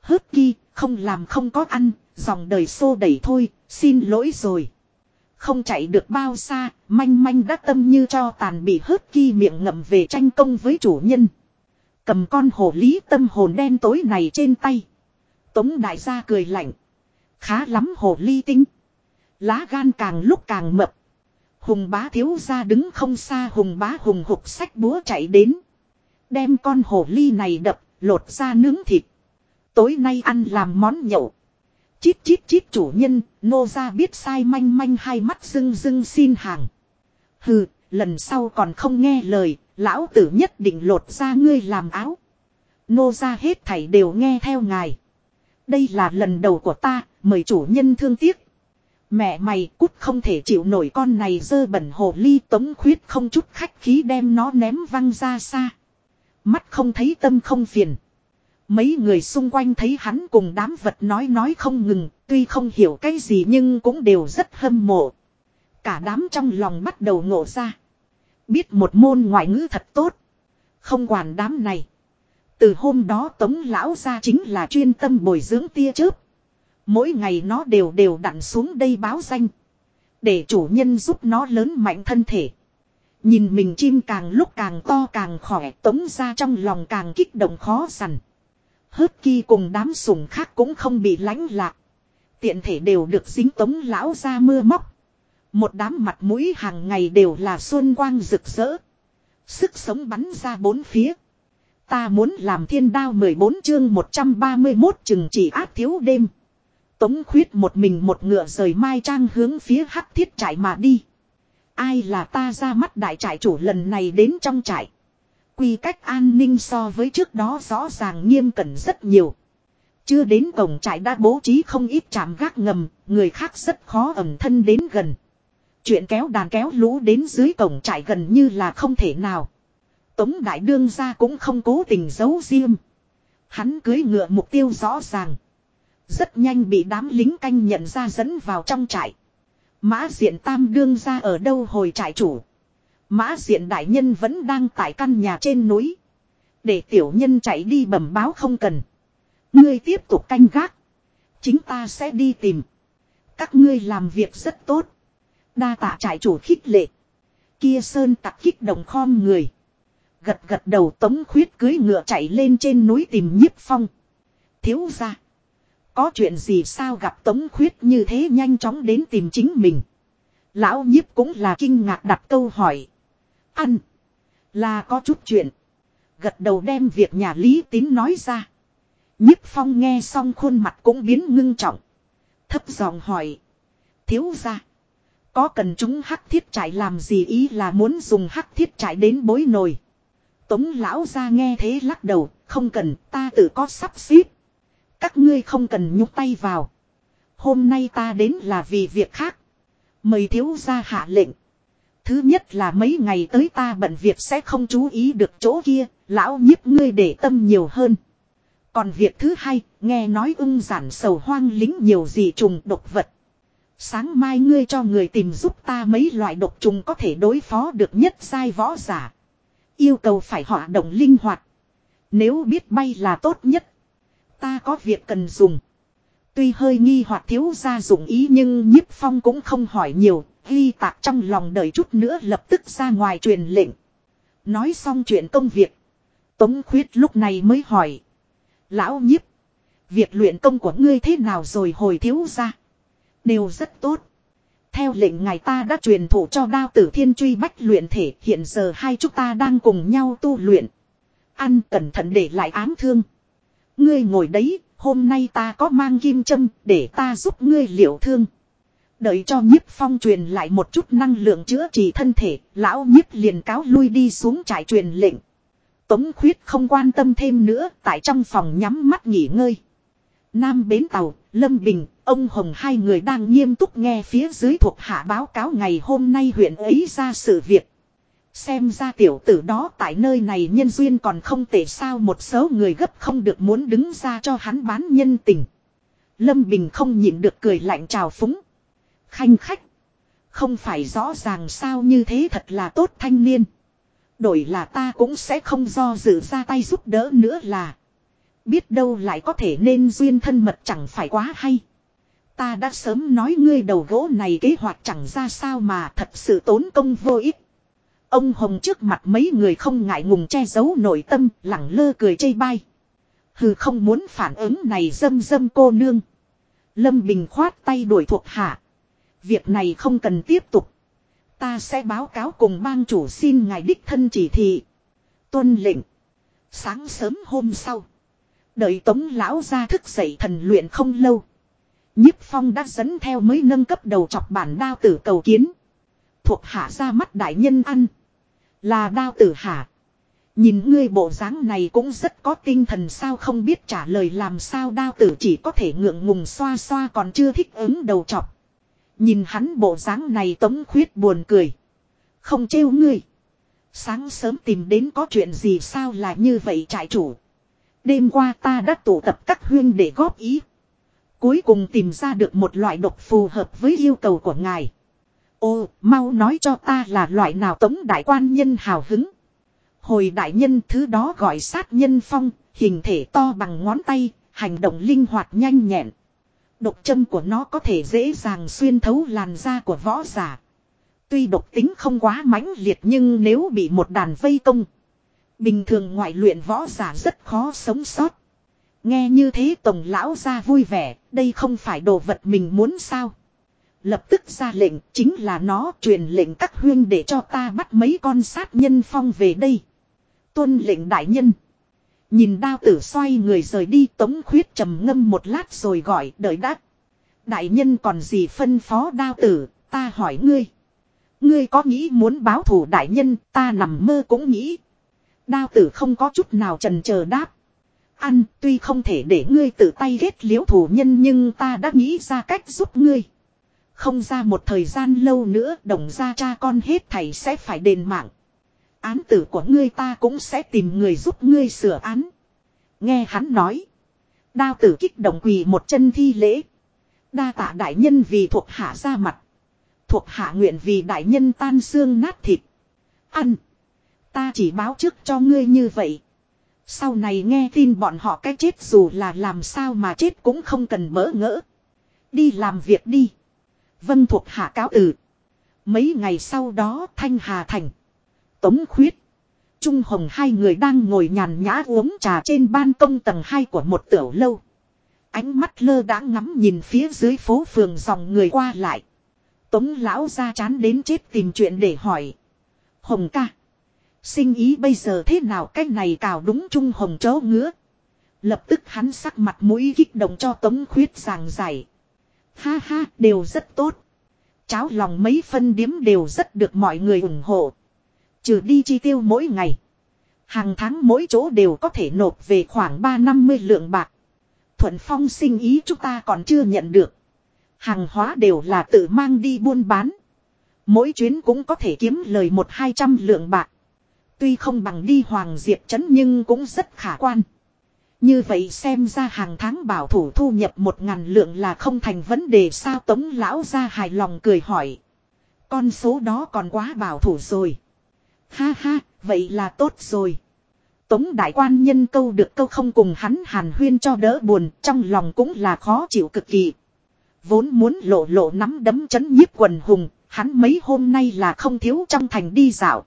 Hớt ki, không làm không có ăn, dòng đời xô đẩy thôi, xin lỗi rồi. Không chạy được bao xa, manh manh đã tâm như cho tàn bị hớt ki miệng ngậm về tranh công với chủ nhân. Cầm con hồ lý tâm hồn đen tối này trên tay. Tống đại gia cười lạnh. Khá lắm hồ ly tinh. Lá gan càng lúc càng mập. Hùng bá thiếu ra đứng không xa hùng bá hùng hục sách búa chạy đến. Đem con hồ ly này đập, lột ra nướng thịt. Tối nay ăn làm món nhậu. Chít chít chít chủ nhân, nô ra biết sai manh manh hai mắt rưng rưng xin hàng. Hừ, lần sau còn không nghe lời, lão tử nhất định lột ra ngươi làm áo. Nô ra hết thảy đều nghe theo ngài. Đây là lần đầu của ta, mời chủ nhân thương tiếc. Mẹ mày cút không thể chịu nổi con này dơ bẩn hồ ly tống khuyết không chút khách khí đem nó ném văng ra xa. Mắt không thấy tâm không phiền. Mấy người xung quanh thấy hắn cùng đám vật nói nói không ngừng, tuy không hiểu cái gì nhưng cũng đều rất hâm mộ. Cả đám trong lòng bắt đầu ngộ ra. Biết một môn ngoại ngữ thật tốt. Không quản đám này. Từ hôm đó tống lão ra chính là chuyên tâm bồi dưỡng tia chớp. Mỗi ngày nó đều đều đặn xuống đây báo danh. Để chủ nhân giúp nó lớn mạnh thân thể. Nhìn mình chim càng lúc càng to càng khỏe, tống ra trong lòng càng kích động khó sằn. Hớt kỳ cùng đám sủng khác cũng không bị lánh lạc. Tiện thể đều được dính tống lão ra mưa móc. Một đám mặt mũi hàng ngày đều là xuân quang rực rỡ. Sức sống bắn ra bốn phía. Ta muốn làm thiên đao 14 chương 131 chừng chỉ áp thiếu đêm. Tống khuyết một mình một ngựa rời mai trang hướng phía hắc thiết trại mà đi. Ai là ta ra mắt đại trại chủ lần này đến trong trại. Quy cách an ninh so với trước đó rõ ràng nghiêm cẩn rất nhiều. Chưa đến cổng trại đã bố trí không ít chạm gác ngầm, người khác rất khó ẩm thân đến gần. Chuyện kéo đàn kéo lũ đến dưới cổng trại gần như là không thể nào. Tống đại đương ra cũng không cố tình giấu riêng. Hắn cưới ngựa mục tiêu rõ ràng. Rất nhanh bị đám lính canh nhận ra dẫn vào trong trại. Mã diện tam đương ra ở đâu hồi trại chủ. Mã diện đại nhân vẫn đang tại căn nhà trên núi. Để tiểu nhân chạy đi bẩm báo không cần. Ngươi tiếp tục canh gác. Chính ta sẽ đi tìm. Các ngươi làm việc rất tốt. Đa tạ trại chủ khích lệ. Kia sơn tặc kích động khom người. Gật gật đầu tống khuyết cưới ngựa chạy lên trên núi tìm nhiếp phong. Thiếu ra. Có chuyện gì sao gặp tống khuyết như thế nhanh chóng đến tìm chính mình. Lão nhiếp cũng là kinh ngạc đặt câu hỏi. Ăn. Là có chút chuyện. Gật đầu đem việc nhà Lý Tín nói ra. Nhiếp phong nghe xong khuôn mặt cũng biến ngưng trọng. Thấp giọng hỏi. Thiếu ra. Có cần chúng hắc thiết trải làm gì ý là muốn dùng hắc thiết trải đến bối nồi. Tống lão ra nghe thế lắc đầu. Không cần, ta tự có sắp xếp. Ngươi không cần nhúc tay vào. Hôm nay ta đến là vì việc khác. Mời thiếu gia hạ lệnh. Thứ nhất là mấy ngày tới ta bận việc sẽ không chú ý được chỗ kia, lão nhiếp ngươi để tâm nhiều hơn. Còn việc thứ hai, nghe nói ung giản sầu hoang lính nhiều gì trùng độc vật. Sáng mai ngươi cho người tìm giúp ta mấy loại độc trùng có thể đối phó được nhất sai võ giả. Yêu cầu phải hỏa động linh hoạt. Nếu biết bay là tốt nhất. Ta có việc cần dùng. Tuy hơi nghi hoặc thiếu gia dụng ý nhưng nhiếp phong cũng không hỏi nhiều, ghi tạc trong lòng đợi chút nữa lập tức ra ngoài truyền lệnh. Nói xong chuyện công việc. Tống khuyết lúc này mới hỏi. Lão nhiếp. Việc luyện công của ngươi thế nào rồi hồi thiếu ra. Đều rất tốt. Theo lệnh ngài ta đã truyền thụ cho đao tử thiên truy bách luyện thể. Hiện giờ hai chúng ta đang cùng nhau tu luyện. Ăn cẩn thận để lại ám thương. Ngươi ngồi đấy, hôm nay ta có mang kim châm để ta giúp ngươi liệu thương. Đợi cho nhiếp phong truyền lại một chút năng lượng chữa trị thân thể, lão nhiếp liền cáo lui đi xuống trại truyền lệnh. Tống khuyết không quan tâm thêm nữa, tại trong phòng nhắm mắt nghỉ ngơi. Nam Bến Tàu, Lâm Bình, ông Hồng hai người đang nghiêm túc nghe phía dưới thuộc hạ báo cáo ngày hôm nay huyện ấy ra sự việc. Xem ra tiểu tử đó tại nơi này nhân duyên còn không tệ sao một số người gấp không được muốn đứng ra cho hắn bán nhân tình. Lâm Bình không nhịn được cười lạnh chào phúng. Khanh khách. Không phải rõ ràng sao như thế thật là tốt thanh niên. Đổi là ta cũng sẽ không do dự ra tay giúp đỡ nữa là. Biết đâu lại có thể nên duyên thân mật chẳng phải quá hay. Ta đã sớm nói ngươi đầu gỗ này kế hoạch chẳng ra sao mà thật sự tốn công vô ích. Ông Hồng trước mặt mấy người không ngại ngùng che giấu nội tâm, lẳng lơ cười chây bai. Hừ không muốn phản ứng này dâm dâm cô nương. Lâm Bình khoát tay đuổi thuộc hạ. Việc này không cần tiếp tục. Ta sẽ báo cáo cùng bang chủ xin ngài đích thân chỉ thị. Tuân lệnh. Sáng sớm hôm sau. Đợi tống lão ra thức dậy thần luyện không lâu. nhiếp phong đã dẫn theo mới nâng cấp đầu chọc bản đao tử cầu kiến. Thuộc hạ ra mắt đại nhân ăn. Là đao tử hả? Nhìn ngươi bộ dáng này cũng rất có tinh thần sao không biết trả lời làm sao đao tử chỉ có thể ngượng ngùng xoa xoa còn chưa thích ứng đầu chọc. Nhìn hắn bộ dáng này tống khuyết buồn cười. Không trêu ngươi. Sáng sớm tìm đến có chuyện gì sao là như vậy trại chủ. Đêm qua ta đã tụ tập các huyên để góp ý. Cuối cùng tìm ra được một loại độc phù hợp với yêu cầu của ngài. Ô, mau nói cho ta là loại nào tống đại quan nhân hào hứng. Hồi đại nhân thứ đó gọi sát nhân phong, hình thể to bằng ngón tay, hành động linh hoạt nhanh nhẹn. Độc châm của nó có thể dễ dàng xuyên thấu làn da của võ giả. Tuy độc tính không quá mãnh liệt nhưng nếu bị một đàn vây công. Bình thường ngoại luyện võ giả rất khó sống sót. Nghe như thế tổng lão ra vui vẻ, đây không phải đồ vật mình muốn sao. Lập tức ra lệnh, chính là nó truyền lệnh các huyên để cho ta bắt mấy con sát nhân phong về đây. Tuân lệnh đại nhân. Nhìn đao tử xoay người rời đi tống khuyết trầm ngâm một lát rồi gọi đợi đáp Đại nhân còn gì phân phó đao tử, ta hỏi ngươi. Ngươi có nghĩ muốn báo thù đại nhân, ta nằm mơ cũng nghĩ. Đao tử không có chút nào trần chờ đáp. Ăn, tuy không thể để ngươi tự tay ghét liễu thủ nhân nhưng ta đã nghĩ ra cách giúp ngươi. Không ra một thời gian lâu nữa, đồng ra cha con hết thầy sẽ phải đền mạng. Án tử của ngươi ta cũng sẽ tìm người giúp ngươi sửa án. Nghe hắn nói. Đao tử kích động quỳ một chân thi lễ. Đa tạ đại nhân vì thuộc hạ ra mặt. Thuộc hạ nguyện vì đại nhân tan xương nát thịt. Ăn. Ta chỉ báo trước cho ngươi như vậy. Sau này nghe tin bọn họ cái chết dù là làm sao mà chết cũng không cần bỡ ngỡ. Đi làm việc đi. Vân thuộc hạ cáo từ. Mấy ngày sau đó Thanh Hà Thành. Tống Khuyết. Trung Hồng hai người đang ngồi nhàn nhã uống trà trên ban công tầng 2 của một tiểu lâu. Ánh mắt lơ đã ngắm nhìn phía dưới phố phường dòng người qua lại. Tống lão ra chán đến chết tìm chuyện để hỏi. Hồng ca. Sinh ý bây giờ thế nào cái này cào đúng Trung Hồng chó ngứa. Lập tức hắn sắc mặt mũi kích động cho Tống Khuyết giảng giải. Ha ha, đều rất tốt. Cháo lòng mấy phân điếm đều rất được mọi người ủng hộ. Trừ đi chi tiêu mỗi ngày. Hàng tháng mỗi chỗ đều có thể nộp về khoảng 350 lượng bạc. Thuận phong sinh ý chúng ta còn chưa nhận được. Hàng hóa đều là tự mang đi buôn bán. Mỗi chuyến cũng có thể kiếm lời một hai trăm lượng bạc. Tuy không bằng đi Hoàng Diệp Trấn nhưng cũng rất khả quan. Như vậy xem ra hàng tháng bảo thủ thu nhập một ngàn lượng là không thành vấn đề sao tống lão ra hài lòng cười hỏi. Con số đó còn quá bảo thủ rồi. Ha ha, vậy là tốt rồi. Tống đại quan nhân câu được câu không cùng hắn hàn huyên cho đỡ buồn, trong lòng cũng là khó chịu cực kỳ. Vốn muốn lộ lộ nắm đấm chấn nhiếp quần hùng, hắn mấy hôm nay là không thiếu trong thành đi dạo.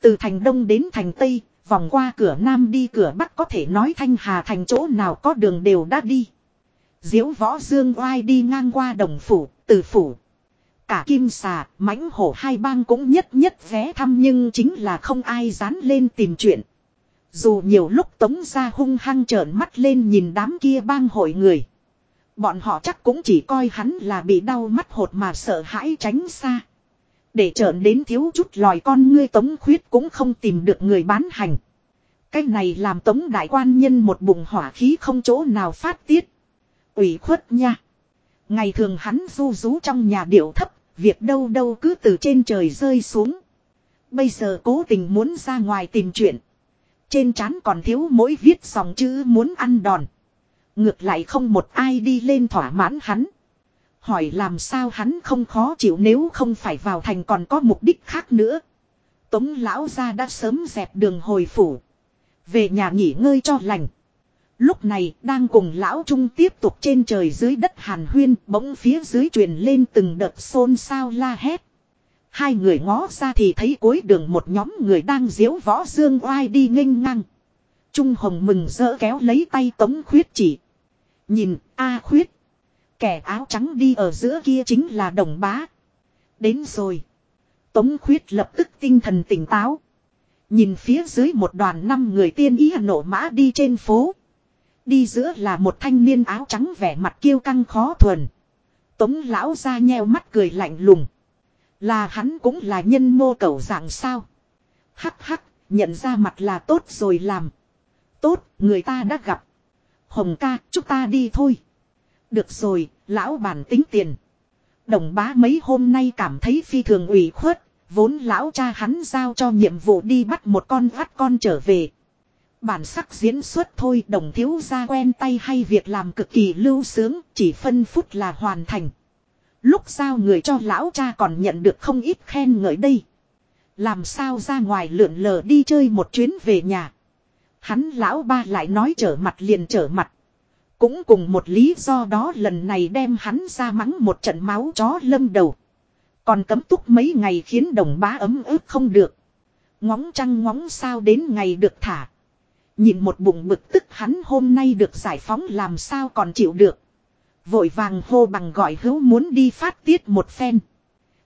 Từ thành đông đến thành tây, vòng qua cửa nam đi cửa bắc có thể nói thanh hà thành chỗ nào có đường đều đã đi. Diếu võ dương oai đi ngang qua đồng phủ, từ phủ. Cả kim xà, mãnh hổ hai bang cũng nhất nhất ghé thăm nhưng chính là không ai dán lên tìm chuyện. Dù nhiều lúc tống ra hung hăng trợn mắt lên nhìn đám kia bang hội người. Bọn họ chắc cũng chỉ coi hắn là bị đau mắt hột mà sợ hãi tránh xa. Để trợn đến thiếu chút lòi con ngươi tống khuyết cũng không tìm được người bán hành. Cái này làm tống đại quan nhân một bụng hỏa khí không chỗ nào phát tiết. ủy khuất nha. Ngày thường hắn du rú trong nhà điệu thấp, việc đâu đâu cứ từ trên trời rơi xuống. Bây giờ cố tình muốn ra ngoài tìm chuyện. Trên trán còn thiếu mỗi viết dòng chữ muốn ăn đòn. Ngược lại không một ai đi lên thỏa mãn hắn. Hỏi làm sao hắn không khó chịu nếu không phải vào thành còn có mục đích khác nữa. Tống lão ra đã sớm dẹp đường hồi phủ. Về nhà nghỉ ngơi cho lành. Lúc này đang cùng lão trung tiếp tục trên trời dưới đất hàn huyên bỗng phía dưới truyền lên từng đợt xôn xao la hét. Hai người ngó ra thì thấy cuối đường một nhóm người đang diễu võ dương oai đi nghênh ngang. Trung Hồng mừng rỡ kéo lấy tay Tống Khuyết chỉ. Nhìn, A Khuyết. Kẻ áo trắng đi ở giữa kia chính là đồng bá. Đến rồi. Tống Khuyết lập tức tinh thần tỉnh táo. Nhìn phía dưới một đoàn năm người tiên ý nổ mã đi trên phố. Đi giữa là một thanh niên áo trắng vẻ mặt kiêu căng khó thuần. Tống lão ra nheo mắt cười lạnh lùng. Là hắn cũng là nhân mô cầu dạng sao. Hắc hắc, nhận ra mặt là tốt rồi làm. Tốt, người ta đã gặp. Hồng ca, chúng ta đi thôi. Được rồi, lão bản tính tiền. Đồng bá mấy hôm nay cảm thấy phi thường ủy khuất, vốn lão cha hắn giao cho nhiệm vụ đi bắt một con vắt con trở về. Bản sắc diễn xuất thôi đồng thiếu gia quen tay hay việc làm cực kỳ lưu sướng, chỉ phân phút là hoàn thành. Lúc giao người cho lão cha còn nhận được không ít khen ngợi đây. Làm sao ra ngoài lượn lờ đi chơi một chuyến về nhà. Hắn lão ba lại nói trở mặt liền trở mặt. Cũng cùng một lý do đó lần này đem hắn ra mắng một trận máu chó lâm đầu. Còn cấm túc mấy ngày khiến đồng bá ấm ức không được. Ngóng trăng ngóng sao đến ngày được thả. Nhìn một bụng bực tức hắn hôm nay được giải phóng làm sao còn chịu được. Vội vàng hô bằng gọi hữu muốn đi phát tiết một phen.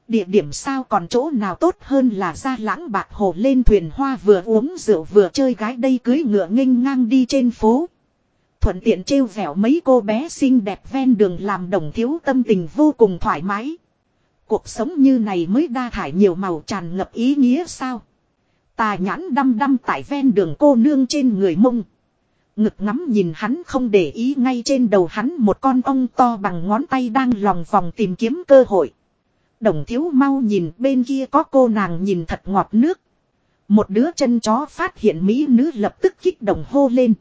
Địa điểm sao còn chỗ nào tốt hơn là ra lãng bạc hồ lên thuyền hoa vừa uống rượu vừa chơi gái đây cưới ngựa nghênh ngang đi trên phố. Thuận tiện trêu vẻo mấy cô bé xinh đẹp ven đường làm đồng thiếu tâm tình vô cùng thoải mái. Cuộc sống như này mới đa thải nhiều màu tràn ngập ý nghĩa sao. Tà nhãn đăm đăm tại ven đường cô nương trên người mông. Ngực ngắm nhìn hắn không để ý ngay trên đầu hắn một con ong to bằng ngón tay đang lòng vòng tìm kiếm cơ hội. Đồng thiếu mau nhìn bên kia có cô nàng nhìn thật ngọt nước. Một đứa chân chó phát hiện mỹ nữ lập tức kích động hô lên.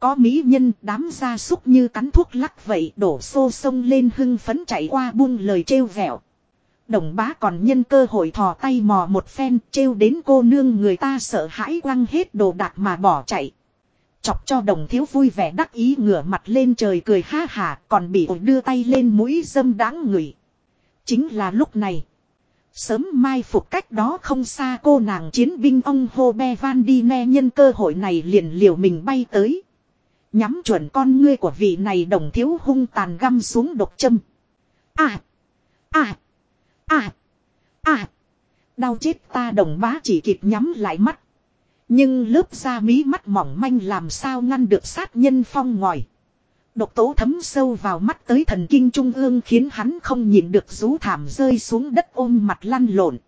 Có mỹ nhân, đám gia súc như cắn thuốc lắc vậy, đổ xô sông lên hưng phấn chạy qua buông lời trêu vẹo. Đồng bá còn nhân cơ hội thò tay mò một phen, trêu đến cô nương người ta sợ hãi quăng hết đồ đạc mà bỏ chạy. Chọc cho đồng thiếu vui vẻ đắc ý ngửa mặt lên trời cười ha hà, còn bị đưa tay lên mũi dâm đáng ngửi. Chính là lúc này. Sớm mai phục cách đó không xa cô nàng chiến binh ông Hô Be Van đi, nghe nhân cơ hội này liền liều mình bay tới. Nhắm chuẩn con ngươi của vị này đồng thiếu hung tàn găm xuống độc châm. À! À! À! À! Đau chết ta đồng bá chỉ kịp nhắm lại mắt. Nhưng lớp da mí mắt mỏng manh làm sao ngăn được sát nhân phong ngòi. Độc tố thấm sâu vào mắt tới thần kinh trung ương khiến hắn không nhìn được rú thảm rơi xuống đất ôm mặt lăn lộn.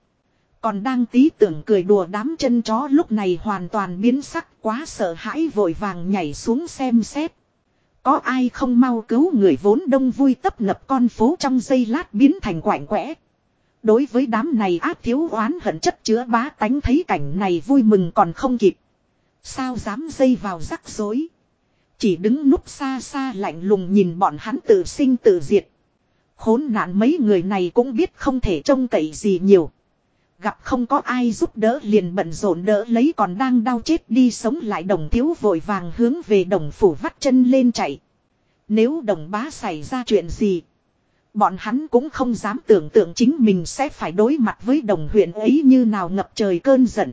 Còn đang tí tưởng cười đùa đám chân chó lúc này hoàn toàn biến sắc quá sợ hãi vội vàng nhảy xuống xem xét. Có ai không mau cứu người vốn đông vui tấp nập con phố trong giây lát biến thành quạnh quẽ. Đối với đám này ác thiếu oán hận chất chứa bá tánh thấy cảnh này vui mừng còn không kịp. Sao dám dây vào rắc rối. Chỉ đứng núp xa xa lạnh lùng nhìn bọn hắn tự sinh tự diệt. Khốn nạn mấy người này cũng biết không thể trông cậy gì nhiều. Gặp không có ai giúp đỡ liền bận rộn đỡ lấy còn đang đau chết đi sống lại đồng thiếu vội vàng hướng về đồng phủ vắt chân lên chạy. Nếu đồng bá xảy ra chuyện gì. Bọn hắn cũng không dám tưởng tượng chính mình sẽ phải đối mặt với đồng huyện ấy như nào ngập trời cơn giận.